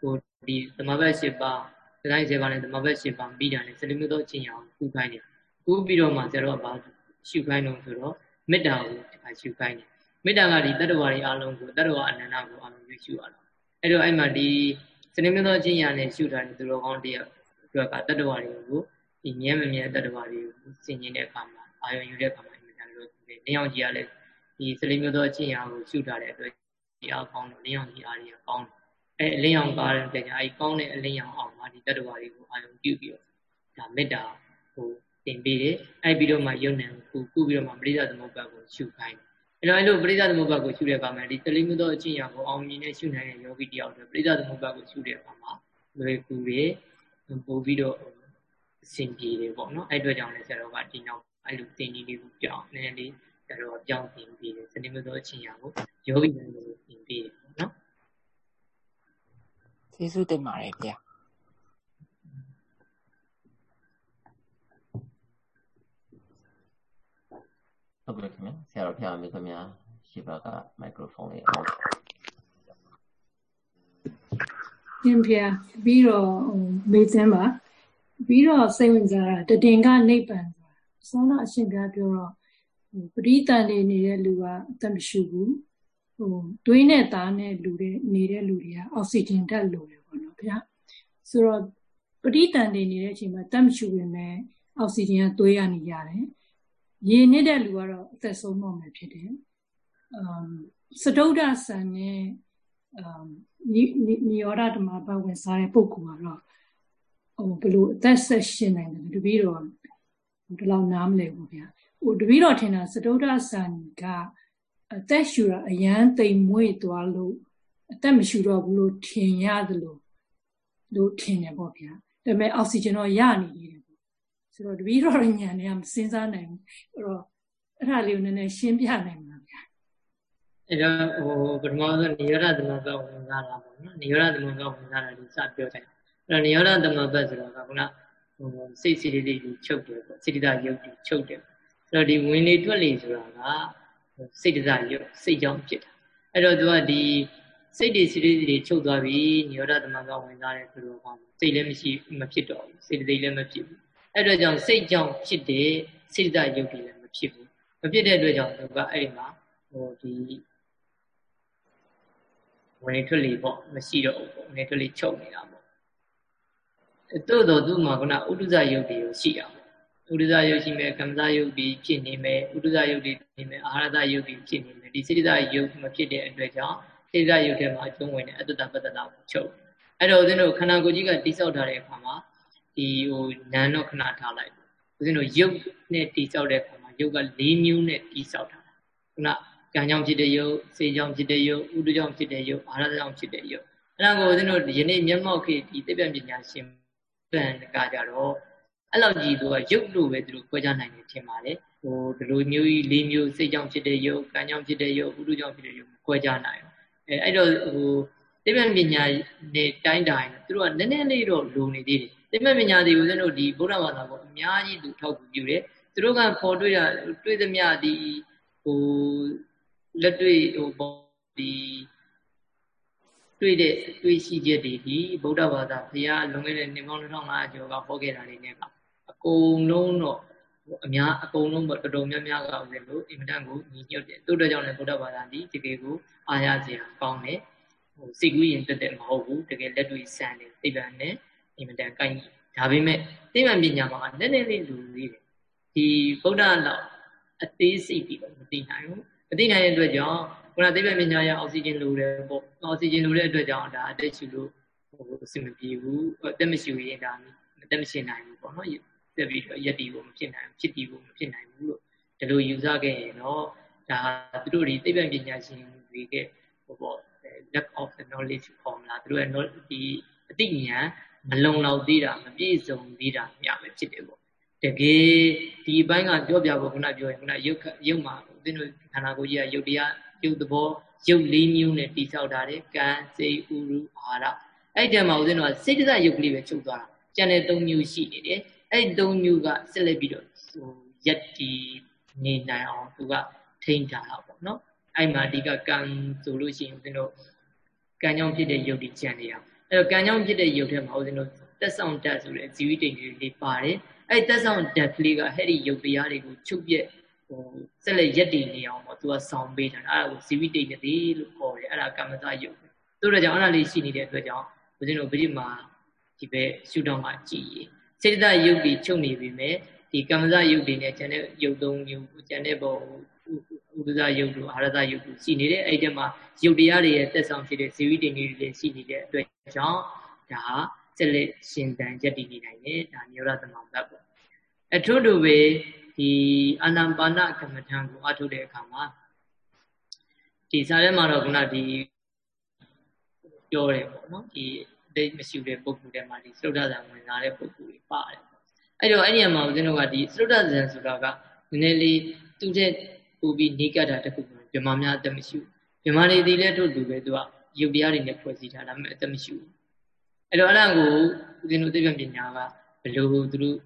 ဟိုဒီသမဘတ်၈ပါးဒီတိုင်းစေပါနဲ့သမဘတ်၈ပါးပြီးတာနဲ့စလိမျိုးသောအချင်းရအောင်ကူခိုင်းတယ်ကူပြီးတော့မှဆရာတော်ကဘာရှုခိုင်းတော့ဆိုတော့မေတ္တာကိုဒီမှာရှုခိုင်းတယ်မေတ္တာကဒီတတ္တဝါတွေအားလုံးကိုတတ္တဝါအနန္တကိုအားလုံးရွှေ့ရှုရတာအဲ့တော့အဲ့မှာဒီစလိမျိုးသောအချင်းရနဲ့ရှုထားတဲ့သူတော်ကောင်းတရားအတွက်ကတတ္တဝါတွေကိုဒီမြဲမမြဲတတ္တဝါတွေကိုဆင်ញင်တဲ့အခါမှာအာရုံယူတဲ့အခါမှာအမြဲတမ်းလို့ဒီနေအောင်ကြီးကလည်းဒီစလိမျိုးသောအချင်းရကိုရှုထားတဲ့အတွက်ဒီအားကောင်းတော့နေအောင်ကြီးအားကြီးကောင်းတယ် အဲအလင်းရောင်ကားတဲ့တညာအဲကောင်းတဲ့အလင်းရောင်အောင်မှာဒီတတ္တဝါတွေကိုအာရုံပြုပြီးတော့ဒါမေတ္တာဟိုတင်ပေးတယ်အဲပြီးတော့မှယုံနံကိုကုပြီးတော့မှပရိသသမုပ္ပါကိုရှုခိုင်းတယ်အဲတော့အဲလိုပရိသသမုပ္ပါကိုရှုတဲ့အခါမှာဒီတလိမှုသောအချင်းရာကိုအောင်မြင်နဲ့ရှုနိုင်တဲ့ယောဂီတယောက်တွေပရိသသမုပ္ပါကိုရှုတဲ့အခါမှာလွယ်ကူတယ်ပို့ပြီးတော့အဆင်ပြေတယ်ပေါ့နော်အဲ့အတွက်ကြောင့်လည်းဆရာတော်ကဒီနောက်အဲ့လိုတင်ကြီးလေးကိုပြောင်းနည်းနည်းလေးဆရာတော်ကပြောင်းတင်ပေးတယ်စနေမသောအချင်းရာကိုယောဂီတွေကိုတင်ပေးတယ်ပေါ့နော် ကျေးဇူးတင်ပါတယ်ဗျာဟုတ်ကဲ့ခင်ဗျာဆရာတော်ဖျားမေခင်ဗျာရှိပါကမိုက်ခရိုဖုန်းလေးအောင်းရှင်ဖျားပြီးတော့မေးစမ်းပါပြီးတော့စိတ်ဝင်စားတာတတင်ကနိဗ္ဗာန်ဆိုတာဆောနာအရှင်ပြပြောတော့ပရိသန်နေနေတဲ့လူကအသက်မရှိဘူး ဟိုတွေးနဲ့သားနဲ့လူတွေနေတဲ့လူတွေကအောက်ဆီဂျင်ဓာတ်လိုတယ်ပေါ့နော်ဗျာဆိုတော့ပရိသန်နေနေတဲ့အချိန်မှာတက်မရှိပေမဲ့အောက်ဆီဂျင်ကသွေးရနေရတယ်ရေနေတဲ့လူကတော့အသက်ဆုံးတော့မယ်ဖြစ်တယ်အမ်စတုဒ္ဒဆန်နဲ့အမ်နိယောဒဓမ္မဘဝင်စားတဲ့ပုဂ္ဂိုလ်ကတော့ဟိုဘယ်လိုအသက်ဆက်ရှင်နိုင်တယ်တပည့်တော်ဒီလောက်နားမလဲဘူးဗျာဟိုတပည့်တော်ထင်တာစတုဒ္ဒဆန်က အသက်ရှူတာအရန်တိမ်မွေ့သွားလို့အသက်မရှူတော့ဘူးလို့ထင်ရတယ်လို့လို့ထင်တယ်ပေါ့ဗျာဒါပေမဲ့အောက်ဆီဂျင်တော့ရနေသေးတယ်ပေါ့ဆိုတော့တပည့်တော်ညံနေကမစဉ်းစားနိုင်ဘူးအဲ့တော့အဲ့ဒါလေးကိုနည်းနည်းရှင်းပြနိုင်မှာဗျာအဲ့တော့ဟိုပထမဆုံးနိရောဓသမဘဝင်စားတာပေါ့နော်နိရောဓသမဘဝင်စားတာဒီစပြောချင်အဲ့တော့နိရောဓသမဘဆိုတာကခုနဟိုစိတ်စိတ္တိတွေချုပ်တယ်ပေါ့စိတ္တယုတ်တွေချုပ်တယ်အဲ့တော့ဒီဝင်လေထွက်လေဆိုတာက စိတ်တစားရုပ်စိတ်ကြောင့်ဖြစ်တာအဲ့တော့သူကဒီစိတ်တွေစိတ်တွေချုပ်သွားပြီညောဒသမကဝင်စားတဲ့သူတို့ကောင်းစိတ်လည်းမရှိမဖြစ်တော့ဘူးစိတ်တိတ်လည်းမဖြစ်ဘူးအဲ့တော့ကြောင့်စိတ်ကြောင့်ဖြစ်တဲ့စိတ်တစားရုပ်တွေလည်းမဖြစ်ဘူးမဖြစ်တဲ့အတွက်ကြောင့်သူကအဲ့ဒီမှာဟိုဒီဝင်ထွက်လေပေါ့မရှိတော့ဘူးပေါ့ဝင်ထွက်လေချုပ်နေတာပေါ့တိုးတော့သူ့မှာကဥဒုဇယုတ်တွေရှိတာပေါ့ ဥဒုဇယုတ်ရှိမယ်ကမ္မဇယုတ်တွေဖြစ်နေမယ်ဥဒုဇယုတ်တွေဖြစ်နေမယ်အာဟာရဇယုတ်တွေဖြစ်နေမယ်ဒီစိတ္တယုတ်မဖြစ်တဲ့အတွက်ကြောင့်စိတ္တယုတ်ထဲမှာအကျုံးဝင်တဲ့အတ္တပတ္တတာကိုချုပ်အဲ့တော့ဦးဇင်းတို့ခန္ဓာကိုယ်ကြီးကတိဆောက်ထားတဲ့အခါမှာဒီဟိုနာတော့ခဏထားလိုက်ဦးဇင်းတို့ယုတ်နဲ့တိဆောက်တဲ့အခါမှာယုတ်က၄မျိုးနဲ့တိဆောက်ထားတာခုနကံကြောင့်ဖြစ်တဲ့ယုတ်စေကြောင့်ဖြစ်တဲ့ယုတ်ဥဒုကြောင့်ဖြစ်တဲ့ယုတ်အာဟာရကြောင့်ဖြစ်တဲ့ယုတ်အဲ့ဒါကိုဦးဇင်းတို့ယနေ့မျက်မှောက်ခေဒီသိပ္ပံပညာရှင်ဗန်ကကြတော့ အဲ့လောက်ကြီးသူကရုပ်လို့ပဲသူတို့ခွဲခြားနိုင်တယ်ထင်ပါလေဟိုဒီလိုမျိုးကြီး၄မျိုးစိတ်ကြောင့်ဖြစ်တဲ့ရုပ်ကံကြောင့်ဖြစ်တဲ့ရုပ်ဥဒုကြောင့်ဖြစ်တဲ့ရုပ်ခွဲခြားနိုင်အောင်အဲအဲ့တော့ဟိုသိပ္ပံပညာနဲ့တိုင်းတိုင်းသူတို့ကနည်းနည်းလေးတော့လုံနေသေးတယ်သိပ္ပံပညာတွေဦးဇင်းတို့ဒီဗုဒ္ဓဘာသာကိုအများကြီးသူထောက်ကူပြုတယ်သူတို့ကပေါ်တွေ့ရတွေ့သမျှဒီဟိုလက်တွေ့ဟိုပေါ်ဒီတွေ့တဲ့တွေ့ရှိချက်တွေဒီဗုဒ္ဓဘာသာဘုရားလွန်ခဲ့တဲ့နှစ်ပေါင်း2500ကျော်ကဟောခဲ့တာတွေနဲ့ကအ ကုန်လုံးတော့ဟအများအကုန်လုံးပေါ့တော်တော်များများကဦးဇင်းတို့အင်မတန်ကိုညီညွတ်တယ်တို့တော့ကြောင့်လည်းဗုဒ္ဓဘာသာဒီတကယ်ကိုအားရစရာကောင်းတယ်ဟိုစိတ်ကူးရင်တက်တက်မဟုတ်ဘူးတကယ်လက်တွေ့ဆန်တယ်သိပ္ပံနဲ့အင်မတန်ကိုင်းဒါပေမဲ့သိပ္ပံပညာမှာနည်းနည်းလေးလူသေးတယ်ဒီဗုဒ္ဓလောက်အသေးစိတ်ပြီးတော့မသိနိုင်ဘူးမသိနိုင်တဲ့အတွက်ကြောင့်ခုနသိပ္ပံပညာရအောက်ဆီဂျင်လိုတယ်ပေါ့အောက်ဆီဂျင်လိုတဲ့အတွက်ကြောင့်ဒါအသက်ရှူလို့ဟိုအဆင်မပြေဘူးအသက်မရှူရင်ဒါအသက်မရှင်းနိုင်ဘူးပေါ့နော် တက်ပြီးတော့ယက်တီကိုမဖြစ်နိုင်ဖြစ်တီကိုမဖြစ်နိုင်ဘူးလို့ဒီလိုယူဆခဲ့ရင်တော့ဒါသူတို့ဒီသိပ္ပံပညာရှင်တွေကဟိုပေါ့ lack of the knowledge ခေါ်မလားသူတို့ရဲ့ဒီအသိဉာဏ်မလုံလောက်သေးတာမပြည့်စုံသေးတာမျှပဲဖြစ်တယ်ပေါ့တကယ်ဒီအပိုင်းကပြောပြဖို့ခုနပြောရင်ခုနရုပ်ရုပ်မှာဦးဇင်းတို့ခန္ဓာကိုယ်ကြီးကရုပ်တရားရုပ်သဘောရုပ်လေးမျိုးနဲ့တိဆောက်ထားတယ်ကံစိတ်ဥရုအာရအဲ့ဒီမှာဦးဇင်းတို့ကစိတ်တစရုပ်ကလေးပဲချုပ်သွားတာကျန်တဲ့၃မျိုးရှိနေတယ် အဲ့၃မျိုးကဆက်လက်ပြီးတော့ဟိုရက်တီနေနိုင်အောင်သူကထိန်းထားတာပေါ့နော်အဲ့မှာအဓိကကံဆိုလို့ရှိရင်ဦးဇင်းတို့ကံကြောင့်ဖြစ်တဲ့ယုတ်ဒီကြံနေတာအဲ့တော့ကံကြောင့်ဖြစ်တဲ့ယုတ်ထဲမှာဦးဇင်းတို့တက်ဆောင်တက်ဆိုတဲ့ဇီဝိတိန်လေးပါတယ်အဲ့တက်ဆောင်တက်ကလေးကဟဲ့ဒီယုတ်တရားတွေကိုချုပ်ပြက်ဟိုဆက်လက်ရက်တည်နေအောင်ပေါ့သူကဆောင်းပေးတာအဲ့ဒါကိုဇီဝိတိန်တွေလို့ခေါ်တယ်အဲ့ဒါကမ္မဇယုတ်ပဲတို့တော့ကြောင့်အဲ့ဒါလေးရှိနေတဲ့အတွက်ကြောင့်ဦးဇင်းတို့ဗိဓိမာဒီဘက်ရှုထောင့်မှာကြည်ရ စေတသယုတ်တွေချုပ်နေပြီမဲ့ဒီကမ္မဇယုတ်တွေနဲ့ကျန်တဲ့ယုတ်သုံးမျိုးကျန်တဲ့ဘောဥဒ္ဒဇယုတ်တို့အာရဇယုတ်တို့ရှိနေတဲ့အဲ့ဒီမှာယုတ်တရားတွေရဲ့တက်ဆောင်ဖြစ်တဲ့ဇီဝိတ္တိတွေလည်းရှိနေတဲ့အတွက်ကြောင့်ဒါဆက်လက်ရှင်သန်ယက်တည်နေနိုင်တယ်ဒါနိရောဓသမဘတ်ပေါ့အထုတူပဲဒီအာနာပါနကမ္မထံကိုအထုတဲ့အခါမှာဒီစာထဲမှာတော့ခုနဒီပြောတယ်ပေါ့နော်ဒီ အတိတ်မရှိတဲ့ပုဂ္ဂိုလ်တွေမှာဒီသုဒ္ဓဇံဝင်လာတဲ့ပုဂ္ဂိုလ်တွေပါတယ်အဲ့တော့အဲ့ဒီမှာဦးဇင်းတို့ကဒီသုဒ္ဓဇံဆိုတာကနည်းနည်းလေးသူ့တဲ့ပူပြီးနေကတာတခုပြမများအသက်မရှိဘူးပြမတွေဒီလည်းထုတ်တူပဲသူကယုတ်တရားတွေနဲ့ဖွဲ့စည်းထားတာမဲ့အသက်မရှိဘူးအဲ့တော့အဲ့ဒါကိုဦးဇင်းတို့သိပ္ပံပညာကဘယ်လိုသူတို့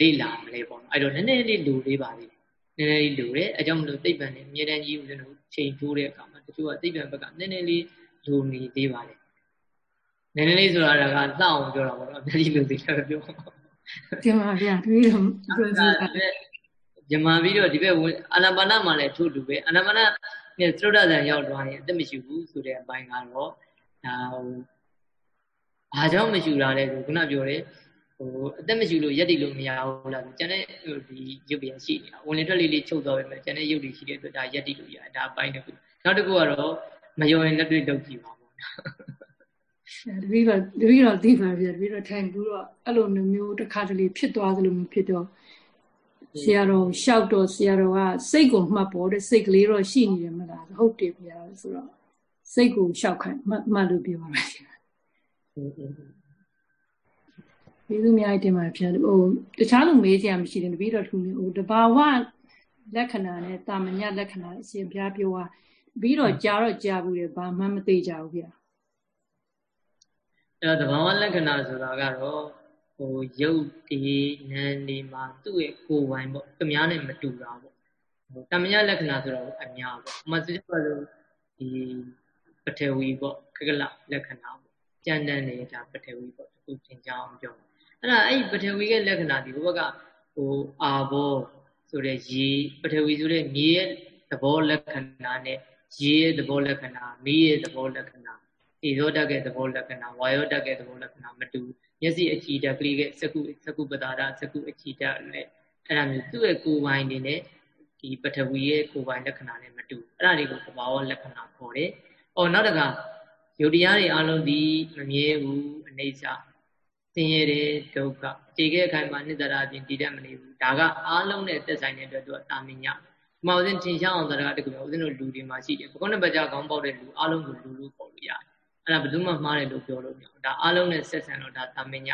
လေ့လာမလဲပေါ့နော်အဲ့တော့နည်းနည်းလေးလူလေးပါသေးတယ်နည်းနည်းလေးလူတယ်အဲကြောင့်မလို့သိပ္ပံနဲ့အမြဲတမ်းကြီးဦးဇင်းတို့ချိန်ထိုးတဲ့အခါမှာတချို့ကသိပ္ပံဘက်ကနည်းနည်းလေးလူနေသေးပါလေ နည်းနည်းလေးဆိုတာကလှအောင်ပြောတာပေါ့နော်အများကြီးလူသေးတယ်ပြောတင်ပါဗျာဒီလိုပြောစီတာဂျမာပြီးတော့ဒီဘက်အာနာပါနမှာလည်းထို့တူပဲအာနာပါနနဲ့သရုဒ္ဓဇံရောက်သွားရင်အသက်မရှိဘူးဆိုတဲ့အပိုင်းကတော့ဒါဟိုဘာကြောင့်မရှိတာလဲဆိုခုနပြောတယ်ဟိုအသက်မရှိလို့ရက်တည်လို့မရဘူးလားကျန်တဲ့ဒီရုပ်ပြန်ရှိနေတာဝင်လေထွက်လေးလေးချုပ်သွားပဲမယ်ကျန်တဲ့ရုပ်တွေရှိတဲ့အတွက်ဒါရက်တည်လို့ရဒါအပိုင်းတစ်ခုနောက်တစ်ခုကတော့မယုံရင်လက်တွေ့လုပ်ကြည့်ပါပေါ့ တပည့်တော့တပည့်တော့သိပါဗျာတပည့်တော့ထိုင်ပြီးတော့အဲ့လိုမျိုးတစ်ခါတလေဖြစ်သွားသလိုမျိုးဖြစ်တော့ဆရာတော်လျှောက်တော့ဆရာတော်ကစိတ်ကိုမှတ်ပေါ်တဲ့စိတ်ကလေးတော့ရှိနေတယ်မလားဟုတ်တယ်ဗျာဆိုတော့စိတ်ကိုလျှောက်ခိုင်းမှတ်လို့ပြောပါမယ်ဒီလိုများတင်ပါဗျာဟိုတခြားလူမေးစရာမရှိတယ်တပည့်တော်ထူနေဟိုတဘာဝလက္ခဏာနဲ့တာမညလက္ခဏာအရှင်ဘုရားပြောတာပြီးတော့ကြာတော့ကြာဘူးလေဘာမှမသိကြဘူးဗျာ အဲတဘာဝလက္ခဏာဆိုတာကတော့ဟိုရုပ်ဒီနာနေမှာသူ့ရဲ့ကိုယ်ပိုင်ပေါ့သူများနဲ့မတူတာပေါ့ဟိုတမယလက္ခဏာဆိုတော့အများပေါ့အမှဆိုကြပါလို့ဒီပထဝီပေါ့ခကလလက္ခဏာပေါ့ကြံတန်းနေတာပထဝီပေါ့သူသင်ကြအောင်ပြောအဲ့ဒါအဲ့ဒီပထဝီရဲ့လက္ခဏာဒီဘက်ကဟိုအာဘောဆိုတဲ့ရေပထဝီဆိုတဲ့မြေရဲ့သဘောလက္ခဏာနဲ့ရေရဲ့သဘောလက္ခဏာမီးရဲ့သဘောလက္ခဏာ ဧရောတတ်ရဲ့သဘောလက္ခဏာဝါယောတတ်ရဲ့သဘောလက္ခဏာမတူမျက်စိအကြည်ဓာတ်ကလေးကစကုစကုပတာရစကုအကြည်ဓာတ်နဲ့အဲ့ဒါမျိုးသူ့ရဲ့ကိုယ်ပိုင်နေနဲ့ဒီပထဝီရဲ့ကိုယ်ပိုင်လက္ခဏာနဲ့မတူအဲ့ဒါတွေကိုသဘာဝလက္ခဏာခေါ်တယ်။အော်နောက်တကယုတ်တရားတွေအလုံးဒီမမြဲဘူးအနေစာဆင်းရဲတဲ့ဒုက္ခခြေခဲ့အခိုင်မှာနှစ်သက်တာအပြင်တည်တတ်မနေဘူးဒါကအားလုံးနဲ့သက်ဆိုင်တဲ့အတွက်သူကတာမင်ညဒီမှာဦးဇင်းထင်ရှားအောင်တရားတကူဦးဇင်းတို့လူတွေမှာရှိတယ်ဘုကောနဲ့ပကြခေါင်းပေါက်တဲ့လူအားလုံးကိုလူလူခေါ်လို့ရတယ် အဲ့ဒါဘယ်သူမှမှားတယ်လို့ပြောလို့မရဘူးဒါအားလုံးနဲ့ဆက်ဆံတော့ဒါတာမင်ည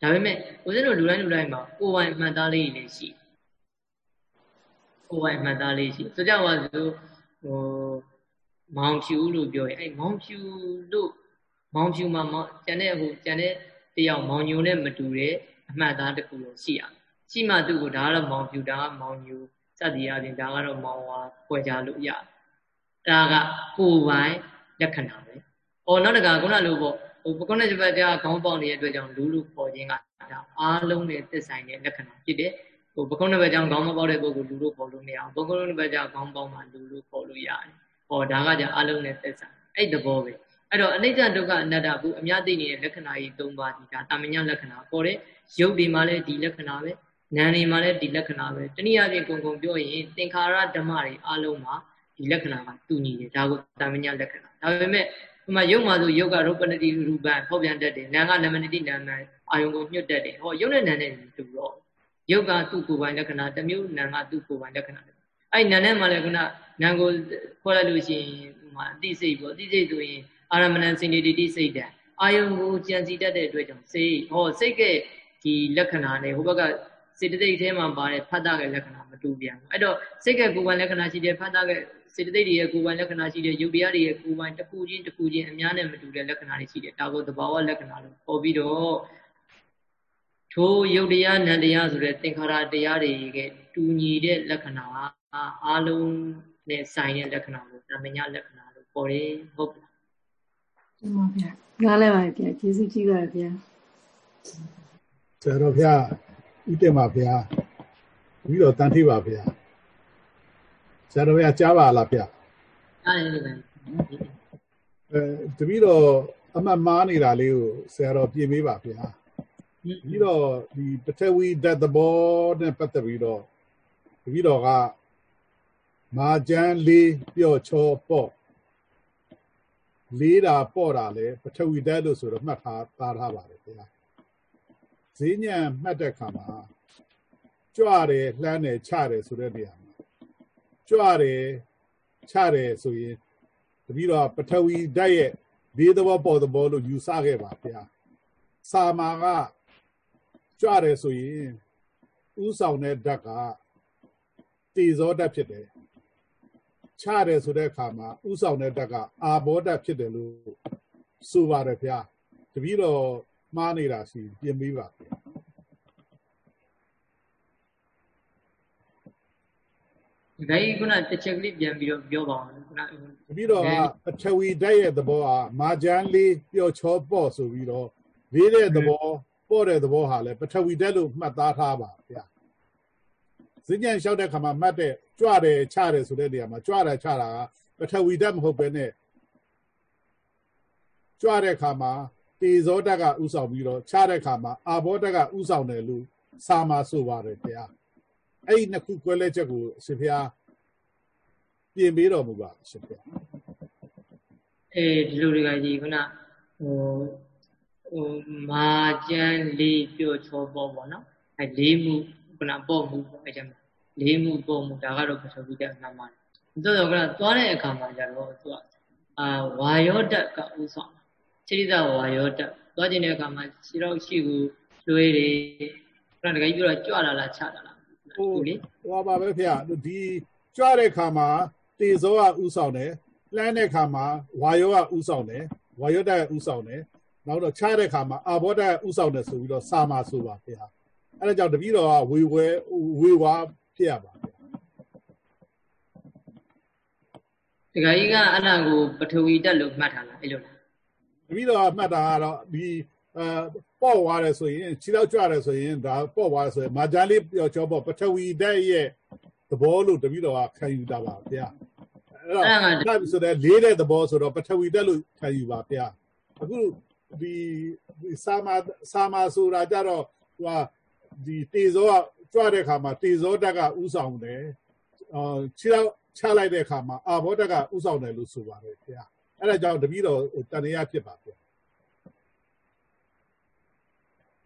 ဒါပေမဲ့ဦးဇင်းတို့လူတိုင်းလူတိုင်းမှာကိုယ်ပိုင်မှတ်သားလေးတွေရှိကိုယ်ပိုင်မှတ်သားလေးရှိဆိုကြပါစို့ဟိုမောင်ဖြူလို့ပြောရင်အဲ့မောင်ဖြူလို့မောင်ဖြူမှာကျန်တဲ့ဟိုကျန်တဲ့တယောက်မောင်ညိုနဲ့မတူတဲ့အမှတ်သားတစ်ခုလို့ရှိရရှိမှသူ့ကိုဒါကတော့မောင်ဖြူဒါကမောင်ညိုစသည်အပြင်ဒါကတော့မောင်ဝါဖွဲ့ကြလို့ရဒါကကိုယ်ပိုင်လက္ခဏာပဲ ဟောနောက်တကခုနလိုပေါ့ဟိုပကုဏ္ဏကျပတ်ကြားခေါင်းပေါက်နေတဲ့အတွက်ကြောင့်လူလူပေါ်ခြင်းကဒါအားလုံးနဲ့သက်ဆိုင်တဲ့လက္ခဏာဖြစ်တယ်ဟိုပကုံးတစ်ဘက်ကြောင့်ခေါင်းမပေါက်တဲ့ပုဂ္ဂိုလ်လူလို့ခေါ်လို့မရအောင်ပကုံးတစ်ဘက်ကြောင့်ခေါင်းပေါက်မှလူလို့ခေါ်လို့ရတယ်ဟောဒါကじゃအလုံးနဲ့သက်ဆိုင်အဲ့သဘောပဲအဲ့တော့အနိစ္စဒုက္ခအနတ္တဘူးအများသိနေတဲ့လက္ခဏာကြီး၃ပါးဒီဒါတာမညလက္ခဏာပေါ်တယ်ရုပ်ဒီမှာလည်းဒီလက္ခဏာပဲနာမ်ဒီမှာလည်းဒီလက္ခဏာပဲတနည်းအားဖြင့်ကုံကုံပြောရင်သင်္ခါရဓမ္မတွေအလုံးမှာဒီလက္ခဏာကတူညီတယ်ဒါကိုတာမညလက္ခဏာဒါပေမဲ့ ဒီမှာယုတ်မှာဆိုယုတ်ကရုပ်ပနတိရူပံဖောက်ပြန်တတ်တယ်နာမ်ကနမနတိနာမ်အာယုံကိုညွတ်တတ်တယ်ဟောယုတ်နဲ့နာမ်နဲ့တူတော့ယုတ်ကသူ့ကိုယ်ပိုင်လက္ခဏာတစ်မျိုးနာမ်ကသူ့ကိုယ်ပိုင်လက္ခဏာအဲ့နာမ်နဲ့မှလည်းခုနနာမ်ကိုခေါ်လိုက်လို့ရှိရင်ဟိုမှာအတိစိတ်ပေါ့အတိစိတ်ဆိုရင်အာရမဏစင်တိတိစိတ်တံအာယုံကိုကြံစီတတ်တဲ့အတွက်ကြောင့်စိတ်ဟောစိတ်ကဒီလက္ခဏာနဲ့ဟိုဘက်ကစေတသိက်ထဲမှာပါတဲ့ဖတ်တာရဲ့လက္ခဏာမတူပြန်ဘူးအဲ့တော့စိတ်ကကိုယ်ပိုင်လက္ခဏာရှိတယ်ဖတ်တာရဲ့ စေတသိက်တွေရဲ့ကိုယ်ပိုင်လက္ခဏာရှိတယ်ယုတ်တရားတွေရဲ့ကိုယ်ပိုင်တစ်ခုချင်းတစ်ခုချင်းအများနဲ့မတူတဲ့လက္ခဏာတွေရှိတယ်ဒါကိုသဘာဝလက္ခဏာလို့ပေါ်ပြီးတော့ထိုယုတ်တရားနံတရားဆိုတဲ့သင်္ခါရတရားတွေကတူညီတဲ့လက္ခဏာအားလုံးနဲ့ဆိုင်တဲ့လက္ခဏာကိုသမညာလက္ခဏာလို့ပေါ်တယ်ဟုတ်ပါဒီမှာဗျာနားလဲပါဗျာကျေးဇူးကြီးပါဗျာဆရာတော်ဗျာဥတ္တမဗျာပြီးတော့တန်ထိပါဗျာ ဆရာတော်ဗျာကြားပါလားဗျာအားရတယ်ဗျာအဲတပည့်တော်အမှတ်မှားနေတာလေးကိုဆရာတော်ပြင်ပေးပါဗျာပြီးတော့ဒီပထဝီဓာတ်သဘောနဲ့ပတ်သက်ပြီးတော့တပည့်တော်ကမာကျန်းလေးပြော့ချောပေါ့လေးတာပေါ့တာလေပထဝီဓာတ်လို့ဆိုတော့မှတ်ထားသားထားပါတယ်ဗျာဈေးညံမှတ်တဲ့ခါမှာကြွတယ်လှမ်းတယ်ချတယ်ဆိုတဲ့နေရာမှာ ကြွတယ်ချတယ်ဆိုရင်တပည့်တော်ပထဝီဓာတ်ရဲ့လေးသဘောပေါ်သဘောလို့ယူဆခဲ့ပါဗျာစာမာကကြွတယ်ဆိုရင်ဥဆောင်တဲ့ဓာတ်ကတေဇောဓာတ်ဖြစ်တယ်ချတယ်ဆိုတဲ့အခါမှာဥဆောင်တဲ့ဓာတ်ကအာဘောဓာတ်ဖြစ်တယ်လို့ဆိုပါတယ်ဗျာတပည့်တော်မှားနေတာရှိပြင်ပြီးပါဗျာ ဒါကြီးခုနတစ်ချက်ကလေးပြန်ပြီးတော့ပြောပါအောင်ခုနတပည့်တော်ကပထဝီဓာတ်ရဲ့သဘောကမာဂျန်လေးပျော်ချောပေါ့ဆိုပြီးတော့လေးတဲ့သဘောပေါ့တဲ့သဘောဟာလဲပထဝီဓာတ်လို့မှတ်သားထားပါဗျာဈဉ္ဉံလျှောက်တဲ့ခါမှာမှတ်တဲ့ကြွတယ်ချတယ်ဆိုတဲ့နေရာမှာကြွတယ်ချတာကပထဝီဓာတ်မဟုတ်ဘဲနဲ့ကြွတဲ့ခါမှာတေဇောဓာတ်ကဥဆောင်ပြီးတော့ချတဲ့ခါမှာအာဘောဓာတ်ကဥဆောင်တယ်လို့စာမှာဆိုပါတယ်ဗျာ အဲ့ဒီနှစ်ခုကွဲလဲချက်ကိုရှင်ဖျားပြင်ပေးတော်မူပါရှင်ဖျားအေးဒီလိုတွေကကြီးခုနဟိုဟိုမာကျန်းလေးပြော့ချောပေါ်ပေါ့နော်အဲလေးမှုခုနပေါ့မှုပေါ့အဲကျမှလေးမှုပေါ့မှုဒါကတော့ပထဝီတက်နာမှာတော်တော်ကသွားတဲ့အခါမှာကျတော့သူကအာဝါယောတက်ကဥဆောင်ခြေရိသဝါယောတက်သွားခြင်းတဲ့အခါမှာခြေတော့ရှိကိုလွှဲတယ်ခုနတကယ်ကြီးပြောတော့ကြွလာလားချလာလား ဟိုလေဟောပါပဲဖေ။ဒီကြွတဲ့ခါမှာတေဇောကဥဆောင်တယ်လှမ်းတဲ့ခါမှာဝါယောကဥဆောင်တယ်ဝါယောတက်ကဥဆောင်တယ်နောက်တော့ချတဲ့ခါမှာအာဘောဓာဥဆောင်တယ်ဆိုပြီးတော့စာမာဆိုပါဖေဟာအဲဒါကြောင့်တပည့်တော်ကဝေဝဲဝေဝါဖြစ်ရပါဖေဒကာကြီးကအဲ့ဒါကိုပထဝီတက်လို့မှတ်ထားလားအဲ့လိုလားတပည့်တော်ကမှတ်တာကတော့ဒီ အဲပေါ့သွားတယ်ဆိုရင်ခြေတော့ကြွတယ်ဆိုရင်ဒါပေါ့သွားတယ်ဆိုရင်မာဂျာလေးပြောချောပေါ့ပထဝီတက်ရဲ့သဘောလို့တပည့်တော်ကခံယူတာပါဗျာအဲ့တော့ဆိုတဲ့လေးတဲ့သဘောဆိုတော့ပထဝီတက်လို့ခံယူပါဗျာအခုဒီစာမာစာမာဆိုတာကြတော့ဟိုဒီတေဇောကကြွတဲ့ခါမှာတေဇောတက်ကဥဆောင်တယ်အာခြေတော့ချလိုက်တဲ့ခါမှာအာဘောတက်ကဥဆောင်တယ်လို့ဆိုပါတယ်ခင်ဗျာအဲ့ဒါကြောင့်တပည့်တော်တန်ရာဖြစ်ပါဗျာ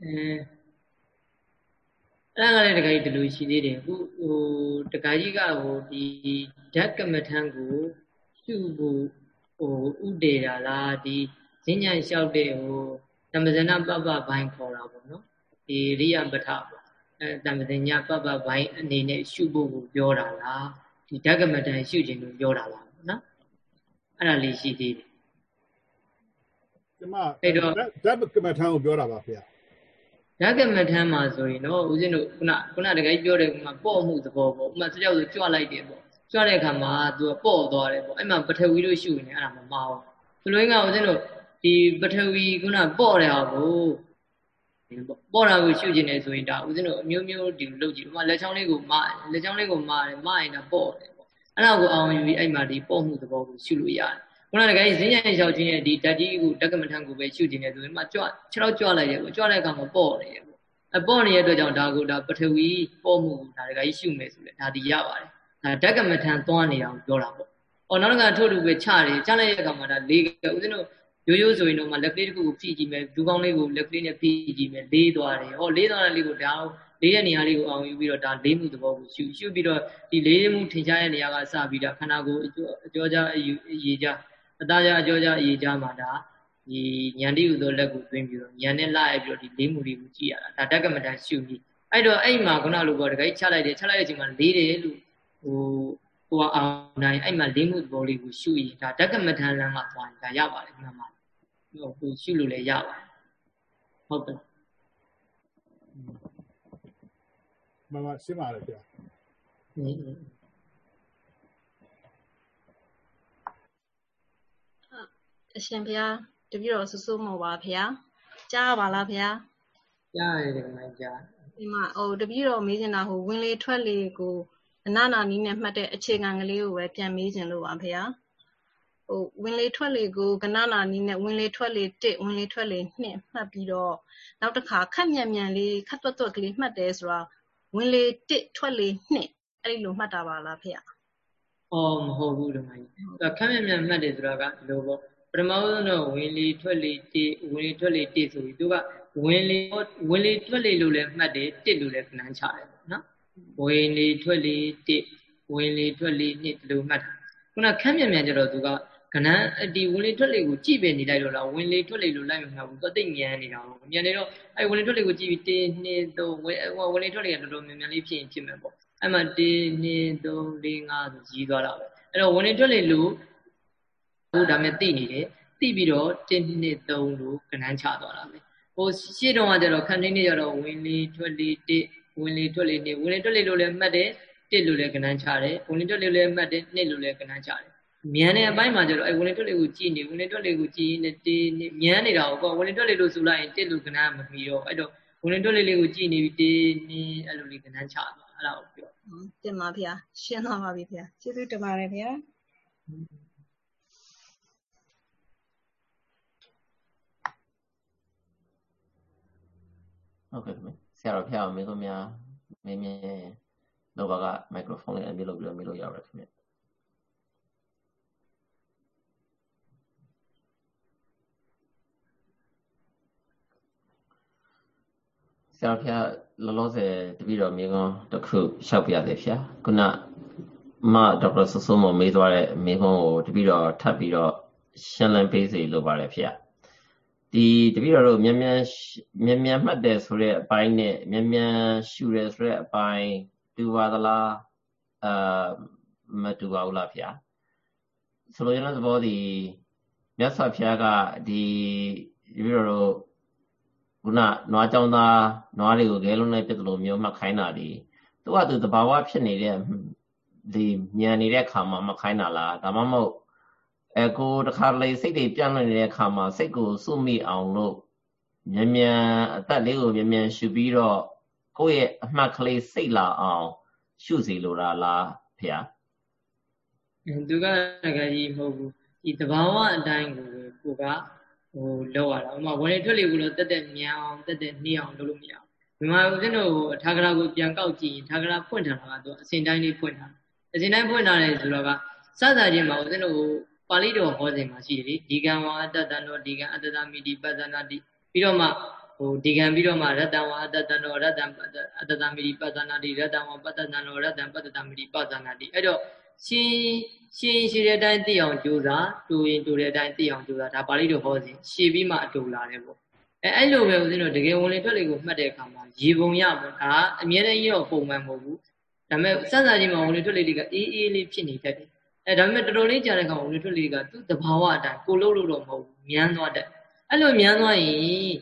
အဲအဲ့ဒါလည်းတခါကြီးဒီလိုရှိသေးတယ်အခုဟိုတခါကြီးကဟိုဒီဓာတ်ကမ္မထံကိုရှုဖို့ဟိုဥတည်တာလားဒီဈဉ္ဉံလျှောက်တဲ့ဟိုတမ္ပဇဏပပဘိုင်းခေါ်တာပေါ့နော်ဒီရိယပထပေါ့အဲတမ္ပဇညပပဘိုင်းအနေနဲ့ရှုဖို့ကိုပြောတာလားဒီဓကမတန်ရှုခြင်းလို့ပြောတာလားနော်အဲ့ဒါလေးရှိသေးတယ်ဒီမှာအဲ့တော့ဓကမထန်ကိုပြောတာပါဖေ ဓကမထန်မှာဆိုရင်တော့ဦးဇင်းတို့ခုနခုနတကယ်ပြောတယ်ကပေါ့မှုသဘောပေါ့ဥမာစကြောက်ဆိုကြွလိုက်တယ်ပေါ့ကြွတဲ့အခါမှာသူကပေါ့သွားတယ်ပေါ့အဲ့မှာပထဝီလို့ရှုနေအဲ့ဒါမမအောင်သူလိုင်းကဦးဇင်းတို့ဒီပထဝီခုနပေါ့တယ်ဟာကိုပေါ့ပေါ်တာကိုရှုကျင်နေဆိုရင်ဒါဦးဇင်းတို့အမျိုးမျိုးဒီလိုလုပ်ကြည့်ဥပမာလက်ချောင်းလေးကိုမလက်ချောင်းလေးကိုမတယ်မရင်တော့ပေါ့တယ်ပေါ့အဲ့ဒါကိုအောင်ယူပြီးအဲ့မှာဒီပေါ့မှုသဘောကိုရှုလို့ရတယ် ခုနကတည်းကဈဉ္ဉံလျှောက်ခြင်းရဲ့ဒီဓာတ်ကြီးကိုတက္ကမထံကိုပဲရှုကျင်နေဆိုရင်မှကြွခြေထောက်ကြွလိုက်ရပေါ့ကြွလိုက်ခါမှာပေါ့နေရပေါ့အပေါ့နေတဲ့အတွက်ကြောင့်ဒါကိုဒါပထဝီပေါ့မှုကိုဒါတကကြီးရှုမယ်ဆိုလေဒါဒီရပါတယ်ဒါဓာတ်ကမထံသွားနေတာကိုပြောတာပေါ့။အော်နောက်တစ်ခါထို့တူပဲချတယ်ချလိုက်တဲ့အခါမှာဒါလေးကဦးဇင်းတို့ရိုးရိုးဆိုရင်တော့မှလက်ကလေးတစ်ခုကိုဖြည့်ကြည့်မယ်ဒူကောင်းလေးကိုလက်ကလေးနဲ့ဖြည့်ကြည့်မယ်လေးသွားတယ်။ဟောလေးသွားတဲ့လေးကိုဒါလေးတဲ့နေရာလေးကိုအောင်ယူပြီးတော့ဒါလေးမှုသဘောကိုရှုရှုပြီးတော့ဒီလေးမှုထင်ရှားတဲ့နေရာကစပြီးတော့ခန္ဓာကိုယ်အကျော်ကြအရေကြ အသားကြအကျော်ကြအရေကြမှာဒါဒီညံတိဥသောလက်ကိုတွင်းပြီးတော့ညံနဲ့လာရပြီးတော့ဒီလေးမှုလေးကိုကြည့်ရတာဒါတက္ကမတန်ရှုပြီးအဲ့တော့အဲ့မှာခုနလိုပေါ့တခါချလိုက်တယ်ချလိုက်တဲ့အချိန်မှာလေးတယ်လို့ဟိုကိုကအောင်နိုင်အဲ့မှာလေးမှုသဘောလေးကိုရှုရင်ဒါတက္ကမတန်လမ်းမှာသွားရင်ဒါရပါတယ်မှန်ပါဟိုရှုလို့လည်းရပါတယ်ဟုတ်ကဲ့မှန်ပါရှင်းပါတယ်ဗျာ အရှင်ဘုရားတပည့်တော်ဆူဆူမောပါဘုရားကြားပါလားဘုရားကြားရတယ်မကြားဒီမှာဟိုတပည့်တော်မေးချင်တာဟိုဝင်လေထွက်လေကိုအနနာနီးနဲ့မှတ်တဲ့အခြေခံကလေးကိုပဲပြန်မေးချင်လို့ပါဘုရားဟိုဝင်လေထွက်လေကိုကနနာနီးနဲ့ဝင်လေထွက်လေ1ဝင်လေထွက်လေ2မှတ်ပြီးတော့နောက်တစ်ခါခက်မြန်မြန်လေးခက်တွတ်တွတ်ကလေးမှတ်တယ်ဆိုတာဝင်လေ1ထွက်လေ2အဲ့ဒီလိုမှတ်တာပါလားဖေ။အော်မဟုတ်ဘူးဒီမှာ။ခက်မြန်မြန်မှတ်တယ်ဆိုတာကဒီလိုပေါ့ ပထမဆုံးတော့ဝင်လေထွက်လေ1ဝင်လေထွက်လေ1ဆိုပြီးသူကဝင်လေဝင်လေထွက်လေလို့လည်းမှတ်တယ်1လို့လည်းခဏချတယ်ပေါ့နော်။ဝင်လေထွက်လေ1ဝင်လေထွက်လေ2ဒီလိုမှတ်တာ။ခုနခက်မြန်မြန်ကြတော့သူကကနန်းဒီဝင်လေထွက်လေကိုကြည့်ပဲနေလိုက်တော့လားဝင်လေထွက်လေလို့လိုက်မမှတ်ဘူးသူတိတ်မြန်နေတာပေါ့မြန်နေတော့အဲဝင်လေထွက်လေကိုကြည့်ပြီး1 2 3ဝင်ဝင်လေထွက်လေကတော်တော်မြန်မြန်လေးဖြစ်ရင်ဖြစ်မယ်ပေါ့အဲ့မှာ1 2 3 4 5ဆိုကြီးသွားတာပဲအဲ့တော့ဝင်လေထွက်လေလို့ ဟိုဒါမဲ့သိနေတယ်သိပြီးတော့1 2 3လို့ကနန်းချသွားတာပဲဟိုရှေ့တုန်းကကျတော့ခန်းတင်းနေကြတော့ဝင်လေထွက်လေ1ဝင်လေထွက်လေ2ဝင်လေထွက်လေလို့လည်းမှတ်တယ်1လို့လည်းကနန်းချတယ်ဝင်လေထွက်လေလည်းမှတ်တယ်2လို့လည်းကနန်းချတယ်မြန်တဲ့အပိုင်းမှာကျတော့အဲဝင်လေထွက်လေကိုကြည်နေဝင်လေထွက်လေကိုကြည်နေတေးနေမြန်နေတာကိုပေါ့ဝင်လေထွက်လေလို့ဆိုလိုက်ရင်တစ်လူကဏ္ဍမမီတော့အဲ့တော့ဝင်လေထွက်လေလေးကိုကြည်နေပြီးတေးနေအဲ့လိုလေးကဏ္ဍချသွားအဲ့ဒါကိုပြောတင်ပါဗျာရှင်းသွားပါပြီဗျာကျေးဇူးတင်ပါတယ်ဗျာ ဟုတ်ကဲ့ဆရာတော်ဖျားအောင်မင်းတို့များမင်းမင်းလောကကမိုက်ခရိုဖုန်းလေးအမြင်လုပ်ပြီးတော့မင်းတို့ရောက်ရခင်ဗျရာဖျားလောလောဆယ်တပည့်တော်မြေကွန်းတစ်ခုလျှောက်ပြတယ်ဖျားခုနမဒေါက်တာဆဆုမမေးသွားတဲ့မြေကွန်းကိုတပည့်တော်ထပ်ပြီးတော့ရှင်းလင်းပေးစီလိုပါတယ်ဖျား ဒီတပည့်တော်တို့မြန်မြန်မြန်မြန်မှတ်တယ်ဆိုတဲ့အပိုင်းနဲ့မြန်မြန်ရှူတယ်ဆိုတဲ့အပိုင်းတူပါသလားအာမတူပါဘူးလားဖျားဆိုလိုရတဲ့သဘောဒီမြတ်စွာဘုရားကဒီတပည့်တော်တို့ခုနနွားကြောင်သားနွားတွေကိုခဲလုံးနဲ့ပြစ်တယ်လို့မျိုးမှတ်ခိုင်းတာဒီသူကသူတဘာဝဖြစ်နေတဲ့ဒီညံနေတဲ့ခါမှာမခိုင်းတာလားဒါမှမဟုတ် အဲကိုတခါလေစိတ်တွေပြန့်လွင့်နေတဲ့ခါမှာစိတ်ကိုစုမိအောင်လို့မြန်မြန်အသက်လေးကိုမြန်မြန်ရှုပြီးတော့ကိုယ့်ရဲ့အမှတ်ကလေးစိတ်လာအောင်ရှုစီလိုတာလားဖေ။သူကတကယ်ကြီးမဟုတ်ဘူးဒီတဘာဝအတိုင်းကိုကိုကဟိုလောက်ရတာဥမာဝင်လေထွက်လေကိုတော့တက်တက်မြန်အောင်တက်တက်နှီးအောင်လုပ်လို့မရဘူးမြန်မာဦးဇင်းတို့ထာဂရာကိုပြန်ကောက်ကြည့်ရင်ထာဂရာဖွင့်ထားတာကတော့အစဉ်တိုင်းလေးဖွင့်ထားအစဉ်တိုင်းဖွင့်ထားတယ်ဆိုတော့ကစသချင်းမှာဦးဇင်းတို့ ပါဠိတော်ဟောစဉ်မှာရှိတယ်လေဒီကံဝါအတ္တတံတော်ဒီကံအတ္တတမိတိပတ္တနာတိပြီးတော့မှဟိုဒီကံပြီးတော့မှရတ္တဝါအတ္တတံတော်ရတ္တံအတ္တတမိတိပတ္တနာတိရတ္တဝါပတ္တနာတော်ရတ္တံပတ္တတမိတိပတ္တနာတိအဲ့တော့ရှင်းရှင်းရှိတဲ့အတိုင်းသိအောင်ကြိုးစားတူရင်တူတဲ့အတိုင်းသိအောင်ကြိုးစားဒါပါဠိတော်ဟောစဉ်ရှင်းပြီးမှအတူလာတယ်ပေါ့အဲအဲ့လိုပဲဦးဇင်းတို့တကယ်ဝင်လေထွက်လေကိုမှတ်တဲ့အခါမှာရေပုံရပေါ့ဒါအမြဲတမ်းရောပုံမှန်မဟုတ်ဘူးဒါပေမဲ့စစချင်းမှာဝင်လေထွက်လေတွေကအေးအေးလေးဖြစ်နေတတ်တယ် အဲဒါပေမဲ့တော်တော်လေးကြာတဲ့အခါဝင်လေထွက်လေကသူ့တဘာဝအတိုင်းကိုလုံးလို့တော့မဟုတ်ဘူးမြန်းသွားတတ်အဲ့လိုမြန်းသွားရင်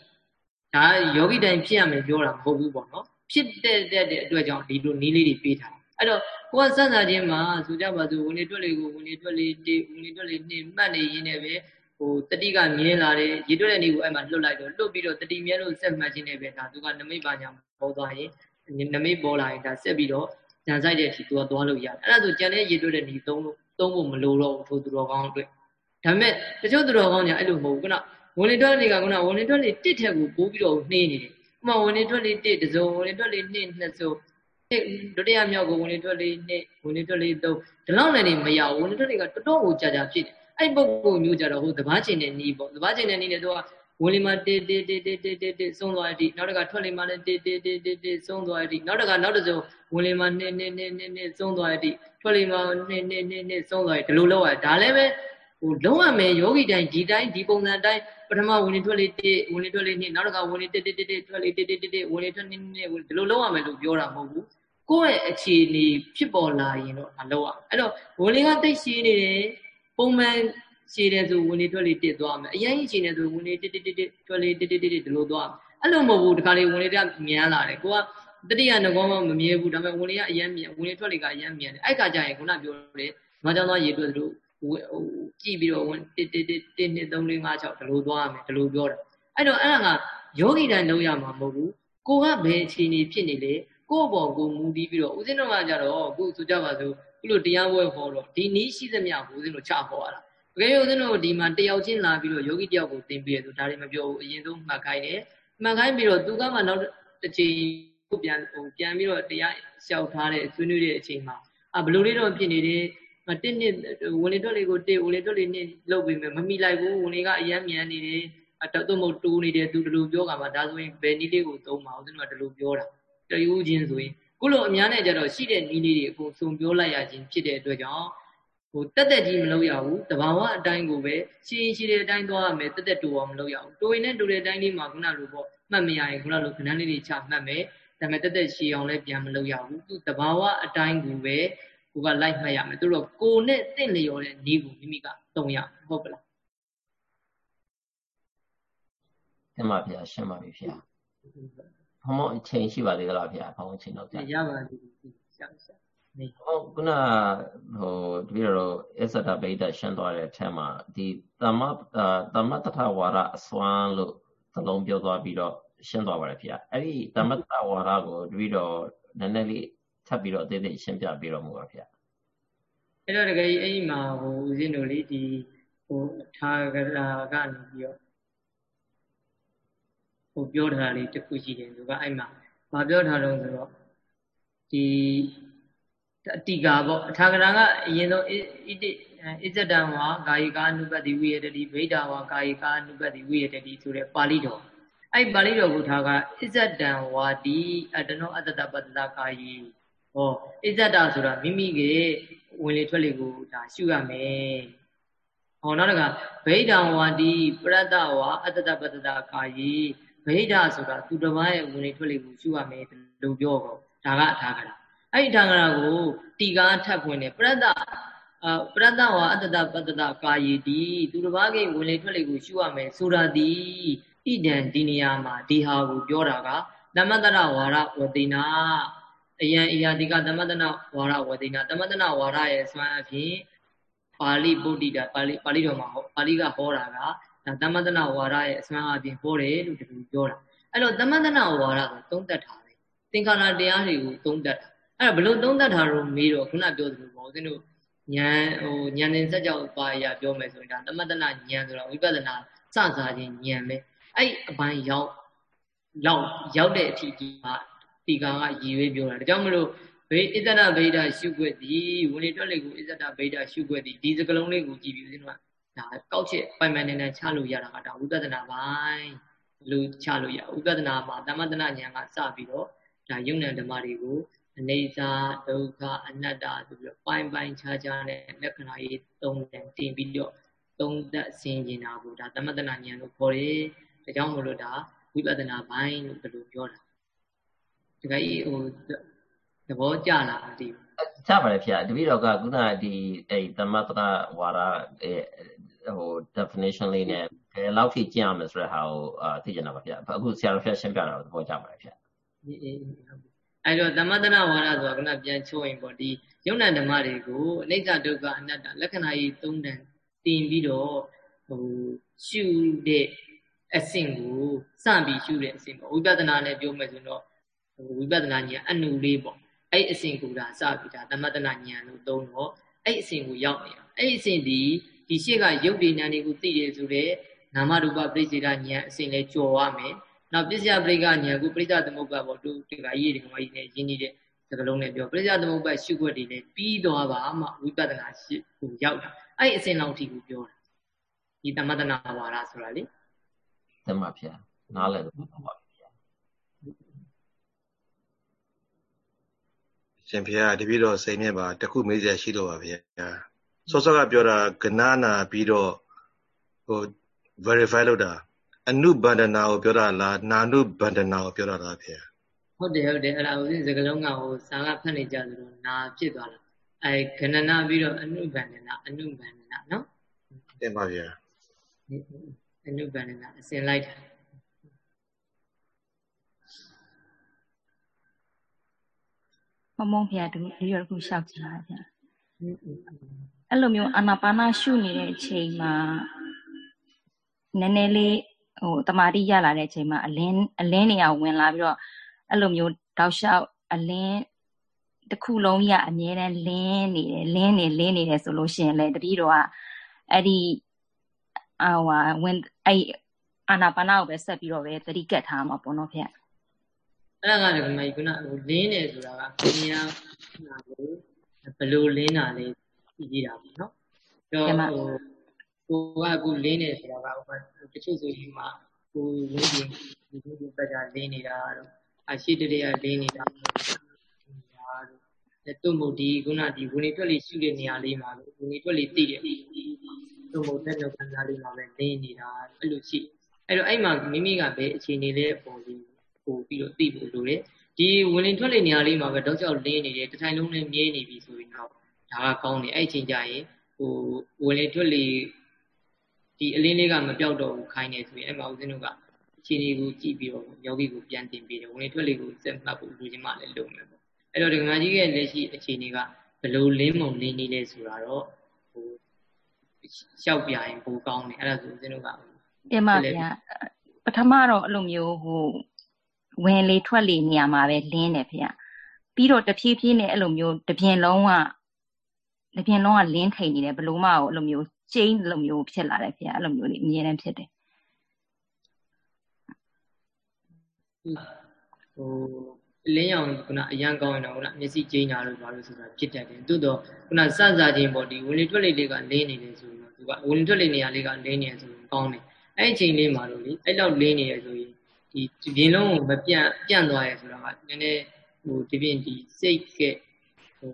ဒါယောဂီတိုင်းဖြစ်ရမယ်ပြောတာမဟုတ်ဘူးပေါ့နော်ဖြစ်တဲ့တဲ့အတွက်ကြောင့်ဒီလိုနီးလေးတွေပေးထားအဲ့တော့ကိုကစစချင်းမှာဆိုကြပါစို့ဝင်လေတွက်လေကိုဝင်လေတွက်လေတေဝင်လေတွက်လေနှိမှတ်နေရင်းနဲ့ပဲဟဟိုတတိကမြင်လာတယ်ရေတွက်တဲ့နေကိုအဲ့မှာလွတ်လိုက်တော့လွတ်ပြီးတော့တတိမြဲလို့ဆက်မှတ်ခြင်းနဲ့ပဲဒါသူကနမိတ်ပါညာပေါ်သွားရင်နမိတ်ပေါ်လာရင်ဒါဆက်ပြီးတော့ကြံဆိုင်တဲ့အထိသူကသွားလို့ရတယ်အဲ့ဒါဆိုကြံတဲ့ရေတွက်တဲ့နေသုံးလို့ သုံးဖို့မလိုတော့ဘူးထိုသူတော်ကောင်းအတွက်ဒါပေမဲ့တချို့သူတော်ကောင်းညာအဲ့လိုမဟုတ်ဘူးခုနဝင်လေတွက်တွေကခုနဝင်လေတွက်လေးတစ်ထက်ကိုပိုးပြီးတော့နှေးနေတယ်ဥမာဝင်လေတွက်လေးတစ်တစုံဝင်လေတွက်လေးနှစ်နှစ်စုံဒုတိယမြောက်ကိုဝင်လေတွက်လေးနှစ်ဝင်လေတွက်လေးသုံးဒီလောက်နဲ့နေမရဘူးဝင်လေတွက်လေးကတော်တော်ကိုကြာကြာဖြစ်တယ်အဲ့ပုဂ္ဂိုလ်မျိုးကြတော့ဟိုတပားချိန်တဲ့နီးပေါ့တပားချိန်တဲ့နီးနဲ့သူကဝင်လေမှာတေတေတေတေတေတေတေဆုံးသွားပြီနောက်တကထွက်လေမှာလည်းတေတေတေတေတေဆုံးသွားပြီနောက်တကနောက်တစုံဝင်လေမှာနှစ်နှစ်နှစ်နှစ်နှစ်ဆုံးသွားပြီ ထွက်လေမှာနှစ်နှစ်နှစ်နှစ်ဆုံးသွားပြီဒီလိုလောက်ရဒါလည်းပဲဟိုလုံးဝမယ်ယောဂီတိုင်းဒီတိုင်းဒီပုံစံတိုင်းပထမဝင်လေထွက်လေတေဝင်လေထွက်လေနှစ်နောက်တကဝင်လေတေတေတေတေထွက်လေတေတေတေတေဝင်လေထွက်နှစ်နှစ်ဒီလိုလုံးဝမယ်လို့ပြောတာမဟုတ်ဘူးကိုယ့်ရဲ့အခြေအနေဖြစ်ပေါ်လာရင်တော့အလောက်อ่ะအဲ့တော့ဝင်လေကတိတ်ရှိနေတယ်ပုံမှန်ရှည်တယ်ဆိုဝင်လေထွက်လေတစ်သွားမယ်အရင်ရှည်နေဆိုဝင်လေတစ်တစ်တစ်တစ်ထွက်လေတစ်တစ်တစ်တစ်ဒီလိုသွားအဲ့လိုမဟုတ်ဘူးဒီခါလေးဝင်လေကမြန်လာတယ်ကိုက တတိယငကောမှမမြဲဘူးဒါပေမဲ့ဝင်လေကအရင်မြန်ဝင်လေထွက်လေကအရင်မြန်တယ်အဲ့ခါကျရင်ခုနပြောတယ်ငါကြောင့်သွားရေတွက်သလိုဟိုကြည့်ပြီးတော့ဝင်တစ်တစ်တစ်တစ်နှစ်သုံးလေးငါးခြောက်ဒီလိုသွားရမယ်ဒီလိုပြောတာအဲ့တော့အဲ့ဒါကယောဂီတိုင်းလုံးရမှာမဟုတ်ဘူးကိုကဘယ်အခြေအနေဖြစ်နေလဲကိုယ့်ဘော်ကိုမူတည်ပြီးတော့ဦးဇင်းတော်ကကြတော့အခုဆိုကြပါစို့ခုလိုတရားပွဲဟောတော့ဒီနီးရှိသမျှကိုဦးဇင်းတို့ချဟောရတာတကယ်လို့ဦးဇင်းတို့ဒီမှာတယောက်ချင်းလာပြီးတော့ယောဂီတယောက်ကိုသင်ပေးရဆိုဒါတွေမပြောဘူးအရင်ဆုံးမှတ်ခိုင်းတယ်မှတ်ခိုင်းပြီးတော့သူကမှနောက်တစ်ချိန် ကိုပြန်ဟိုပြန်ပြီးတော့တရားလျှောက်ထားတဲ့ဆွေးနွေးတဲ့အချိန်မှာအာဘလို့လေးတော့ဖြစ်နေတယ်တစ်နှစ်ဝင်လေတွက်လေးကိုတစ်ဝင်လေတွက်လေးနှစ်လုပ်ပြီးမမိလိုက်ဘူးဝင်လေကအရမ်းမြန်နေတယ်အတော့သူ့မဟုတ်တူနေတယ်သူဒီလိုပြောကမှဒါဆိုရင်ဘယ်နည်းလေးကိုသုံးပါဦးဇင်းတို့ကဒီလိုပြောတာတယူချင်းဆိုရင်ခုလိုအများနဲ့ကြတော့ရှိတဲ့နည်းလေးတွေအကုန်စုံပြောလိုက်ရခြင်းဖြစ်တဲ့အတွက်ကြောင့်ဟိုတက်တက်ကြီးမလုပ်ရဘူးတဘာဝအတိုင်းကိုပဲရှင်းရှင်းတဲ့အတိုင်းသွားရမယ်တက်တက်တူအောင်မလုပ်ရဘူးတူရင်နဲ့တူတဲ့အတိုင်းလေးမှာခုနလိုပေါ့မှတ်မရရင်ခုနလိုခဏလေးတွေချမှတ်မယ် ဒါပေမဲ့တက်တက်ရှည်အောင်လည်းပြန်မလုပ်ရဘူးသူတဘာဝအတိုင်းကိုပဲကိုကလိုက်မှတ်ရမယ်သူတို့ကိုနဲ့တင့်လျော်တဲ့နည်းကိုမိမိကတုံရဟုတ်ပလားရှင်းပါဗျာရှင်းပါပြီဗျာဘုံမအချိန်ရှိပါသေးသလားဗျာဘုံအချိန်တော့ကြာရပါသေးတယ်ရှာရှာနေဟုတ်ခုနဟိုတပည့်တော်အစ္ဆဒဗိဒရှင်းသွားတဲ့အထက်မှာဒီတမတမတထဝါရအစွမ်းလို့သလုံးပြောသွားပြီးတော့ ရှင်းသွားပါတယ်ဗျာအဲ့ဒီတမတထဝါရကိုတပည့်တော်နည်းနည်းလေးထပ်ပြီးတော့အသေးသေးရှင်းပြပေးတော်မူပါဗျာအဲ့တော့တကယ်ကြီးအဲ့ဒီမှာဟိုဦးဇင်းတို့လေးဒီဟိုထာဂရာကနေပြီးတော့ဟိုပြောထားတာလေးတစ်ခုရှိတယ်သူကအဲ့မှာမပြောထားတော့ဆိုတော့ဒီအတိကာပေါ့အထာဂရကအရင်ဆုံးဣတိဣဇဒံဝါကာယကာနုပတိဝိယတတိဗိဒာဝါကာယကာနုပတိဝိယတတိဆိုတဲ့ပါဠိတော် အဲ့ပါဠိတော်ကိုထားကဣဇဒံဝါတိအတနောအတ္တပတ္တကာယီဟောဣဇဒဆိုတာမိမိကဝင်လေထွက်လေကိုဒါရှုရမယ်ဟောနောက်တကဗိဒံဝါတိပရတ္တဝါအတ္တပတ္တကာယီဗိဓာဆိုတာသူတစ်ပါးရဲ့ဝင်လေထွက်လေကိုရှုရမယ်လို့ပြောတော့ဒါကအထာကရာအဲ့ဒီထာကရာကိုတီကားထပ်ဖွင့်တယ်ပရတ္တအပရတ္တဝါအတ္တပတ္တကာယေတိသူတစ်ပါးကဝင်လေထွက်လေကိုရှုရမယ်ဆိုတာဒီ ဣဒံဒီနေရာမှာဒီဟာကိုပြောတာကသမတရဝါရဝတိနာအယံအရာတိကသမတနာဝါရဝတိနာသမတနာဝါရရဲ့စွမ်းအဖြစ်ပါဠိပုဒ္ဓိတာပါဠိပါဠိတော်မှာဟောပါဠိကဟောတာကဒါသမတနာဝါဒရဲ့အစွမ်းအပြင်ဟောတယ်လို့ဒီလိုပြောတာအဲ့တော့သမတနာဝါဒကိုသုံးသပ်တာပဲသင်္ခါရတရားတွေကိုသုံးသပ်တာအဲ့တော့ဘလို့သုံးသပ်တာတော့မေးတော့ခုနပြောသလိုပေါ့ဦးဇင်းတို့ဉာဏ်ဟိုဉာဏ်နဲ့စက်ကြောက်ပါရပြောမယ်ဆိုရင်ဒါသမတနာဉာဏ်ဆိုတာဝိပဿနာစစားခြင်းဉာဏ်ပဲ အဲ့အပိုင်းရောက်လောက်ရောက်တဲ့အထိဒီမှာဒီကောင်ကရည်ရွေးပြောတာဒါကြောင့်မလို့ဘေးဣဇဒဗေဒရှုွက်သည်ဝင်လေတွက်လေကိုဣဇဒဗေဒရှုွက်သည်ဒီစကလုံးလေးကိုကြည့်ပြီးဦးဇင်းတို့ကဒါကောက်ချက်ပိုင်ပိုင်နေနေချလို့ရတာကဒါဝိပဿနာပိုင်းလို့ချလို့ရဝိပဿနာမှာသမတနာဉာဏ်ကစပြီးတော့ဒါယုံနံဓမ္မတွေကိုအနေစာဒုက္ခအနတ္တဆိုပြီးတော့ပိုင်ပိုင်ခြားခြားနဲ့လက္ခဏာရေးသုံးတယ်တင်ပြီးတော့သုံးသက်ဆင်ကျင်တာကိုဒါသမတနာဉာဏ်လို့ခေါ်တယ် ဒါကြောင့်မို့လို့ဒါဝိပဿနာပိုင်းလို့ဘယ်လိုပြောတာတကယ်ဟိုသဘောကျလာမသိဘူးကြပါတယ်ဖေတပည့်တော်ကခုနဒီအဲ့သမတနာဝါဒဟို definition လေးနဲ့ဘယ်လောက်ထိကျင့်ရမလဲဆိုတဲ့ဟာကိုအာသိကျင်တာပါဗျအခုဆရာတော်ဖျက်ရှင်းပြတာကိုသဘောကျပါတယ်ဗျအေးအေးအဲ့တော့သမတနာဝါဒဆိုတာကပြန်ချိုးရင်ပေါ့ဒီယုံနာဓမ္မတွေကိုအနိစ္စဒုက္ခအနတ္တလက္ခဏာကြီးသုံးတန်တင်ပြီးတော့ဟဟိုရှုတဲ့ အဆင့်ကိုစပြီးရှုတဲ့အဆင့်ပေါ့ဝိပဿနာနဲ့ပြောမယ်ဆိုတော့ဟိုဝိပဿနာဉာဏ်အနုလေးပေါ့အဲ့အဆင့်ကိုဒါစပြီးဒါသမတနာဉာဏ်လို့သုံးတော့အဲ့အဆင့်ကိုရောက်နေတာအဲ့အဆင့်ဒီဒီရှေ့ကရုပ်တည်ဉာဏ်တွေကိုသိတယ်ဆိုတော့နာမရူပပြိစေတာဉာဏ်အဆင့်လဲကျော်ရမယ်နောက်ပစ္စယပရိကဉာဏ်ကိုပရိသသမုပ္ပါပေါ့သူဒီကရေးတယ်ကမကြီးနဲ့ရင်းနေတဲ့စကလုံးနဲ့ပြောပရိသသမုပ္ပါရှုွက်တွေလည်းပြီးသွားပါမှဝိပဿနာရှိကိုရောက်တာအဲ့အစဉ်လောက်ထိကိုပြောတာဒီသမတနာဝါဒဆိုတာလေ တမဖျားနားလည်လို့ပါပါဗျာရှင်ဖေကတပည့်တော်စိတ်နဲ့ပါတခုမေးစရာရှိတော့ပါဗျာစောစောကပြောတာကနာနာပြီးတော့ဟို verify လုပ်တာအနုဗန္ဒနာကိုပြောတာလားနာနုဗန္ဒနာကိုပြောတာလားဖေဟုတ်တယ်ဟုတ်တယ်အဲ့ဒါဦးဇင်းစကလုံးကဟိုစာကဖတ်နေကြသလိုနာဖြစ်သွားတာအဲခဏနာပြီးတော့အနုဗန္ဒနာအနုဗန္ဒနာနော်တင်ပါဗျာ အနုဗန္ဒနာအစဉ်လိုက်တာမမုံဖျားတူဒီရခုရှောက်ချင်တာဗျာအဲ့လိုမျိုးအာနာပါနာရှုနေတဲ့အချိန်မှာနည်းနည်းလေးဟိုတမာတိရလာတဲ့အချိန်မှာအလင်းအလင်းနေအောင်ဝင်လာပြီးတော့အဲ့လိုမျိုးတောက်လျှောက်အလင်းတစ်ခုလုံးရအမြဲတမ်းလင်းနေတယ်လင်းနေလင်းနေတယ်ဆိုလို့ရှိရင်လေတပည့်တော်ကအဲ့ဒီအာဟိုဝင် အဲ့အာနာပါနာကိုပဲဆက်ပြီးတော့ပဲသတိကတ်ထားမှာပေါ့နော်ဖေ။အဲ့ဒါကလည်းဒီမှာခုနဟိုလင်းနေဆိုတာကကိုမြာနာကိုဘလို့လင်းတာလေးကြည့်ကြတာပေါ့နော်။ပြောဟိုကိုကအခုလင်းနေဆိုတာကဟိုတချို့ဆိုရင်မှကိုဝင်းပြင်ဒီလိုဒီပတ်ကြလင်းနေတာတော့အရှိတရေကလင်းနေတာတို့တုံမို့ဒီခုနဒီဝင်နေထွက်လေးရှုတဲ့နေရာလေးမှာလို့ဝင်နေထွက်လေးသိတယ် တုံမို့တက်တော့ခံစားလေးမှာပဲလင်းနေတာအဲ့လိုရှိအဲ့တော့အဲ့မှာမိမိကပဲအခြေအနေလေးပေါ်ပြီးပို့ပြီးတော့သိဖို့လိုတယ်ဒီဝင်နေထွက်လေးနေရာလေးမှာပဲတောက်ချောက်လင်းနေတယ်တစ်ထိုင်လုံးနဲ့မြဲနေပြီဆိုရင်တော့ဒါကကောင်းတယ်အဲ့ချိန်ကျရင်ဟိုဝင်နေထွက်လေးဒီအလင်းလေးကမပြောက်တော့ဘူးခိုင်းနေဆိုရင်အဲ့မှာဦးဇင်းတို့ကအခြေအနေကိုကြည့်ပြီးတော့ယောဂီကိုပြန်တင်ပေးတယ်ဝင်လေထွက်လေကိုစက်မှတ်ဖို့လူချင်းမှလည်းလုပ်မယ်ပေါ့အဲ့တော့ဒကမာကြီးရဲ့လက်ရှိအခြေအနေကဘလို့လင်းမုံလင်းနေလဲဆိုတာတော့ ဟိုလျှောက်ပြရင်ပိုကောင်းတယ်အဲ့ဒါဆိုဦးဇင်းတို့ကတင်ပါဗျာပထမတော့အဲ့လိုမျိုးဟိုဝင်လေထွက်လေနေရာမှာပဲလင်းတယ်ဖေ။ပြီးတော့တဖြည်းဖြည်းနဲ့အဲ့လိုမျိုးတပြင်းလုံးကတပြင်းလုံးကလင်းထိန်နေတယ်ဘလို့မအောင်အဲ့လိုမျိုးကျင်းလိုမျိုးဖြစ်လာတယ်ဖေ။အဲ့လိုမျိုးလေးအမြဲတမ်းဖြစ်တယ်ဟို လင်းရောင်ခုနအရန်ကောင်းရင်တော့ခုနမျက်စိကျိန်းတာလို့ဘာလို့ဆိုတာဖြစ်တတ်တယ်။သို့တော့ခုနစစချင်းပေါ့ဒီဝင်လေထွက်လေလေးကလင်းနေတယ်ဆိုရင်တော့သူကဝင်လေထွက်လေနေရာလေးကလင်းနေတယ်ဆိုရင်ကောင်းတယ်။အဲ့ဒီအချိန်လေးမှာတော့လေအဲ့လောက်လင်းနေရဆိုရင်ဒီဒီလုံးကိုမပြန့်ပြန့်သွားရဲဆိုတာကနည်းနည်းဟိုဒီပြင်ဒီစိတ်ကဟို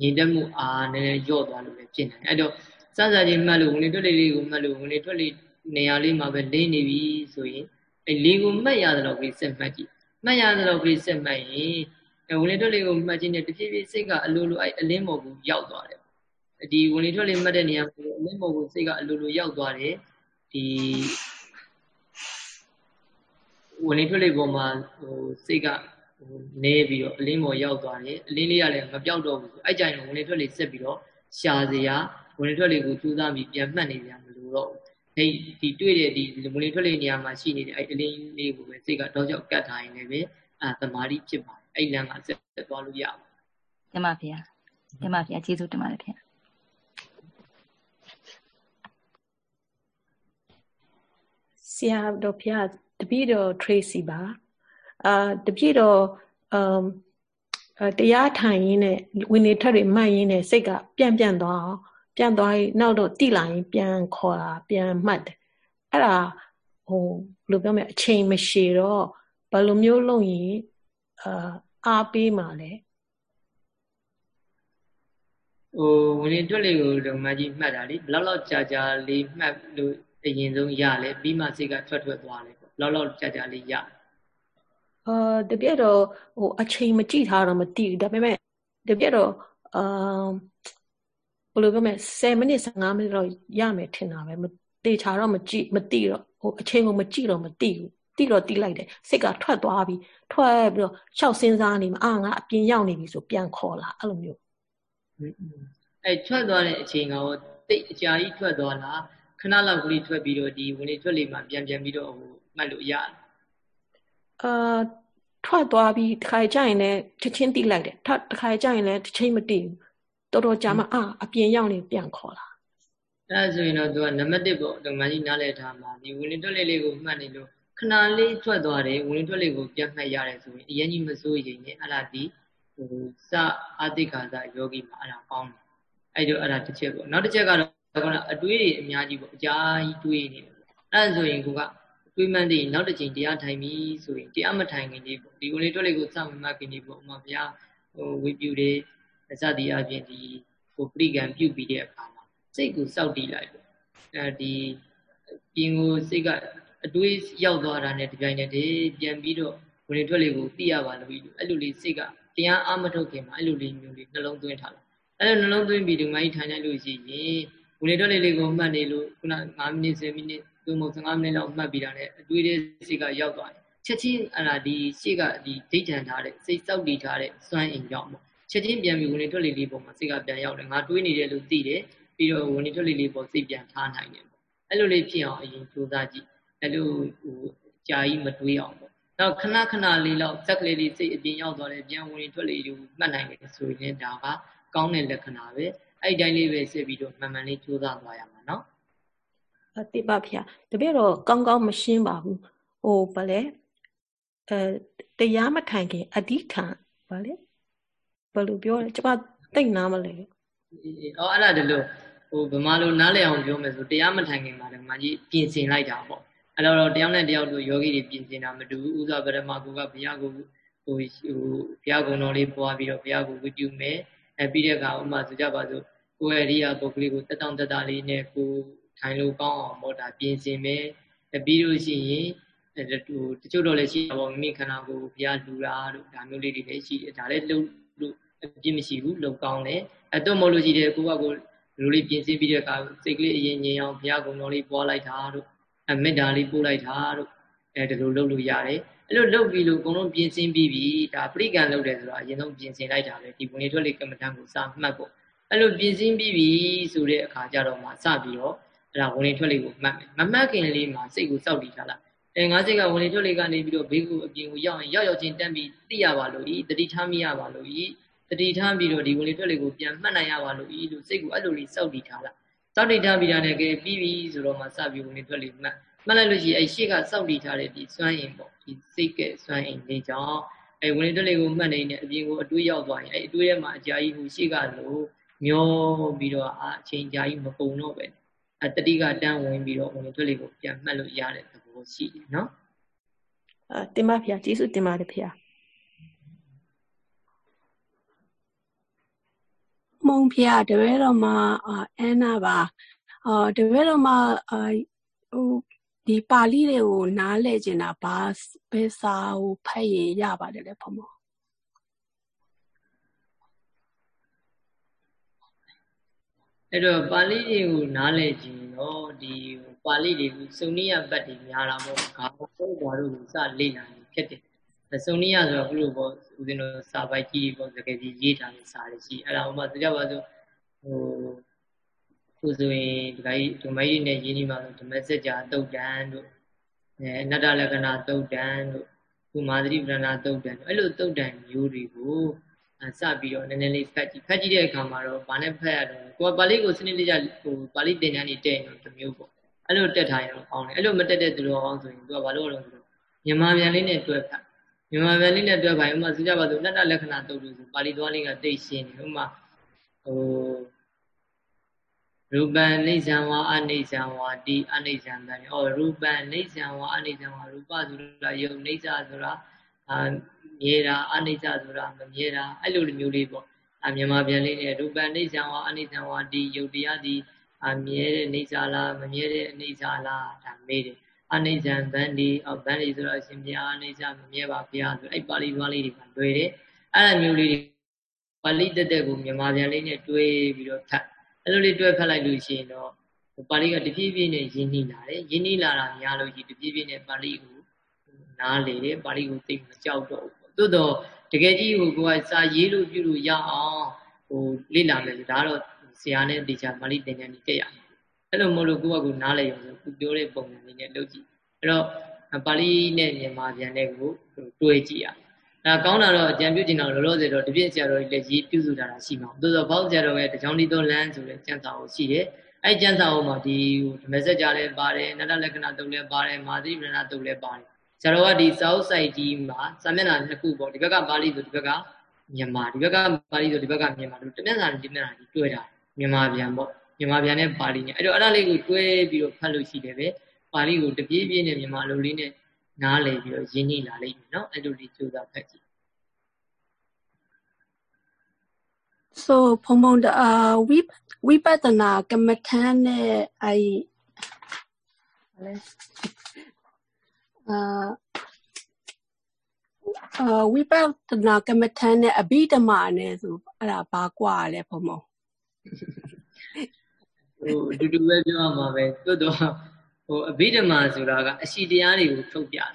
ညီတက်မှုအားနည်းနည်းညော့သွားလို့လည်းဖြစ်နေတယ်။အဲ့တော့စစချင်းမှတ်လို့ဝင်လေထွက်လေလေးကိုမှတ်လို့ဝင်လေထွက်လေနေရာလေးမှာပဲလင်းနေပြီဆိုရင် အဲလေးကိုမှတ်ရတယ်လို့ပြီးစက်မှတ်ကြည့်မှတ်ရတယ်လို့ပြီးစက်မှတ်ရင်အဲဝင်လေထွက်လေးကိုမှတ်ခြင်းနဲ့တဖြည်းဖြည်းစိတ်ကအလိုလိုအဲအလင်းမော်ကိုရောက်သွားတယ်ဒီဝင်လေထွက်လေးမှတ်တဲ့နေရာမှာအလင်းမော်ကိုစိတ်ကအလိုလိုရောက်သွားတယ်ဒီဝင်လေထွက်လေးပေါ်မှာဟိုစိတ်ကဟိုနေပြီးတော့အလင်းပေါ်ရောက်သွားတယ်အလင်းလေးကလည်းမပြောက်တော့ဘူးအဲ့ကြရင်ဝင်လေထွက်လေးဆက်ပြီးတော့ရှာစရာဝင်လေထွက်လေးကိုကြိုးစားပြီးပြန်မှတ်နေကြမလို့တော့ အဲ့ဒီတွေ့တဲ့ဒီမူလထွက်လေနေရာမှာရှိနေတဲ့အဲ့အလင်းလေးကိုပဲစိတ်ကတော့ကြောက်ကတ်ထားရင်လည်းပဲအာသမာဓိဖြစ်ပါတယ်အဲ့လမ်းကဆက်သွားလို့ရပါတင်ပါဗျာတင်ပါဗျာကျေးဇူးတင်ပါတယ်ဗျာဆရာတော်ဖျားတပည့်တော် Tracy ပါအာတပည့်တော်အမ်တရားထိုင်ရင်းနဲ့ဝင်နေထက်တွေမှတ်ရင်းနဲ့စိတ်ကပြန့်ပြန့်သွားအောင် ပြန်သွားရင်နောက်တော့တိလာရင်ပြန်ခေါ်တာပြန်မှတ်တယ်အဲ့ဒါဟိုဘယ်လိုပြောမလဲအချိန်မရှည်တော့ဘယ်လိုမျိုးလုပ်ရင်အာအားပေးမှာလဲဟိုဝင်ရင်တွက်လေးကိုဒုံမကြီးမှတ်တာလေဘလောက်လောက်ကြာကြာလေးမှတ်လို့အရင်ဆုံးရလဲပြီးမှစိတ်ကထွက်ထွက်သွားလေပေါ့ဘလောက်လောက်ကြာကြာလေးရအာတပြည့်တော့ဟိုအချိန်မကြည့်ထားတော့မသိဘူးဒါပေမဲ့တပြည့်တော့အာဘယ် လိုပြောမလဲ10မိနစ်15မိနစ်တော့ရမယ်ထင်တာပဲမတေချာတော့မကြည့်မသိတော့ဟိုအချိန်ကိုမကြည့်တော့မသိဘူးတိတော့တိလိုက်တယ်စိတ်ကထွက်သွားပြီထွက်ပြီးတော့ရှောက်စင်းစားနေမှာအာငါအပြင်ရောက်နေပြီဆိုပြန်ခေါ်လာအဲ့လိုမျိုးအဲ့အဲထွက်သွားတဲ့အချိန်ကရောတိတ်အကြာကြီးထွက်သွားလားခဏလောက်ကလေးထွက်ပြီးတော့ဒီဝင်လေထွက်လေမှာပြန်ပြန်ပြီးတော့ဟိုမှတ်လို့ရအာထွက်သွားပြီးတစ်ခါကြရင်လည်းချက်ချင်းတိလိုက်တယ်ထပ်တစ်ခါကြရင်လည်းတစ်ချိန်မတိဘူး တော်တော်ကြာမှအာအပြင်ရောက်နေပြန်ခေါ်လာအဲဆိုရင်တော့သူကနံပါတ်1ပေါ့ဒီမကြီးနားလည်ထားမှာဒီဝင်လေထွက်လေလေးကိုမှတ်နေလို့ခဏလေးထွက်သွားတယ်ဝင်လေထွက်လေကိုပြန်မှတ်ရတယ်ဆိုရင်အရင်ကြီးမစိုးရင်လည်းအဲ့ဒါဒီဟိုစအာတိကာသယောဂီမှာအဲ့ဒါကောင်းတယ်အဲ့တော့အဲ့ဒါတစ်ချက်ပေါ့နောက်တစ်ချက်ကတော့ကအတွေးတွေအများကြီးပေါ့အကြာကြီးတွေးနေတယ်အဲ့ဒါဆိုရင်ကိုကတွေးမှန်းသိနောက်တစ်ချိန်တရားထိုင်ပြီဆိုရင်တရားမထိုင်ခင်လေးပေါ့ဒီဝင်လေထွက်လေကိုစမမှတ်ခင်လေးပေါ့ဥမာဘုရားဟိုဝိပုတွေ အစသည်အပြင်ဒီဟိုပရိကံပြုတ်ပြီးတဲ့အခါမှာစိတ်ကိုစောက်တည်လိုက်ပေါ့အဲဒီပြင်ကိုစိတ်ကအတွေးရောက်သွားတာနဲ့တပြိုင်တည်းပြန်ပြီးတော့ဝင်လေထွက်လေကိုသိရပါလို့အဲ့လိုလေးစိတ်ကတရားအာမထုတ်ခင်မှာအဲ့လိုလေးမျိုးလေးနှလုံးသွင်းထားလိုက်အဲ့လိုနှလုံးသွင်းပြီးဒီမိုင်းထိုင်လိုက်လို့ရှိရင်ဝင်လေထွက်လေလေးကိုမှတ်နေလို့ခုန9မိနစ်10မိနစ်သို့မဟုတ်15မိနစ်လောက်မှတ်ပြီးတာနဲ့အတွေးလေးစိတ်ကရောက်သွားတယ်ချက်ချင်းအဲ့ဒါဒီရှေ့ကဒီဒိဋ္ဌံထားတဲ့စိတ်စောက်တည်ထားတဲ့စွမ်းအင်ကြောင့်ပေါ့ ချက်ချင်းပြန်ပြီးဝင်လေထွက်လေလေးပုံမှာစိတ်ကပြန်ရောက်တယ်ငါတွေးနေတယ်လို့သိတယ်ပြီးတော့ဝင်လေထွက်လေလေးပုံစိတ်ပြန်ထားနိုင်တယ်ပေါ့အဲ့လိုလေးဖြစ်အောင်အရင်စူးစမ်းကြည့်အဲ့လိုဟိုကြာကြီးမတွေးအောင်ပေါ့နောက်ခဏခဏလေးလောက်ဇက်ကလေးလေးစိတ်အပြင်ရောက်သွားတယ်ပြန်ဝင်ထွက်လေလေးမှတ်နိုင်တယ်ဆိုရင်ဒါကကောင်းတဲ့လက္ခဏာပဲအဲ့တိုင်းလေးပဲစစ်ပြီးတော့မှန်မှန်လေးစူးစမ်းသွားရမှာနော်တိပါဗျာတပည့်တော့ကောင်းကောင်းမရှင်းပါဘူးဟိုဗလဲအဲတရားမထိုင်ခင်အဓိခံဗလဲဘ ယ်လိုပြောလဲကျမသိနားမလဲအော်အဲ့ဒါတလို့ဟိုဗမာလိုနားလည်အောင်ပြောမယ်ဆိုတရားမထိုင်ခင်မှာလည်းမကြီးပြင်ဆင်လိုက်တာပေါ့အဲ့တော့တယောက်နဲ့တယောက်တို့ယောဂီတွေပြင်ဆင်တာမတူဘူးဥစ္စာပရမကိုကဘုရားကိုဟိုဟိုဘုရားကုံတော်လေးပွားပြီးတော့ဘုရားကိုဝိပြုမယ်အဲပြီးတဲ့အခါဥမာဆိုကြပါစို့ကိုယ်အရိယာပုဂ္ဂလိကိုတက်တောင့်တက်တာလေးနဲ့ကိုထိုင်လို့ကောင်းအောင်မောတာပြင်ဆင်မယ်ပြီးလို့ရှိရင်ဟိုတချို့တော့လည်းရှိတာပေါ့မိမိခန္ဓာကိုယ်ဘုရားလူတာတို့ဒါမျိုးလေးတွေလည်းရှိတယ်ဒါလည်းလုံလို့ အပြစ်မရှိဘူးလုံကောင်းတယ်အဲတော့မဟုတ်လို့ရှိတယ်ကိုကကိုလူလေးပြင်ဆင်ပြီးတဲ့အခါစိတ်ကလေးအရင်ငြိမ်အောင်ဘုရားကုံတော်လေးပွားလိုက်တာတို့အမေတ္တာလေးပို့လိုက်တာတို့အဲဒီလိုလုပ်လို့ရတယ်အဲ့လိုလုပ်ပြီးလို့အကုန်လုံးပြင်ဆင်ပြီးပြီဒါပရိကံလုပ်တယ်ဆိုတော့အရင်ဆုံးပြင်ဆင်လိုက်တာပဲဒီဝင်လေထွက်လေကမ္မထံကိုစမှတ်ဖို့အဲ့လိုပြင်ဆင်ပြီးပြီဆိုတဲ့အခါကျတော့မှစပြီးတော့အဲ့ဒါဝင်လေထွက်လေကိုမှတ်မယ်မမှတ်ခင်လေးမှာစိတ်ကိုစောက်တည်ထားလိုက်အဲငါစိတ်ကဝင်လေထွက်လေကနေပြီးတော့ဘေးကိုအပြင်ကိုရောက်ရင်ရောက်ရောက်ချင်းတက်ပြီးသိရပါလို့ဤတတိထားမိရပါလို့ဤ တတိထားပြီးတော့ဒီဝင်လေထွက်လေကိုပြန်မှတ်နိုင်ရပါလို့ဤလို့စိတ်ကိုအဲ့လိုလေးစောက်တည်ထားလိုက်စောက်တည်ထားပြီးတာနဲ့ကဲပြီးပြီဆိုတော့မှစပြီးဝင်လေထွက်လေမှတ်မှတ်လိုက်လို့ရှိရင်အဲ့ရှေ့ကစောက်တည်ထားတဲ့ဒီစွမ်းအင်ပေါ့ဒီစိတ်ကစွမ်းအင်လေးကြောင့်အဲ့ဝင်လေထွက်လေကိုမှတ်နေတဲ့အပြင်ကိုအတွေးရောက်သွားရင်အဲ့အတွေးထဲမှာအကြာကြီးဟိုရှေ့ကလို့မျောပြီးတော့အချိန်ကြာကြီးမပုံတော့ပဲအတတိကတန်းဝင်ပြီးတော့ဝင်ထွက်လေးကိုပြန်မှတ်လို့ရတဲ့သဘောရှိတယ်နော်အဲတင်ပါဗျာကျေးဇူးတင်ပါတယ်ဗျာ မုံဖျားတပည့်တော်မှာအန်နာပါအော်တပည့်တော်မှာဟိုဒီပါဠိတွေကိုနားလဲကျင်တာဘာဘယ်စာကိုဖတ်ရင်ရပါတယ်လဲဖမောအဲ့တော့ပါဠိတွေကိုနားလည်ခြင်းတော့ဒီပါဠိတွေကိုစုံနိယဘတ်တွေများတာပေါ့ခါတော့ဘာလို့စလေ့လာနေဖြစ်တယ် စုံနိယဆိုတော့ခုလိုပေါ့ဦးဇင်းတို့စာပိုက်ကြီးပေါ့တကယ်ကြီးရေးထားတဲ့စာတွေရှိအဲ့ဒါဥမာဆိုကြပါစို့ဟိုခုဆိုရင်ဒီကကြီးဓမ္မကြီးနဲ့ရင်းနှီးမှာဆိုဓမ္မစကြာတုတ်တန်တို့အဲအနတ္တလက္ခဏာတုတ်တန်တို့ခုမာသတိပ္ပဏာတုတ်တန်တို့အဲ့လိုတုတ်တန်မျိုးတွေကိုစပြီးတော့နည်းနည်းလေးဖတ်ကြည့်ဖတ်ကြည့်တဲ့အခါမှာတော့ဘာနဲ့ဖတ်ရတော့ကိုကပါဠိကိုစနစ်တကျဟိုပါဠိသင်တန်းနေတဲ့ရင်တစ်မျိုးပေါ့အဲ့လိုတက်ထားရင်တော့ကောင်းတယ်အဲ့လိုမတက်တဲ့သူတော်အောင်ဆိုရင်သူကဘာလို့လဲဆိုတော့မြန်မာပြန်လေးနဲ့တွဲဖတ် မြန်မာပြန်လေးနဲ့တွဲဖတ်ဥမာစကြပါစို့နတ္တလက္ခဏာတုတ်လို့ဆိုပါဠိသွားလေးကသိရှင်းတယ်ဥမာဟိုရူပံနေဇံဝါအနိဇံဝါတိအနိဇံတန်ဩရူပံနေဇံဝါအနိဇံဝါရူပဆိုတာယုံနေဇဆိုတာအာမြဲတာအနိစ္စဆိုတာမမြဲတာအဲ့လိုမျိုးလေးပေါ့အမြန်မာပြန်လေးနဲ့ရူပနိစ္စဝါအနိစ္စဝါဒီယုတ်တရားဒီအမြဲတဲ့နေစာလားမမြဲတဲ့အနေစာလားဒါမေးတယ် အနိစ္စံဗန္ဒီအော်ဗန္ဒီဆိုတော့အရှင်ဘုရားအနိစ္စမမြဲပါဘုရားဆိုအဲ့ပါဠိသွားလေးတွေကလွယ်တယ်အဲ့လိုမျိုးလေးတွေပါဠိတက်တက်ကိုမြန်မာပြန်လေးနဲ့တွဲပြီးတော့ဖတ်အဲ့လိုလေးတွဲဖတ်လိုက်လို့ရှိရင်တော့ပါဠိကတဖြည်းဖြည်းနဲ့ရင်းနှီးလာတယ်ရင်းနှီးလာတာများလို့ရှိတဖြည်းဖြည်းနဲ့ပါဠိကိုနားလေတယ်ပါဠိကိုသိမကြောက်တော့ဘူးသို့တော့တကယ်ကြီးဟိုကိုကစာရေးလို့ပြုလို့ရအောင်ဟိုလေ့လာမယ်ဒါတော့ဆရာနဲ့တေချာပါဠိသင်္ချန်ကြီးတက်ရတယ် အဲ့လိုမဟုတ်လို့ကိုယ့်ဘက်ကနားလည်ရုံဆိုခုပြောတဲ့ပုံစံလေးနဲ့လုပ်ကြည့်အဲ့တော့ပါဠိနဲ့မြန်မာပြန်တဲ့ကိုတွဲကြည့်ရအဲကောင်းတာတော့အကြံပြုချင်တာလောလောဆယ်တော့တပြည့်ဆရာတော်ကြီးလည်းရေးပြုစုထားတာရှိမှာသို့သောဘောက်ဆရာတော်ရဲ့တကြောင်လေးသောလမ်းဆိုတဲ့ကျမ်းစာကိုရှိတယ်အဲ့ကျမ်းစာအုပ်မှာဒီဓမ္မစကြာလည်းပါတယ်နတလက္ခဏာတုတ်လည်းပါတယ်မာသီပရဏတုတ်လည်းပါတယ်ဆရာတော်ကဒီစာအုပ်ဆိုင်ကြီးမှာစာမျက်နှာနှစ်ခုပေါ့ဒီဘက်ကပါဠိဆိုဒီဘက်ကမြန်မာဒီဘက်ကပါဠိဆိုဒီဘက်ကမြန်မာတို့တမျက်နှာဒီမျက်နှာဒီတွဲတာမြန်မာပြန်ပေါ့ မြန်မာပြန်နဲ့ပါဠိနဲ့အဲ့တော့အဲ့ဒါလေးကိုတွဲပြီးတော့ဖတ်လို့ရှိတယ်ပဲပါဠိကိုတပြေးပြေးနဲ့မြန်မာလိုလေးနဲ့နားလည်ပြီးတော့ရင်းနှီးလာလိမ့်မယ်နော်အဲ့လိုလေးကြိုးစားဖတ်ကြည့် so ဖုံဖုံတအာဝိဝိပဿနာကမ္မထန်နဲ့အဲ့ဘာလဲအာအာဝိပဿနာကမ္မထန်နဲ့အဘိဓမ္မာနဲ့ဆိုအဲ့ဒါဘာကွာလဲဖုံဖုံ ဟိုအတူတူပဲပြောရမှာပဲတွတ်တော့ဟိုအဘိဓမ္မာဆိုတာကအရှိတရားတွေကိုထုတ်ပြတယ်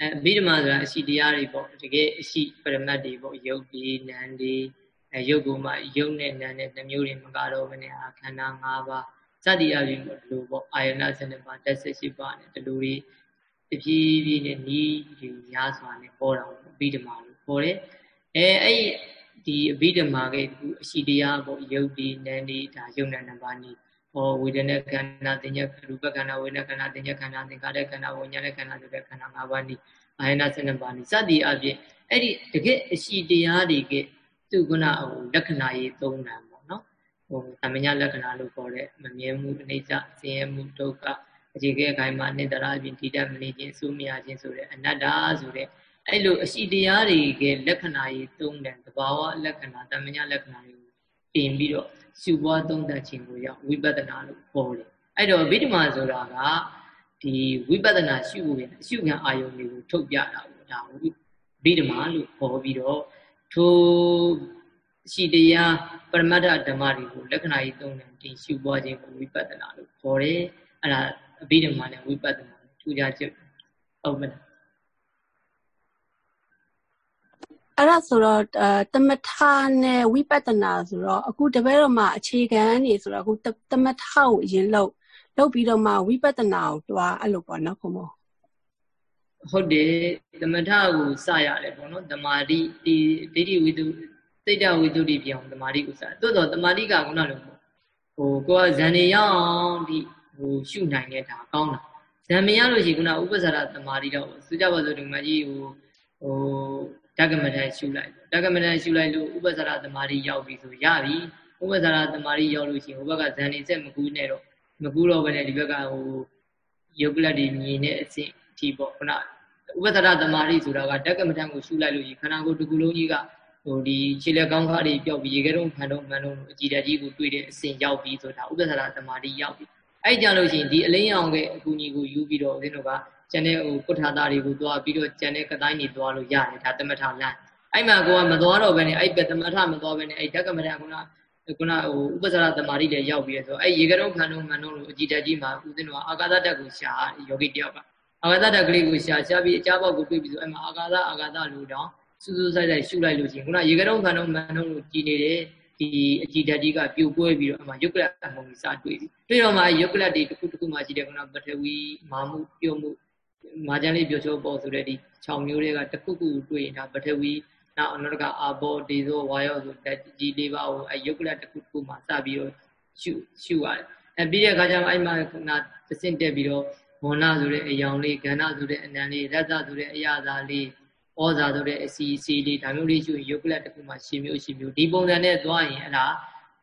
အဲအဘိဓမ္မာဆိုတာအရှိတရားတွေပေါ့တကယ်အရှိပရမတ်တွေပေါ့ယုတ်ဒီနံဒီအဲယုတ်ကမှယုတ်နဲ့နံနဲ့နှမျိုးတွေမကတော့ဘဲနဲ့အခန္ဓာ၅ပါးစသည်အပြင်ပေါ့ဒီလိုပေါ့အာယနာ7ပါးတက်78ပါးနဲ့ဒီလိုတွေတပြေးပြေးနဲ့နီးဒီများစွာနဲ့ပေါ်တာအဘိဓမ္မာလို့ခေါ်တယ်အဲအဲ့ဒီအဘိဓမ္မာကခုအရှိတရားပေါ့ယုတ်ဒီနံဒီဒါယုတ်နဲ့နှစ်ပါးနီး ဟောဝေဒနာခန္ဓာတင်ညရူပခန္ဓာဝေဒနာခန္ဓာတင်ညခန္ဓာသင်္ခါရခန္ဓာဝိညာဉ်ခန္ဓာဆိုတဲ့ခန္ဓာ၅ပါးနီးအာယနာ7ပါးနီးစသည်အပြင်အဲ့ဒီတကယ်အရှိတရားတွေကသူကနာဟိုလက္ခဏာရေးသုံးတာပေါ့နော်ဟိုသမညာလက္ခဏာလို့ခေါ်တဲ့မမြဲမှုအနိစ္စဆင်းရဲမှုဒုက္ခအခြေခဲအခိုင်မှာအနိတ္တရာအပြင်တည်တတ်မနေခြင်းအစိုးမရခြင်းဆိုတဲ့အနတ္တဆိုတဲ့အဲ့လိုအရှိတရားတွေကလက္ခဏာရေးသုံးတဲ့သဘာဝလက္ခဏာသမညာလက္ခဏာတွေကိုပြင်ပြီးတော့ ရှုပွားသုံးသပ်ခြင်းကိုရောက်ဝိပဿနာလို့ခေါ်တယ်အဲ့တော့ဗိဓမာဆိုတာကဒီဝိပဿနာရှုဖို့ရအရှုခံအာယုန်တွေကိုထုတ်ပြတာပေါ့ဒါကိုဗိဓမာလို့ခေါ်ပြီးတော့ထိုရှိတရားပရမတ္ထဓမ္မတွေကိုလက္ခဏာကြီးသုံးတယ်တင်ရှုပွားခြင်းကိုဝိပဿနာလို့ခေါ်တယ်အဲ့ဒါအဘိဓမ္မာနဲ့ဝိပဿနာထူးခြားချက်ဟုတ်မလား အဲ့ဒါဆိုတော့တမထနဲ့ဝိပဿနာဆိုတော့အခုတပည့်တော်မှာအခြေခံနေဆိုတော့အခုတမထကိုအရင်လောက်လောက်ပြီးတော့မှဝိပဿနာကိုတွားအဲ့လိုပေါ့နော်ဘုံဘဟုတ်တယ်တမထကိုစရတယ်ပေါ့နော်တမာတိဒီဒိဋ္ဌိဝိတုစိတ်တဝိတုတိပြောင်းတမာတိကိုစတိုးတော့တမာတိကခုနလိုဟိုကိုကဇန်နေရအောင်ဒီဟိုရှုနိုင်တဲ့ဒါကောင်းတာဇန်မရလို့ရှိရင်ခုနဥပ္ပဇ္ဇာတမာတိတော့ဆိုကြပါစို့ဒီမကြီးဟိုဟို တက္ကမထရှုလိုက်တက္ကမထရှုလိုက်လို့ဥပ္ပဇ္ဇာတမာတိရောက်ပြီဆိုရပြီဥပ္ပဇ္ဇာတမာတိရောက်လို့ရှိရင်ဟိုဘက်ကဇန်နေစက်မကူးနဲ့တော့မကူးတော့ဘဲနဲ့ဒီဘက်ကဟိုယုတ်ကလတ်တွေမြင်တဲ့အဆင့်အထိပေါ့ခုနဥပဒရသမารိဆိုတာကတက္ကမထံကိုရှုလိုက်လို့ခန္ဓာကိုယ်တစ်ခုလုံးကြီးကဟိုဒီခြေလက်ကောင်းခါးတွေပျောက်ပြီးရေခဲတုံးဖန်တုံးမှန်တုံးအကြည်တကြီးကိုတွေ့တဲ့အဆင့်ရောက်ပြီးဆိုတာဥပဒရသမารိရောက်ပြီးအဲ့ကြလို့ရှိရင်ဒီအလင်းရောင်ရဲ့အကူအညီကိုယူပြီးတော့ဦးဇင်းတို့က ကျန်တဲ့ဟိုကုဋ္ဌာသားတွေကိုသွားပြီးတော့ကျန်တဲ့ကတိုင်းတွေသွားလို့ရတယ်ဒါသမထလမ်းအဲ့မှာကိုကမသွားတော့ဘဲနဲ့အဲ့ပဲသမထမသွားဘဲနဲ့အဲ့တက္ကမထံကခုနဟိုဥပ္ပဇာသမารိလည်းရောက်ပြီးဆိုအဲ့ရေကရုံခန္ဓုမှန်တော့လို့အကြည်တက်ကြီးမှာဦးဇင်းတို့ကအာကာသတက်ကိုရှာယောဂီတယောက်ကအာကာသတက်ကလေးကိုရှာရှာပြီးအကြပေါက်ကိုတွေ့ပြီးဆိုအဲ့မှာအာကာသအာကာသလို့တောင်စူးစူးဆိုင်ဆိုင်ရှုလိုက်လို့ရှိရင်ခုနရေကရုံခန္ဓုမှန်တော့လို့ကြည်နေတဲ့ဒီအကြည်တက်ကြီးကပြိုကွဲပြီးတော့အမှယုတ်ကလအမုံကြီးစားတွေ့ပြီတွေ့တော့မှယုတ်ကလတွေတစ်ခုတစ်ခုမှရှိတယ်ခုနပထဝီမာမှုပြုတ်မှု မာကျန်လေးပြောချိုးပေါ်ဆိုတဲ့ဒီ6မျိုးတွေကတစ်ခုခုတွေ့ရင်ဒါပထဝီနောက်နောက်တကအာဘောဒေဇောဝါယောဆိုတက်ကြီးလေးပါကိုအဲယုတ်ကလတစ်ခုတစ်ခုမှစပြီးတော့ရှုရှုရတယ်အဲပြီးတဲ့အခါကျမှအဲ့မှာခုနသစင့်တက်ပြီးတော့ဝဏဆိုတဲ့အယောင်လေးကဏ္ဍဆိုတဲ့အနံလေးရတ္တဆိုတဲ့အရာသာလေးဩဇာဆိုတဲ့အစီအစီလေးဒါမျိုးလေးရှုရင်ယုတ်ကလတစ်ခုမှရှင်မျိုးရှင်မျိုးဒီပုံစံနဲ့သွားရင်အဲ့ဒါ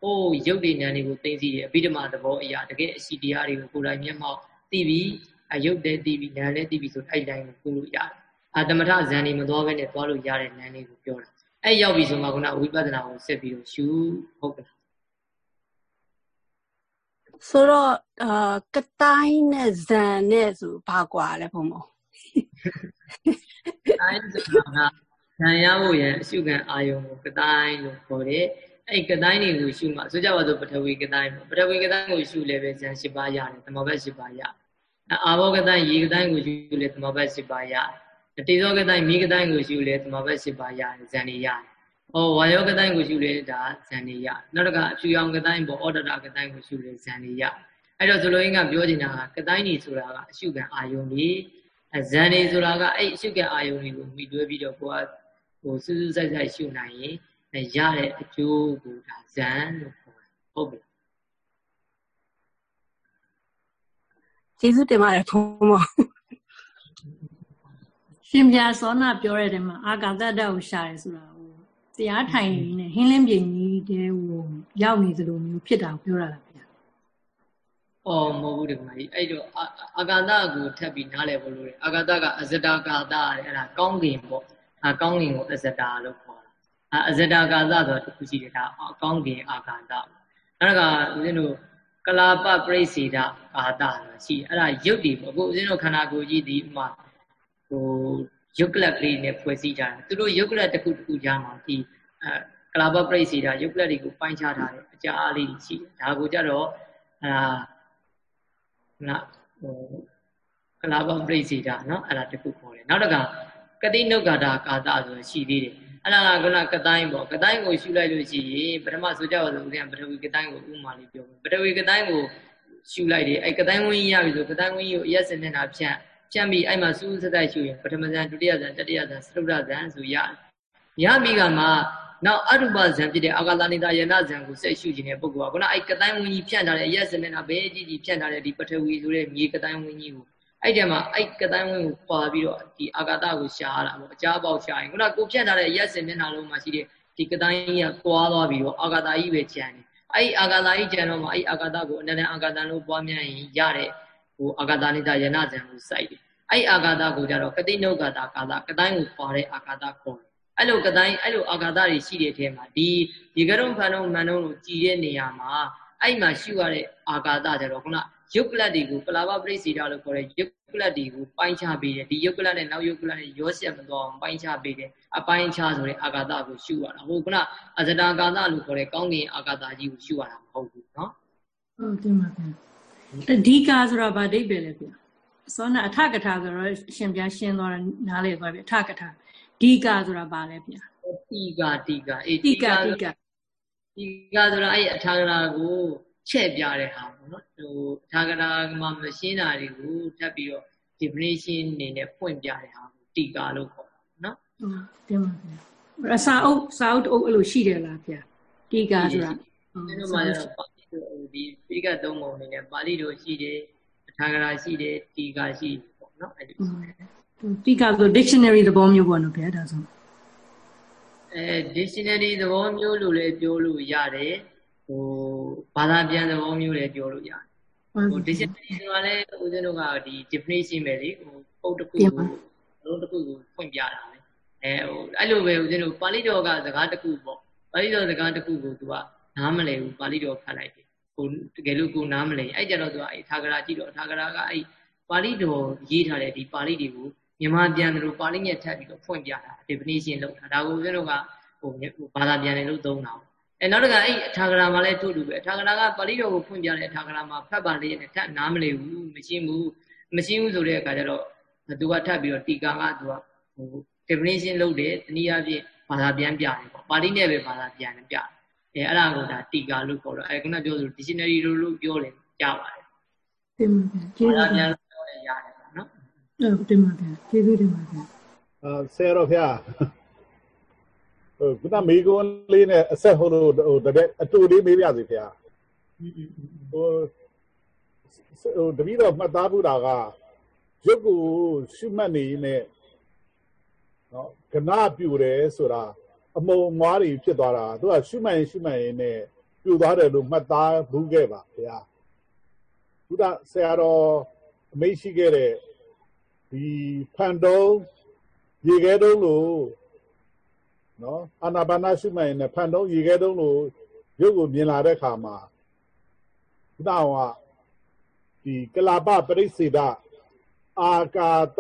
အိုးယုတ်တွေနံတွေကိုသိသိတယ်အဘိဓမ္မာသဘောအရာတကယ်အစီတရားတွေကိုကိုယ်တိုင်မျက်မှောက်သိပြီး အယုတ်တဲ့သိပြီးနံလည်းသိပြီးဆိုအဲ့တိုင်းကိုကိုလို့ရတယ်အာတမထဇန်နေမသွားဘဲနဲ့သွားလို့ရတဲ့နန်းလေးကိုပြောတာအဲ့ရောက်ပြီဆိုမှခုနဝိပဿနာကိုဆက်ပြီးတော့ရှုဟုတ်ကဲ့ဆိုတော့အာကတိုင်းနဲ့ဇန်နဲ့ဆိုဘာကွာလဲဘုံဘုံတိုင်းဆိုတာကဇန်ရဖို့ရန်အရှုခံအာယုံကိုကတိုင်းလို့ခေါ်တယ်အဲ့ကတိုင်းတွေကိုရှုမှဆိုကြပါစို့ပထဝီကတိုင်းပထဝီကတိုင်းကိုရှုလည်းပဲဇန်၈ပါးရတယ်သမဘတ်၈ပါးရ အာဘောကတိုင်းရေကတိုင်းကိုရှုလည်းသမဘတ်၈ပါးရတယ်တေဇောကတိုင်းမိကတိုင်းကိုရှုလေသမဘတ်၈ပါးရတယ်ဇန်နေရတယ်ဩဝါယောကတိုင်းကိုရှုလေဒါဇန်နေရနောက်တစ်ခါအဖြူရောင်ကတိုင်းပေါ့ဩဒတာကတိုင်းကိုရှုလေဇန်နေရအဲ့တော့ဆိုလိုရင်းကပြောချင်တာကတိုင်းနေဆိုတာကအရှုခံအာယုန်ကြီးအဇန်နေဆိုတာကအဲ့အရှုခံအာယုန်တွေကိုမိတွဲပြီးတော့ကိုကဟိုစူးစူးဆိုင်ဆိုင်ရှုနိုင်ရင်ရတဲ့အကျိုးကိုဒါဇန်လို့ခေါ်တယ်ဟုတ်ပြီ ကျေးဇူးတင်ပါတယ်ဘုံဘုံရှင်ပြသောနာပြောတဲ့ထဲမှာအာကာသတ္တကိုရှာတယ်ဆိုတာဟိုတရားထိုင်နေဟင်းလင်းပြင်ကြီးတဲဟိုရောက်နေသလိုမျိုးဖြစ်တာပြောတာလားဗျာ။အော်မဟုတ်ဘူးဒီမှာကြီးအဲ့တော့အာကာသကိုထပ်ပြီးနားလည်ဖို့လိုတယ်အာကာသကအဇတာကာသတဲ့အဲ့ဒါကောင်းကင်ပေါ့အာကောင်းကင်ကိုအဇတာလို့ခေါ်တာအာအဇတာကာသဆိုတာတစ်ခုရှိတယ်ဒါအကောင်းကင်အာကာသအဲ့ဒါကဦးဇင်းတို့ ကလာပပရိစေတကာသဆိုတာရှိအဲ့ဒါရုပ်တွေပေါ့ကိုဦးဇင်းတို့ခန္ဓာကိုယ်ကြီးဒီဥမာဟိုယုတ်ကလပ်ကလေးနဲ့ဖွဲ့စည်းကြတယ်သူတို့ယုတ်ကလပ်တစ်ခုတစ်ခုကြားမှာဒီအဲကလာပပရိစေတယုတ်ကလပ်တွေကိုပိုင်းခြားထားတယ်အကြာအလေးရှိတယ်ဒါကိုကြတော့အာနာဟိုကလာပပရိစေတနော်အဲ့ဒါတစ်ခုခေါ်တယ်နောက်တစ်ခါကတိနုဂါတာကာသဆိုတာရှိသေးတယ် အဲ့ဒါကခုနကတိုင်းပေါ့ကတိုင်းကိုရှုလိုက်လို့ရှိရင်ပထမဆိုကြပါစို့ဦးဇင်းပထဝီကတိုင်းကိုဥမာလေးပြောမယ်ပထဝီကတိုင်းကိုရှုလိုက်တယ်အဲ့ကတိုင်းဝင်းကြီးရပြီဆိုကတိုင်းဝင်းကြီးကိုအရက်စင်နေတာဖြန့်ဖြန့်ပြီးအဲ့မှာစူးစက်တိုက်ရှုရင်ပထမဇန်ဒုတိယဇန်တတိယဇန်သရုပ်ဇန်ဆိုရတယ်ရပြီကမှနောက်အရူပဇန်ဖြစ်တဲ့အာဂါသနိတာယနာဇန်ကိုဆက်ရှုခြင်းတဲ့ပုဂ္ဂိုလ်ကခုနအဲ့ကတိုင်းဝင်းကြီးဖြန့်ထားတဲ့အရက်စင်နေတာဘဲကြီးကြီးဖြန့်ထားတဲ့ဒီပထဝီဆိုတဲ့မြေကတိုင်းဝင်းကြီးကို အဲ့တည်းမှာအဲ့ကတိုင်းဝင်းကိုပွာပြီးတော့ဒီအာဂါတကိုရှားရတာပေါ့အကြားပေါက်ရှားရင်ခုနကိုဖြန့်ထားတဲ့ရက်စင်မျက်နှာလုံးမှာရှိတဲ့ဒီကတိုင်းကြီးကကွာသွားပြီးတော့အာဂါတကြီးပဲကျန်တယ်အဲ့အာဂါတကြီးကျန်တော့မှအဲ့အာဂါတကိုအနန္တအာဂါတလို့ပွားများရင်ရတဲ့ဟိုအာဂါတနိတာယနာဇန်ကိုစိုက်တယ်အဲ့အာဂါတကိုကြတော့ကတိနုဂါတာကာလကတိုင်းကိုပွာတဲ့အာဂါတခေါ်တယ်အဲ့လိုကတိုင်းအဲ့လိုအာဂါတတွေရှိတဲ့အထဲမှာဒီဒီကရုံဖန်ုံမန်ုံကိုကြည်တဲ့နေရာမှာအဲ့မှာရှုရတဲ့အာဂါတကြတော့ခုန ယုတ်ကလတ်တွေကိုပလာဘပရိစီတာလို့ခေါ်တဲ့ယုတ်ကလတ်တွေကိုပိုင်းခြားပေးတယ်ဒီယုတ်ကလတ်နဲ့နောက်ယုတ်ကလတ်နဲ့ရောဆက်မသွားအောင်ပိုင်းခြားပေးတယ်အပိုင်းခြားဆိုတဲ့အာဂါတကိုရှုရတာဟိုခုနအဇတာကာသလို့ခေါ်တဲ့ကောင်းကင်အာဂါတကြီးကိုရှုရတာမဟုတ်ဘူးเนาะဟုတ်ကဲ့ပါဗျာအဓိကဆိုတာဗာဒိဗ္ဗေလေဗျာစောနာအထကထာဆိုတော့ရှင်ပြရှင်းသွားတာနားလေသွားပြီအထကထာဒီကဆိုတာဗာလဲဗျာတိကတိကအေးတိကတိကတိကဆိုတာအဲ့အထာကထာကို ချဲ့ပြတဲ့ဟာပေါ့နော်ဟိုအထာကထာမှာမရှင်းတာတွေကိုထပ်ပြီးတော့ definition အနေနဲ့ဖွင့်ပြတဲ့ဟာကိုတိကလို့ခေါ်တာနော်ဟုတ်တင်ပါဗျာစာအုပ်စာအုပ်အုပ်အဲ့လိုရှိတယ်လားဗျာတိကဆိုတာဒီလိုမှတော့ပါဠိတို့ဒီပိကသုံးပုံအနေနဲ့ပါဠိတို့ရှိတယ်အထာကထာရှိတယ်တိကရှိတယ်ပေါ့နော်အဲ့ဒီတိကဆို dictionary သဘောမျိုးပေါ့နော်ဗျာဒါဆိုအဲ dictionary သဘောမျိုးလို့လည်းပြောလို့ရတယ် ဟိုဘာသာပြန်သဘောမျိုးလည်းပြောလို့ရတယ်ဟို dictionary ဆိုတာလည်းဦးဇင်းတို့ကဒီ definition ပဲလေဟိုပုတ်တစ်ခုကိုလုံးတစ်ခုကိုဖွင့်ပြတာလေအဲဟိုအဲ့လိုပဲဦးဇင်းတို့ပါဠိတော်ကစကားတစ်ခုပေါ့ပါဠိတော်စကားတစ်ခုကိုသူကနားမလည်ဘူးပါဠိတော်ဖတ်လိုက်တယ်ဟိုတကယ်လို့ကိုနားမလည်အဲ့ကြတော့သူကအဲ့ထာဂရာကြည့်တော့ထာဂရာကအဲ့ပါဠိတော်ရေးထားတဲ့ဒီပါဠိတွေကိုမြန်မာပြန်တယ်လို့ပါဠိညက်ထပ်ပြီးတော့ဖွင့်ပြတာ definition လုပ်တာဒါကိုဦးဇင်းတို့ကဟိုဘာသာပြန်တယ်လို့သုံးတာ အဲနောက်တစ်ခါအဲ့အထာဂရာမှာလည်းထို့တူပဲအထာဂရာကပါဠိတော်ကိုဖွင့်ပြတဲ့အထာဂရာမှာဖတ်ပါလေနဲ့ထပ်နားမလည်ဘူးမရှင်းဘူးမရှင်းဘူးဆိုတဲ့အခါကျတော့သူကထပ်ပြီးတော့တီကာကသူကဟို definition လုပ်တယ်တနည်းအားဖြင့်ဘာသာပြန်ပြတယ်ပေါ့ပါဠိနဲ့ပဲဘာသာပြန်ပြတယ်အဲအဲ့ဒါကိုဒါတီကာလို့ခေါ်တော့အဲခုနပြောသလို dictionary လို့လို့ပြောတယ်ကြားပါတယ်တင်ပါဗျာကျေးဇူးတင်ပါတယ်ပြောရရတယ်ပေါ့နော်ဟုတ်တင်ပါဗျာကျေးဇူးတင်ပါဗျာအာဆရာတော်ဖျားဟို ခုနမေကွန်းလေးနဲ့အဆက်ဟိုလိုဟိုတတဲ့အတူလေးမေးပြစီဖျားဟိုဟိုတပည့်တော်မှတ်သားဘူးတာကရုပ်ကိုရှုမှတ်နေနဲ့နော်ကနာပြူတယ်ဆိုတာအမုံမွားတွေဖြစ်သွားတာသူကရှုမှတ်ရင်ရှုမှတ်ရင်နဲ့ပြူသွားတယ်လို့မှတ်သားဘူးခဲ့ပါဗျာဘုရားဆရာတော်အမိတ်ရှိခဲ့တဲ့ဒီဖန်တုံးရေခဲတုံးလို့ နော်အာနာပါနာရှုမှတ်ရင်နဲ့ဖန်တုံးရေခဲတုံးလို့ရုပ်ကိုမြင်လာတဲ့ခါမှာဘုရားကဒီကလာပပရိစေဒအာကာတ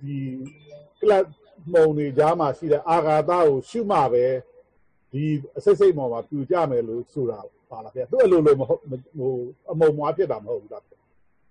ဒီကလတ်မုံတွေကြားမှာရှိတဲ့အာဃာတကိုရှုမှပဲဒီအစိတ်စိတ်ပေါ်မှာပြူကြမယ်လို့ဆိုတာပါလားဗျာသူ့အလိုလိုမဟုတ်ဟိုအမုံမွားဖြစ်တာမဟုတ်ဘူးလား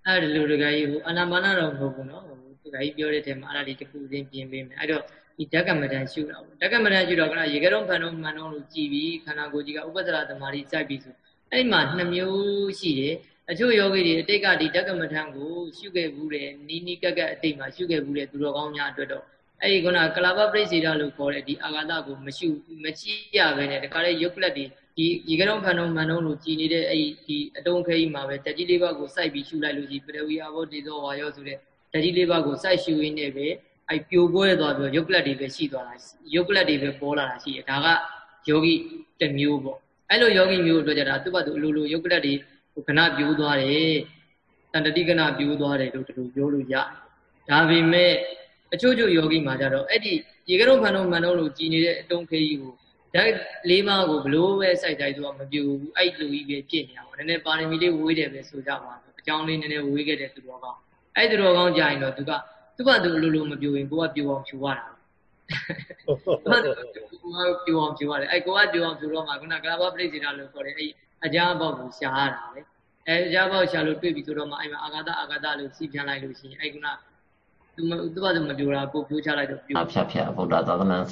အဲ့ဒီလိုတကယ်ကြီးဟိုအနာမနာတော့မဟုတ်ဘူးနော်ဟိုတကယ်ကြီးပြောတဲ့ထဲမှာအဲ့ဒါဒီတစ်ခုချင်းပြင်ပေးမယ်အဲ့တော့ ဒီဓကမတန်ရှုတာပေါ့ဓကမတန်ရှုတော့ကရေကဲတော့ဖန်တော့မှန်တော့လို့ကြည်ပြီးခန္ဓာကိုယ်ကြီးကဥပ္ပဒရာသမารီစိုက်ပြီးဆိုအဲ့မှာနှစ်မျိုးရှိတယ်အချို့ယောဂီတွေအတိတ်ကဒီဓကမထံကိုရှုခဲ့ဘူးတယ်နီးနီးကက်ကက်အတိတ်မှာရှုခဲ့ဘူးတယ်သူတော်ကောင်းများအတွက်တော့အဲ့ဒီခုနကလာပပရိစေတလို့ခေါ်တဲ့ဒီအာဂါတကိုမရှုမရှိရပဲနဲ့တခါလေယုတ်ကလတ်ဒီဒီရေကဲတော့ဖန်တော့မှန်တော့လို့ကြည်နေတဲ့အဲ့ဒီဒီအတုံးခဲကြီးမှာပဲတက်ကြီးလေးပါးကိုစိုက်ပြီးရှုလိုက်လို့ရှိပရဝီအဘောတေသောဝါယောဆိုတဲ့တက်ကြီးလေးပါးကိုစိုက်ရှုရင်းနဲ့ပဲ အဲ့ပြိုကွဲသွားပြီးရုပ်ကလတ်တွေပဲရှိသွားတာရုပ်ကလတ်တွေပဲပေါ်လာတာရှိတယ်ဒါကယောဂီတစ်မျိုးပေါ့အဲ့လိုယောဂီမျိုးအတွက်ကြတာသူ့ဘသူအလိုလိုရုပ်ကလတ်တွေခဏပြိုးသွားတယ်တန်တတိကဏပြိုးသွားတယ်လို့ဒီလိုပြောလို့ရတယ်ဒါပေမဲ့အချို့ချို့ယောဂီမှာကြတော့အဲ့ဒီရေကရုံဖန်တော့မှန်တော့လို့ကြည်နေတဲ့အတုံးခေးကြီးကိုဓာတ်လေးပါးကိုဘလို့ပဲစိုက်တိုင်းသူကမပြိုးဘူးအဲ့လိုကြီးပဲဖြစ်နေတာပေါ့နည်းနည်းပါရမီလေးဝေးတယ်ပဲဆိုကြပါဆိုအကြောင်းလေးနည်းနည်းဝေးခဲ့တဲ့သူတော်ကောင်းအဲ့သူတော်ကောင်းကြရင်တော့သူက သူကသူအလိုလိုမပြိုရင်ကိုကပြိုအောင်ဖြူရတာကိုကပြိုအောင်ဖြူရတယ်အဲ့ကိုကပြိုအောင်ဖြူတော့မှခုနကလာဘပရိစေတာလို့ခေါ်တယ်အဲ့အကြအပေါက်ကိုရှားရတာပဲအဲအကြအပေါက်ရှာလို့တွေ့ပြီဆိုတော့မှအဲ့မှာအာဂါတအာဂါတလို့စီးပြန်လိုက်လို့ရှိရင်အဲ့ခုနသူသူကသူမပြိုတာကိုပြိုချလိုက်တော့ပြိုအဖြတ်ဖြတ်ဗုဒ္ဓသာသနာ